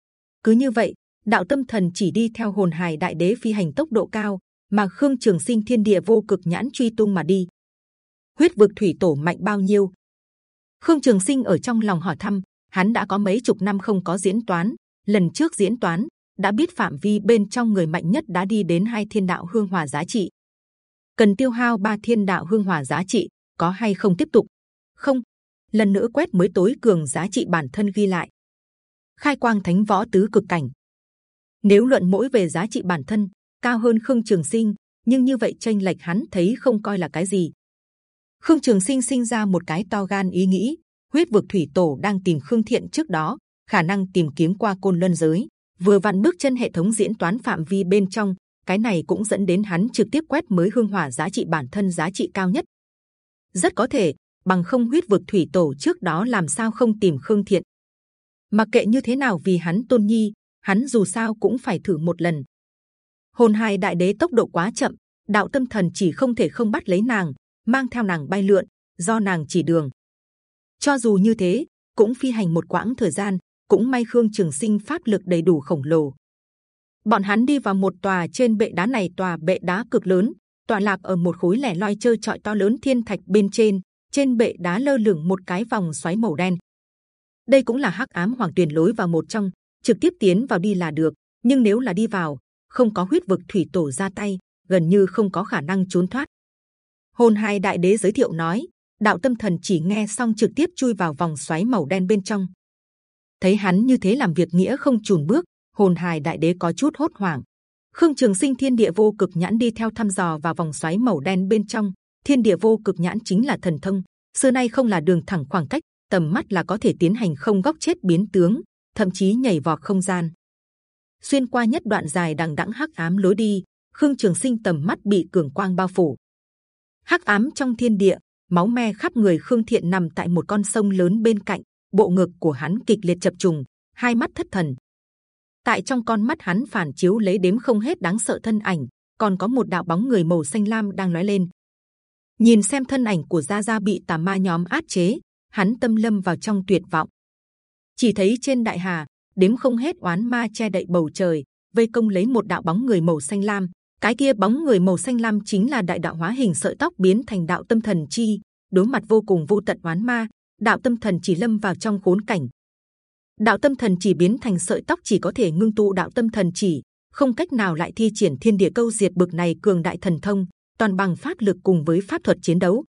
Cứ như vậy, đạo tâm thần chỉ đi theo hồn hài đại đế phi hành tốc độ cao, mà khương trường sinh thiên địa vô cực nhãn truy tung mà đi. Huyết vực thủy tổ mạnh bao nhiêu? Khương Trường Sinh ở trong lòng hỏi thăm, hắn đã có mấy chục năm không có diễn toán, lần trước diễn toán đã biết phạm vi bên trong người mạnh nhất đã đi đến hai thiên đạo hương hòa giá trị, cần tiêu hao ba thiên đạo hương hòa giá trị, có hay không tiếp tục? Không, lần nữa quét mới tối cường giá trị bản thân ghi lại. Khai quang thánh võ tứ cực cảnh, nếu luận mỗi về giá trị bản thân cao hơn Khương Trường Sinh, nhưng như vậy tranh lệch hắn thấy không coi là cái gì. Khương Trường Sinh sinh ra một cái to gan ý nghĩ, huyết vực thủy tổ đang tìm Khương Thiện trước đó, khả năng tìm kiếm qua côn luân giới, vừa vặn bước chân hệ thống diễn toán phạm vi bên trong, cái này cũng dẫn đến hắn trực tiếp quét mới hương hỏa giá trị bản thân giá trị cao nhất. Rất có thể bằng không huyết vực thủy tổ trước đó làm sao không tìm Khương Thiện. Mặc kệ như thế nào vì hắn tôn nhi, hắn dù sao cũng phải thử một lần. Hồn hài đại đế tốc độ quá chậm, đạo tâm thần chỉ không thể không bắt lấy nàng, mang theo nàng bay lượn, do nàng chỉ đường. Cho dù như thế, cũng phi hành một quãng thời gian, cũng may khương trường sinh pháp lực đầy đủ khổng lồ. Bọn hắn đi vào một tòa trên bệ đá này, tòa bệ đá cực lớn, tòa lạc ở một khối lẻ loi chơi trọi to lớn thiên thạch bên trên. Trên bệ đá lơ lửng một cái vòng xoáy màu đen. Đây cũng là hắc ám hoàng tuyền lối vào một trong trực tiếp tiến vào đi là được. Nhưng nếu là đi vào, không có huyết vực thủy tổ ra tay, gần như không có khả năng trốn thoát. Hồn hai đại đế giới thiệu nói, đạo tâm thần chỉ nghe xong trực tiếp chui vào vòng xoáy màu đen bên trong. Thấy hắn như thế làm việc nghĩa không chùn bước, hồn hài đại đế có chút hốt hoảng. Khương Trường Sinh thiên địa vô cực nhãn đi theo thăm dò vào vòng xoáy màu đen bên trong. Thiên địa vô cực nhãn chính là thần thông, xưa nay không là đường thẳng khoảng cách, tầm mắt là có thể tiến hành không góc chết biến tướng, thậm chí nhảy vọt không gian. Xuyên qua nhất đoạn dài đằng đẵng hắc ám lối đi, Khương Trường Sinh tầm mắt bị cường quang bao phủ. Hắc ám trong thiên địa, máu me khắp người khương thiện nằm tại một con sông lớn bên cạnh, bộ ngực của hắn kịch liệt chập trùng, hai mắt thất thần. Tại trong con mắt hắn phản chiếu lấy đếm không hết đáng sợ thân ảnh, còn có một đạo bóng người màu xanh lam đang nói lên. Nhìn xem thân ảnh của gia gia bị tà ma nhóm át chế, hắn tâm lâm vào trong tuyệt vọng. Chỉ thấy trên đại hà, đếm không hết oán ma che đậy bầu trời, vây công lấy một đạo bóng người màu xanh lam cái kia bóng người màu xanh lam chính là đại đạo hóa hình sợi tóc biến thành đạo tâm thần chi, đối mặt vô cùng vô tận oán ma, đạo tâm thần chỉ lâm vào trong khốn cảnh. Đạo tâm thần chỉ biến thành sợi tóc chỉ có thể ngưng tụ đạo tâm thần chỉ, không cách nào lại thi triển thiên địa câu diệt bực này cường đại thần thông, toàn bằng pháp lực cùng với pháp thuật chiến đấu.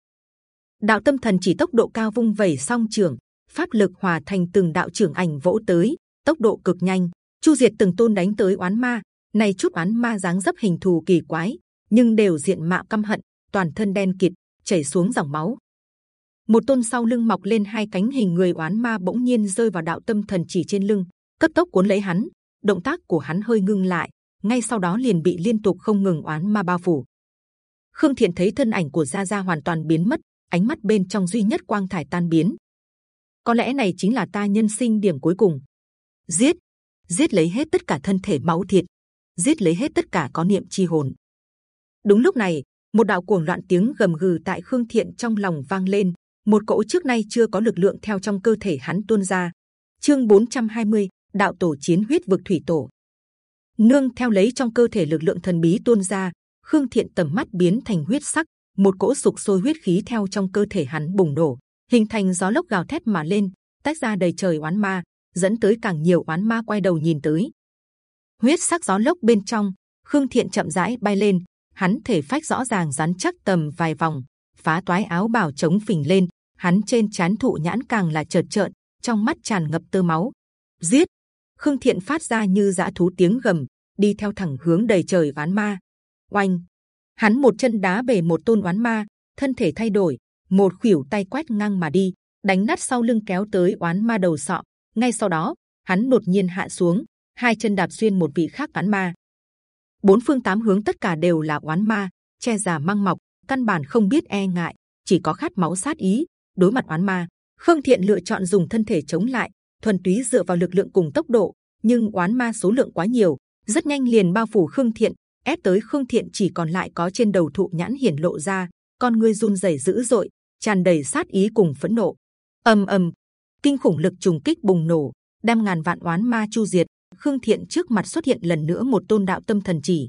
Đạo tâm thần chỉ tốc độ cao vung vẩy song trưởng pháp lực hòa thành từng đạo trưởng ảnh vỗ tới, tốc độ cực nhanh, chu diệt từng tôn đánh tới oán ma này chút oán ma dáng dấp hình thù kỳ quái, nhưng đều diện mạo căm hận, toàn thân đen kịt, chảy xuống dòng máu. Một tôn sau lưng mọc lên hai cánh hình người oán ma bỗng nhiên rơi vào đạo tâm thần chỉ trên lưng, cấp tốc cuốn lấy hắn, động tác của hắn hơi ngưng lại, ngay sau đó liền bị liên tục không ngừng oán ma bao phủ. Khương thiện thấy thân ảnh của gia gia hoàn toàn biến mất, ánh mắt bên trong duy nhất quang thải tan biến. Có lẽ này chính là ta nhân sinh điểm cuối cùng. Giết! Giết lấy hết tất cả thân thể máu thịt giết lấy hết tất cả có niệm chi hồn. Đúng lúc này một đạo cuồng loạn tiếng gầm gừ tại khương thiện trong lòng vang lên. Một cỗ trước nay chưa có lực lượng theo trong cơ thể hắn tuôn ra. Chương 420, đạo tổ chiến huyết vực thủy tổ. Nương theo lấy trong cơ thể lực lượng thần bí tuôn ra khương thiện tầm mắt biến thành huyết sắc một cỗ sục sôi huyết khí theo trong cơ thể hắn bùng nổ hình thành gió lốc gào thét mà lên tách ra đầy trời oán ma dẫn tới càng nhiều oán ma quay đầu nhìn tới huyết sắc gió lốc bên trong, khương thiện chậm rãi bay lên. Hắn thể phách rõ ràng rắn chắc tầm vài vòng, phá toái áo bào chống phình lên. Hắn trên chán thụ nhãn càng là chợt trợn, trong mắt tràn ngập tơ máu. Giết! Khương thiện phát ra như dã thú tiếng gầm, đi theo thẳng hướng đầy trời oán ma. Oanh! Hắn một chân đá bể một tôn oán ma, thân thể thay đổi, một khuỷu tay quét ngang mà đi, đánh nát sau lưng kéo tới oán ma đầu sọ. Ngay sau đó, hắn đột nhiên hạ xuống hai chân đạp xuyên một vị khác oán ma. Bốn phương tám hướng tất cả đều là oán ma, che giả mang mọc, căn bản không biết e ngại, chỉ có khát máu sát ý, đối mặt oán ma. Khương thiện lựa chọn dùng thân thể chống lại, thuần túy dựa vào lực lượng cùng tốc độ, nhưng oán ma số lượng quá nhiều, rất nhanh liền bao phủ khương thiện, ép tới khương thiện chỉ còn lại có trên đầu thụ nhãn hiển lộ ra, con ngươi run rẩy dữ dội, tràn đầy sát ý cùng phẫn nộ. Ầm ầm, kinh khủng lực trùng kích bùng nổ, đem ngàn vạn oán ma chu diệt khương thiện trước mặt xuất hiện lần nữa một tôn đạo tâm thần chỉ.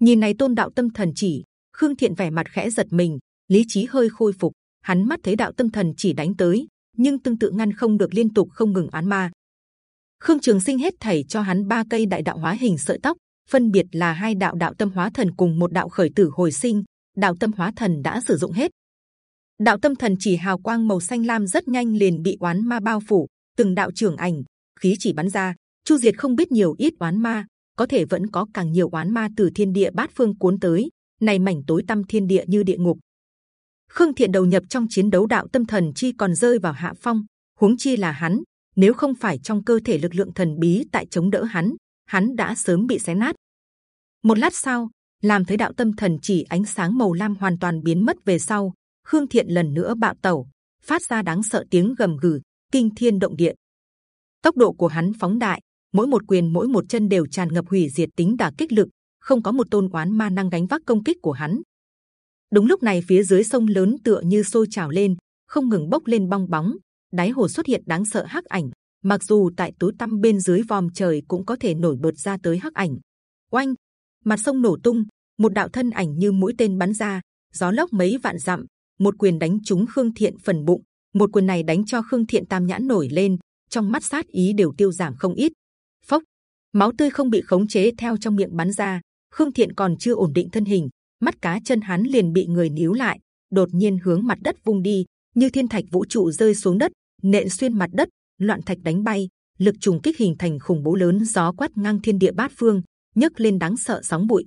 Nhìn này tôn đạo tâm thần chỉ, khương thiện vẻ mặt khẽ giật mình, lý trí hơi khôi phục, hắn mắt thấy đạo tâm thần chỉ đánh tới, nhưng tương tự ngăn không được liên tục không ngừng oán ma. Khương trường sinh hết thảy cho hắn ba cây đại đạo hóa hình sợi tóc, phân biệt là hai đạo đạo tâm hóa thần cùng một đạo khởi tử hồi sinh, đạo tâm hóa thần đã sử dụng hết. Đạo tâm thần chỉ hào quang màu xanh lam rất nhanh liền bị oán ma bao phủ, từng đạo trưởng ảnh, khí chỉ bắn ra chu diệt không biết nhiều ít oán ma, có thể vẫn có càng nhiều oán ma từ thiên địa bát phương cuốn tới này mảnh tối tâm thiên địa như địa ngục. Khương thiện đầu nhập trong chiến đấu đạo tâm thần chi còn rơi vào hạ phong, huống chi là hắn, nếu không phải trong cơ thể lực lượng thần bí tại chống đỡ hắn hắn đã sớm bị xé nát. Một lát sau, làm thấy đạo tâm thần chỉ ánh sáng màu lam hoàn toàn biến mất về sau, khương thiện lần nữa bạo tẩu, phát ra đáng sợ tiếng gầm gừ, kinh thiên động địa. Tốc độ của hắn phóng đại mỗi một quyền, mỗi một chân đều tràn ngập hủy diệt tính đả kích lực, không có một tôn oán ma năng gánh vác công kích của hắn. Đúng lúc này, phía dưới sông lớn tựa như sôi trào lên, không ngừng bốc lên bong bóng, đáy hồ xuất hiện đáng sợ hắc ảnh. Mặc dù tại tối tăm bên dưới vòm trời cũng có thể nổi bật ra tới hắc ảnh. Oanh! Mặt sông nổ tung, một đạo thân ảnh như mũi tên bắn ra, gió lốc mấy vạn dặm, một quyền đánh trúng khương thiện phần bụng. Một quyền này đánh cho khương thiện tam nhãn nổi lên, trong mắt sát ý đều tiêu giảm không ít máu tươi không bị khống chế theo trong miệng bắn ra, khương thiện còn chưa ổn định thân hình, mắt cá chân hắn liền bị người níu lại, đột nhiên hướng mặt đất vung đi, như thiên thạch vũ trụ rơi xuống đất, nện xuyên mặt đất, loạn thạch đánh bay, lực trùng kích hình thành khủng bố lớn gió quét ngang thiên địa bát phương, nhấc lên đáng sợ sóng bụi.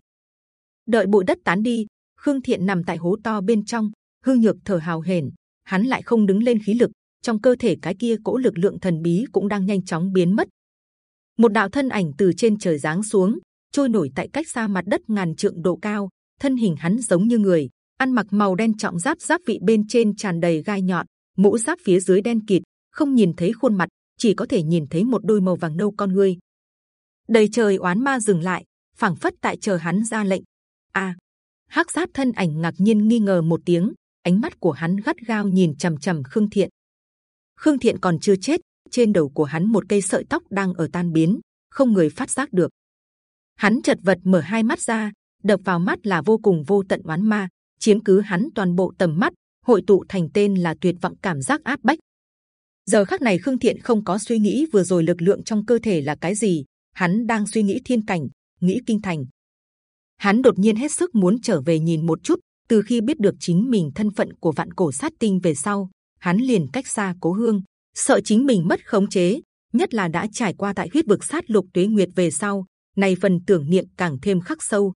Đợi bụi đất tán đi, khương thiện nằm tại hố to bên trong hương nhược thở hào hển, hắn lại không đứng lên khí lực, trong cơ thể cái kia cỗ lực lượng thần bí cũng đang nhanh chóng biến mất một đạo thân ảnh từ trên trời giáng xuống trôi nổi tại cách xa mặt đất ngàn trượng độ cao thân hình hắn giống như người ăn mặc màu đen trọng giáp giáp vị bên trên tràn đầy gai nhọn, mũ giáp phía dưới đen kịt, không nhìn thấy khuôn mặt, chỉ có thể nhìn thấy một đôi màu vàng nâu con ngươi. Đầy trời oán ma dừng lại, phảng phất tại chờ hắn ra lệnh. A, à, hắc giáp thân ảnh ngạc nhiên nghi ngờ một tiếng, ánh mắt của hắn gắt gao nhìn c h ầ m c h ầ m khương thiện. khương thiện còn chưa chết, trên đầu của hắn một cây sợi tóc đang ở tan biến, không người phát giác được. Hắn chật vật mở hai mắt ra, đập vào mắt là vô cùng vô tận oán ma, chiếm cứ hắn toàn bộ tầm mắt, hội tụ thành tên là tuyệt vọng cảm giác áp bách. Giờ khắc này Khương Thiện không có suy nghĩ vừa rồi lực lượng trong cơ thể là cái gì, hắn đang suy nghĩ thiên cảnh, nghĩ kinh thành. Hắn đột nhiên hết sức muốn trở về nhìn một chút, từ khi biết được chính mình thân phận của vạn cổ sát tinh về sau hắn liền cách xa cố hương sợ chính mình mất khống chế, nhất là đã trải qua tại huyết vực sát lục tuế nguyệt về sau này phần tưởng niệm càng thêm khắc sâu.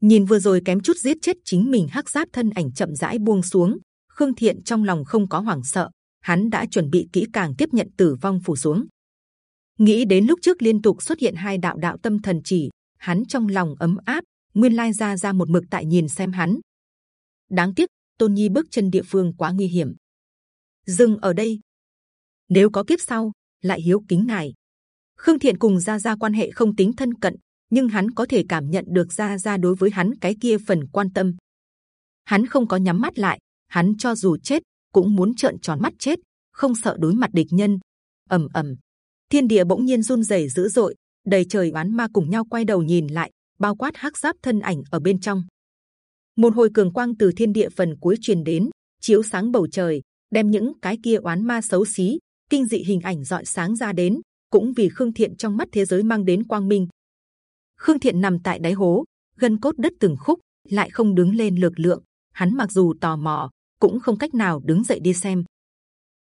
Nhìn vừa rồi kém chút giết chết chính mình hắc giáp thân ảnh chậm rãi buông xuống, khương thiện trong lòng không có hoảng sợ, hắn đã chuẩn bị kỹ càng tiếp nhận tử vong phủ xuống. Nghĩ đến lúc trước liên tục xuất hiện hai đạo đạo tâm thần chỉ, hắn trong lòng ấm áp, nguyên lai ra ra một mực tại nhìn xem hắn. Đáng tiếc, tôn nhi bước chân địa phương quá nguy hiểm. Dừng ở đây nếu có kiếp sau, lại hiếu kính ngài. Khương thiện cùng gia gia quan hệ không tính thân cận, nhưng hắn có thể cảm nhận được gia gia đối với hắn cái kia phần quan tâm. Hắn không có nhắm mắt lại, hắn cho dù chết, cũng muốn trợn tròn mắt chết, không sợ đối mặt địch nhân. Ầm ầm. Thiên địa bỗng nhiên run rẩy dữ dội, đầy trời oán ma cùng nhau quay đầu nhìn lại, bao quát hắc giáp thân ảnh ở bên trong. Một hồi cường quang từ thiên địa phần cuối truyền đến, chiếu sáng bầu trời, đem những cái kia oán ma xấu xí kinh dị hình ảnh dọi sáng ra đến, cũng vì khương thiện trong mắt thế giới mang đến quang minh. Khương thiện nằm tại đáy hố, gân cốt đất từng khúc, lại không đứng lên lực lượng. Hắn mặc dù tò mò, cũng không cách nào đứng dậy đi xem.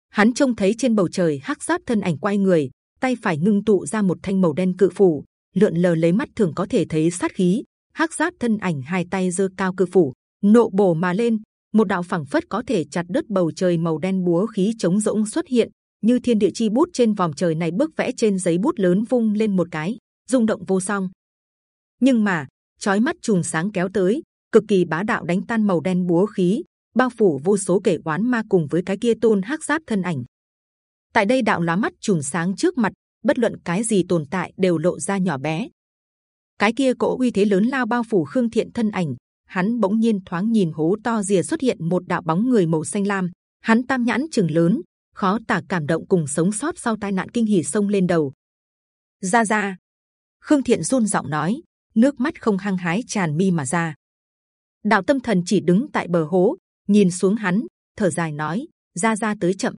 Hắn trông thấy trên bầu trời hắc giáp thân ảnh quay người, tay phải ngưng tụ ra một thanh màu đen cự phủ, lượn lờ lấy mắt thường có thể thấy sát khí. Hắc giáp thân ảnh hai tay giơ cao cự phủ, nộ bổ mà lên. Một đạo phẳng phất có thể chặt đứt bầu trời màu đen búa khí chống rỗng xuất hiện như thiên địa chi bút trên vòng trời này bước vẽ trên giấy bút lớn vung lên một cái, rung động vô song. Nhưng mà, chói mắt chùm sáng kéo tới, cực kỳ bá đạo đánh tan màu đen búa khí, bao phủ vô số kẻ oán ma cùng với cái kia tôn hắc giáp thân ảnh. Tại đây đạo lóa mắt chùm sáng trước mặt, bất luận cái gì tồn tại đều lộ ra nhỏ bé. Cái kia cỗ uy thế lớn lao bao phủ khương thiện thân ảnh, hắn bỗng nhiên thoáng nhìn hố to rìa xuất hiện một đạo bóng người màu xanh lam, hắn tam nhãn chừng lớn khó tả cảm động cùng sống sót sau tai nạn kinh hỉ sông lên đầu. Ra ra. Khương thiện run giọng nói, nước mắt không hăng hái tràn mi mà ra. Đạo tâm thần chỉ đứng tại bờ hố, nhìn xuống hắn, thở dài nói, ra ra tới chậm.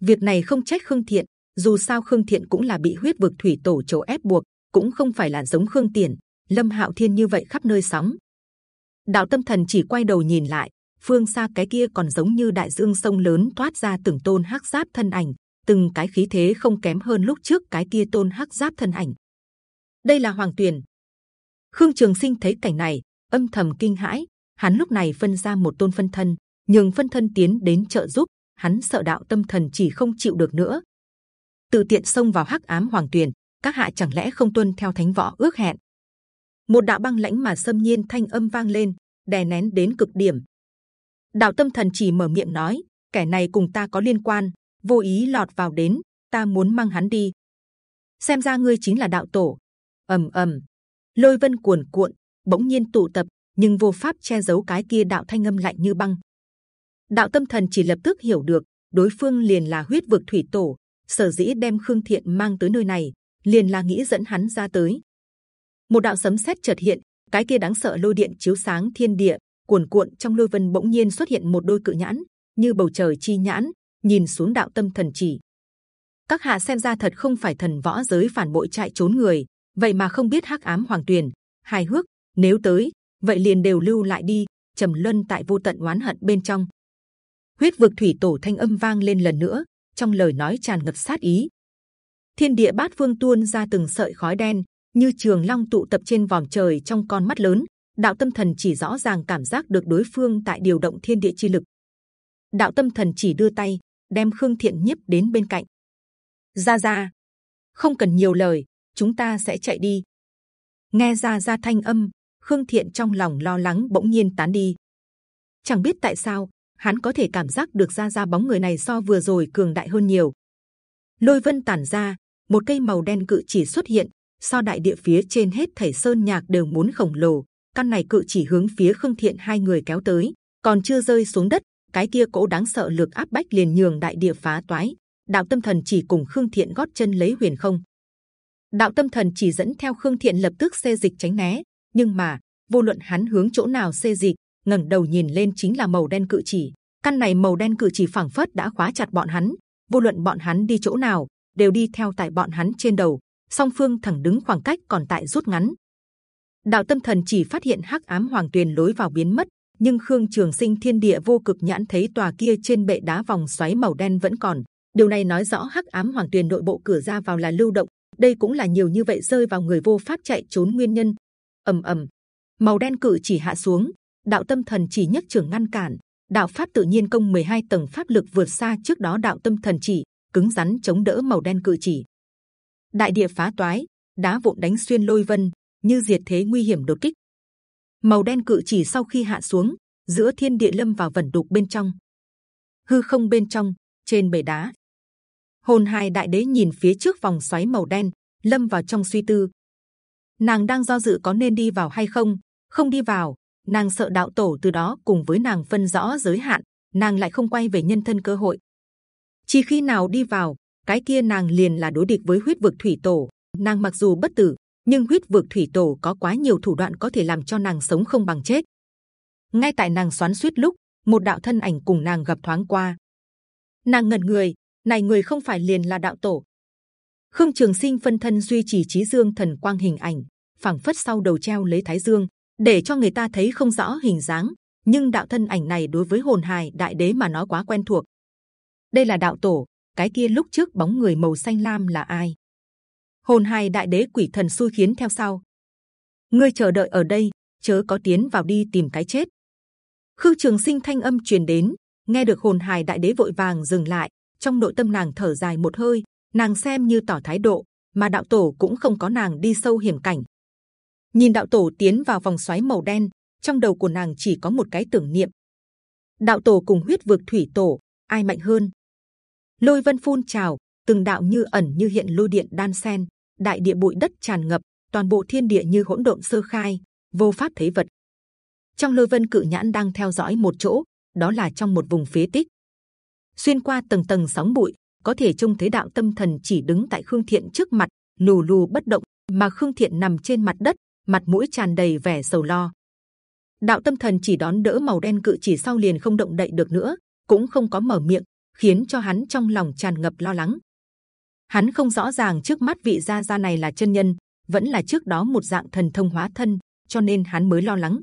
Việc này không trách khương thiện, dù sao khương thiện cũng là bị huyết vực thủy tổ chỗ ép buộc, cũng không phải là giống khương tiền, lâm hạo thiên như vậy khắp nơi sóng. Đạo tâm thần chỉ quay đầu nhìn lại phương xa cái kia còn giống như đại dương sông lớn thoát ra từng tôn hắc giáp thân ảnh, từng cái khí thế không kém hơn lúc trước cái kia tôn hắc giáp thân ảnh. Đây là hoàng tuyền. Khương trường sinh thấy cảnh này, âm thầm kinh hãi. Hắn lúc này phân ra một tôn phân thân, nhường phân thân tiến đến trợ giúp. Hắn sợ đạo tâm thần chỉ không chịu được nữa. Tự tiện xông vào hắc ám hoàng tuyền, các hạ chẳng lẽ không tuân theo thánh võ ước hẹn? Một đạo băng lãnh mà xâm nhiên thanh âm vang lên, đè nén đến cực điểm đạo tâm thần chỉ mở miệng nói kẻ này cùng ta có liên quan vô ý lọt vào đến ta muốn mang hắn đi. Xem ra ngươi chính là đạo tổ. Ầm ầm. Lôi vân cuồn cuộn bỗng nhiên tụ tập nhưng vô pháp che giấu cái kia đạo thanh âm lạnh như băng. Đạo tâm thần chỉ lập tức hiểu được đối phương liền là huyết vực thủy tổ sở dĩ đem khương thiện mang tới nơi này liền là nghĩ dẫn hắn ra tới. Một đạo sấm sét chợt hiện, cái kia đáng sợ lôi điện chiếu sáng thiên địa, cuồn cuộn trong lôi vân bỗng nhiên xuất hiện một đôi cự nhãn, như bầu trời chi nhãn, nhìn xuống đạo tâm thần chỉ. Các hạ xem ra thật không phải thần võ giới phản bội chạy trốn người, vậy mà không biết hắc ám hoàng tuyền, hài hước. Nếu tới, vậy liền đều lưu lại đi, trầm luân tại vô tận oán hận bên trong. Huyết vực thủy tổ thanh âm vang lên lần nữa, trong lời nói tràn ngập sát ý, thiên địa bát phương tuôn ra từng sợi khói đen như trường long tụ tập trên vòm trời trong con mắt lớn đạo tâm thần chỉ rõ ràng cảm giác được đối phương tại điều động thiên địa chi lực đạo tâm thần chỉ đưa tay đem khương thiện nhiếp đến bên cạnh gia gia không cần nhiều lời chúng ta sẽ chạy đi nghe gia gia thanh âm khương thiện trong lòng lo lắng bỗng nhiên tán đi chẳng biết tại sao hắn có thể cảm giác được gia gia bóng người này so vừa rồi cường đại hơn nhiều. Lôi vân tản ra, một cây màu đen cự chỉ xuất hiện, so đại địa phía trên hết thảy sơn nhạc đều muốn khổng lồ. Căn này cự chỉ hướng phía khương thiện hai người kéo tới, còn chưa rơi xuống đất, cái kia cỗ đáng sợ lực áp bách liền nhường đại địa phá toái. Đạo tâm thần chỉ cùng khương thiện gót chân lấy huyền không. Đạo tâm thần chỉ dẫn theo khương thiện lập tức xê dịch tránh né, nhưng mà vô luận hắn hướng chỗ nào xê dịch, ngẩng đầu nhìn lên chính là màu đen cự chỉ. Căn này màu đen cự chỉ phảng phất đã khóa chặt bọn hắn, vô luận bọn hắn đi chỗ nào đều đi theo tại bọn hắn trên đầu. Song phương thẳng đứng khoảng cách còn tại rút ngắn. Đạo tâm thần chỉ phát hiện hắc ám hoàng tuyền lối vào biến mất, nhưng khương trường sinh thiên địa vô cực nhãn thấy tòa kia trên bệ đá vòng xoáy màu đen vẫn còn. Điều này nói rõ hắc ám hoàng tuyền nội bộ cửa ra vào là lưu động. Đây cũng là nhiều như vậy rơi vào người vô pháp chạy trốn nguyên nhân. ầm ầm, màu đen cự chỉ hạ xuống, đạo tâm thần chỉ nhất trưởng ngăn cản, đạo pháp tự nhiên công 12 tầng pháp lực vượt xa trước đó đạo tâm thần chỉ cứng rắn chống đỡ màu đen cự chỉ đại địa phá toái đá vụn đánh xuyên lôi vân như diệt thế nguy hiểm đột kích. Màu đen cự chỉ sau khi hạ xuống, giữa thiên địa lâm vào vẩn đục bên trong. Hư không bên trong, trên bể đá. Hồn hài đại đế nhìn phía trước vòng xoáy màu đen, lâm vào trong suy tư. Nàng đang do dự có nên đi vào hay không? Không đi vào, nàng sợ đạo tổ từ đó cùng với nàng phân rõ giới hạn, nàng lại không quay về nhân thân cơ hội. Chỉ khi nào đi vào, cái kia nàng liền là đối địch với huyết vực thủy tổ. Nàng mặc dù bất tử nhưng huyết vực thủy tổ có quá nhiều thủ đoạn có thể làm cho nàng sống không bằng chết. Ngay tại nàng xoắn xuýt lúc, một đạo thân ảnh cùng nàng gặp thoáng qua. Nàng ngẩn người, này người không phải liền là đạo tổ. Khương trường sinh phân thân duy trì trí dương thần quang hình ảnh, phảng phất sau đầu treo lấy thái dương, để cho người ta thấy không rõ hình dáng. Nhưng đạo thân ảnh này đối với hồn hài đại đế mà nói quá quen thuộc. Đây là đạo tổ, cái kia lúc trước bóng người màu xanh lam là ai? Hồn hài đại đế quỷ thần xui khiến theo sau. Ngươi chờ đợi ở đây, chớ có tiến vào đi tìm cái chết. Khư trường sinh thanh âm truyền đến, nghe được hồn hài đại đế vội vàng dừng lại, trong nội tâm nàng thở dài một hơi, nàng xem như tỏ thái độ, mà đạo tổ cũng không có nàng đi sâu hiểm cảnh. Nhìn đạo tổ tiến vào vòng xoáy màu đen, trong đầu của nàng chỉ có một cái tưởng niệm. Đạo tổ cùng huyết vực thủy tổ, ai mạnh hơn? Lôi vân phun trào từng đạo như ẩn như hiện lôi điện đan sen, đại địa bụi đất tràn ngập, toàn bộ thiên địa như hỗn độn sơ khai, vô pháp thấy vật. Trong lôi vân cự nhãn đang theo dõi một chỗ, đó là trong một vùng phế tích. Xuyên qua tầng tầng sóng bụi, có thể trông thấy đạo tâm thần chỉ đứng tại khương thiện trước mặt, lù lù bất động, mà khương thiện nằm trên mặt đất, mặt mũi tràn đầy vẻ sầu lo. Đạo tâm thần chỉ đón đỡ màu đen cự chỉ sau liền không động đậy được nữa, cũng không có mở miệng, khiến cho hắn trong lòng tràn ngập lo lắng hắn không rõ ràng trước mắt vị gia gia này là chân nhân, vẫn là trước đó một dạng thần thông hóa thân, cho nên hắn mới lo lắng.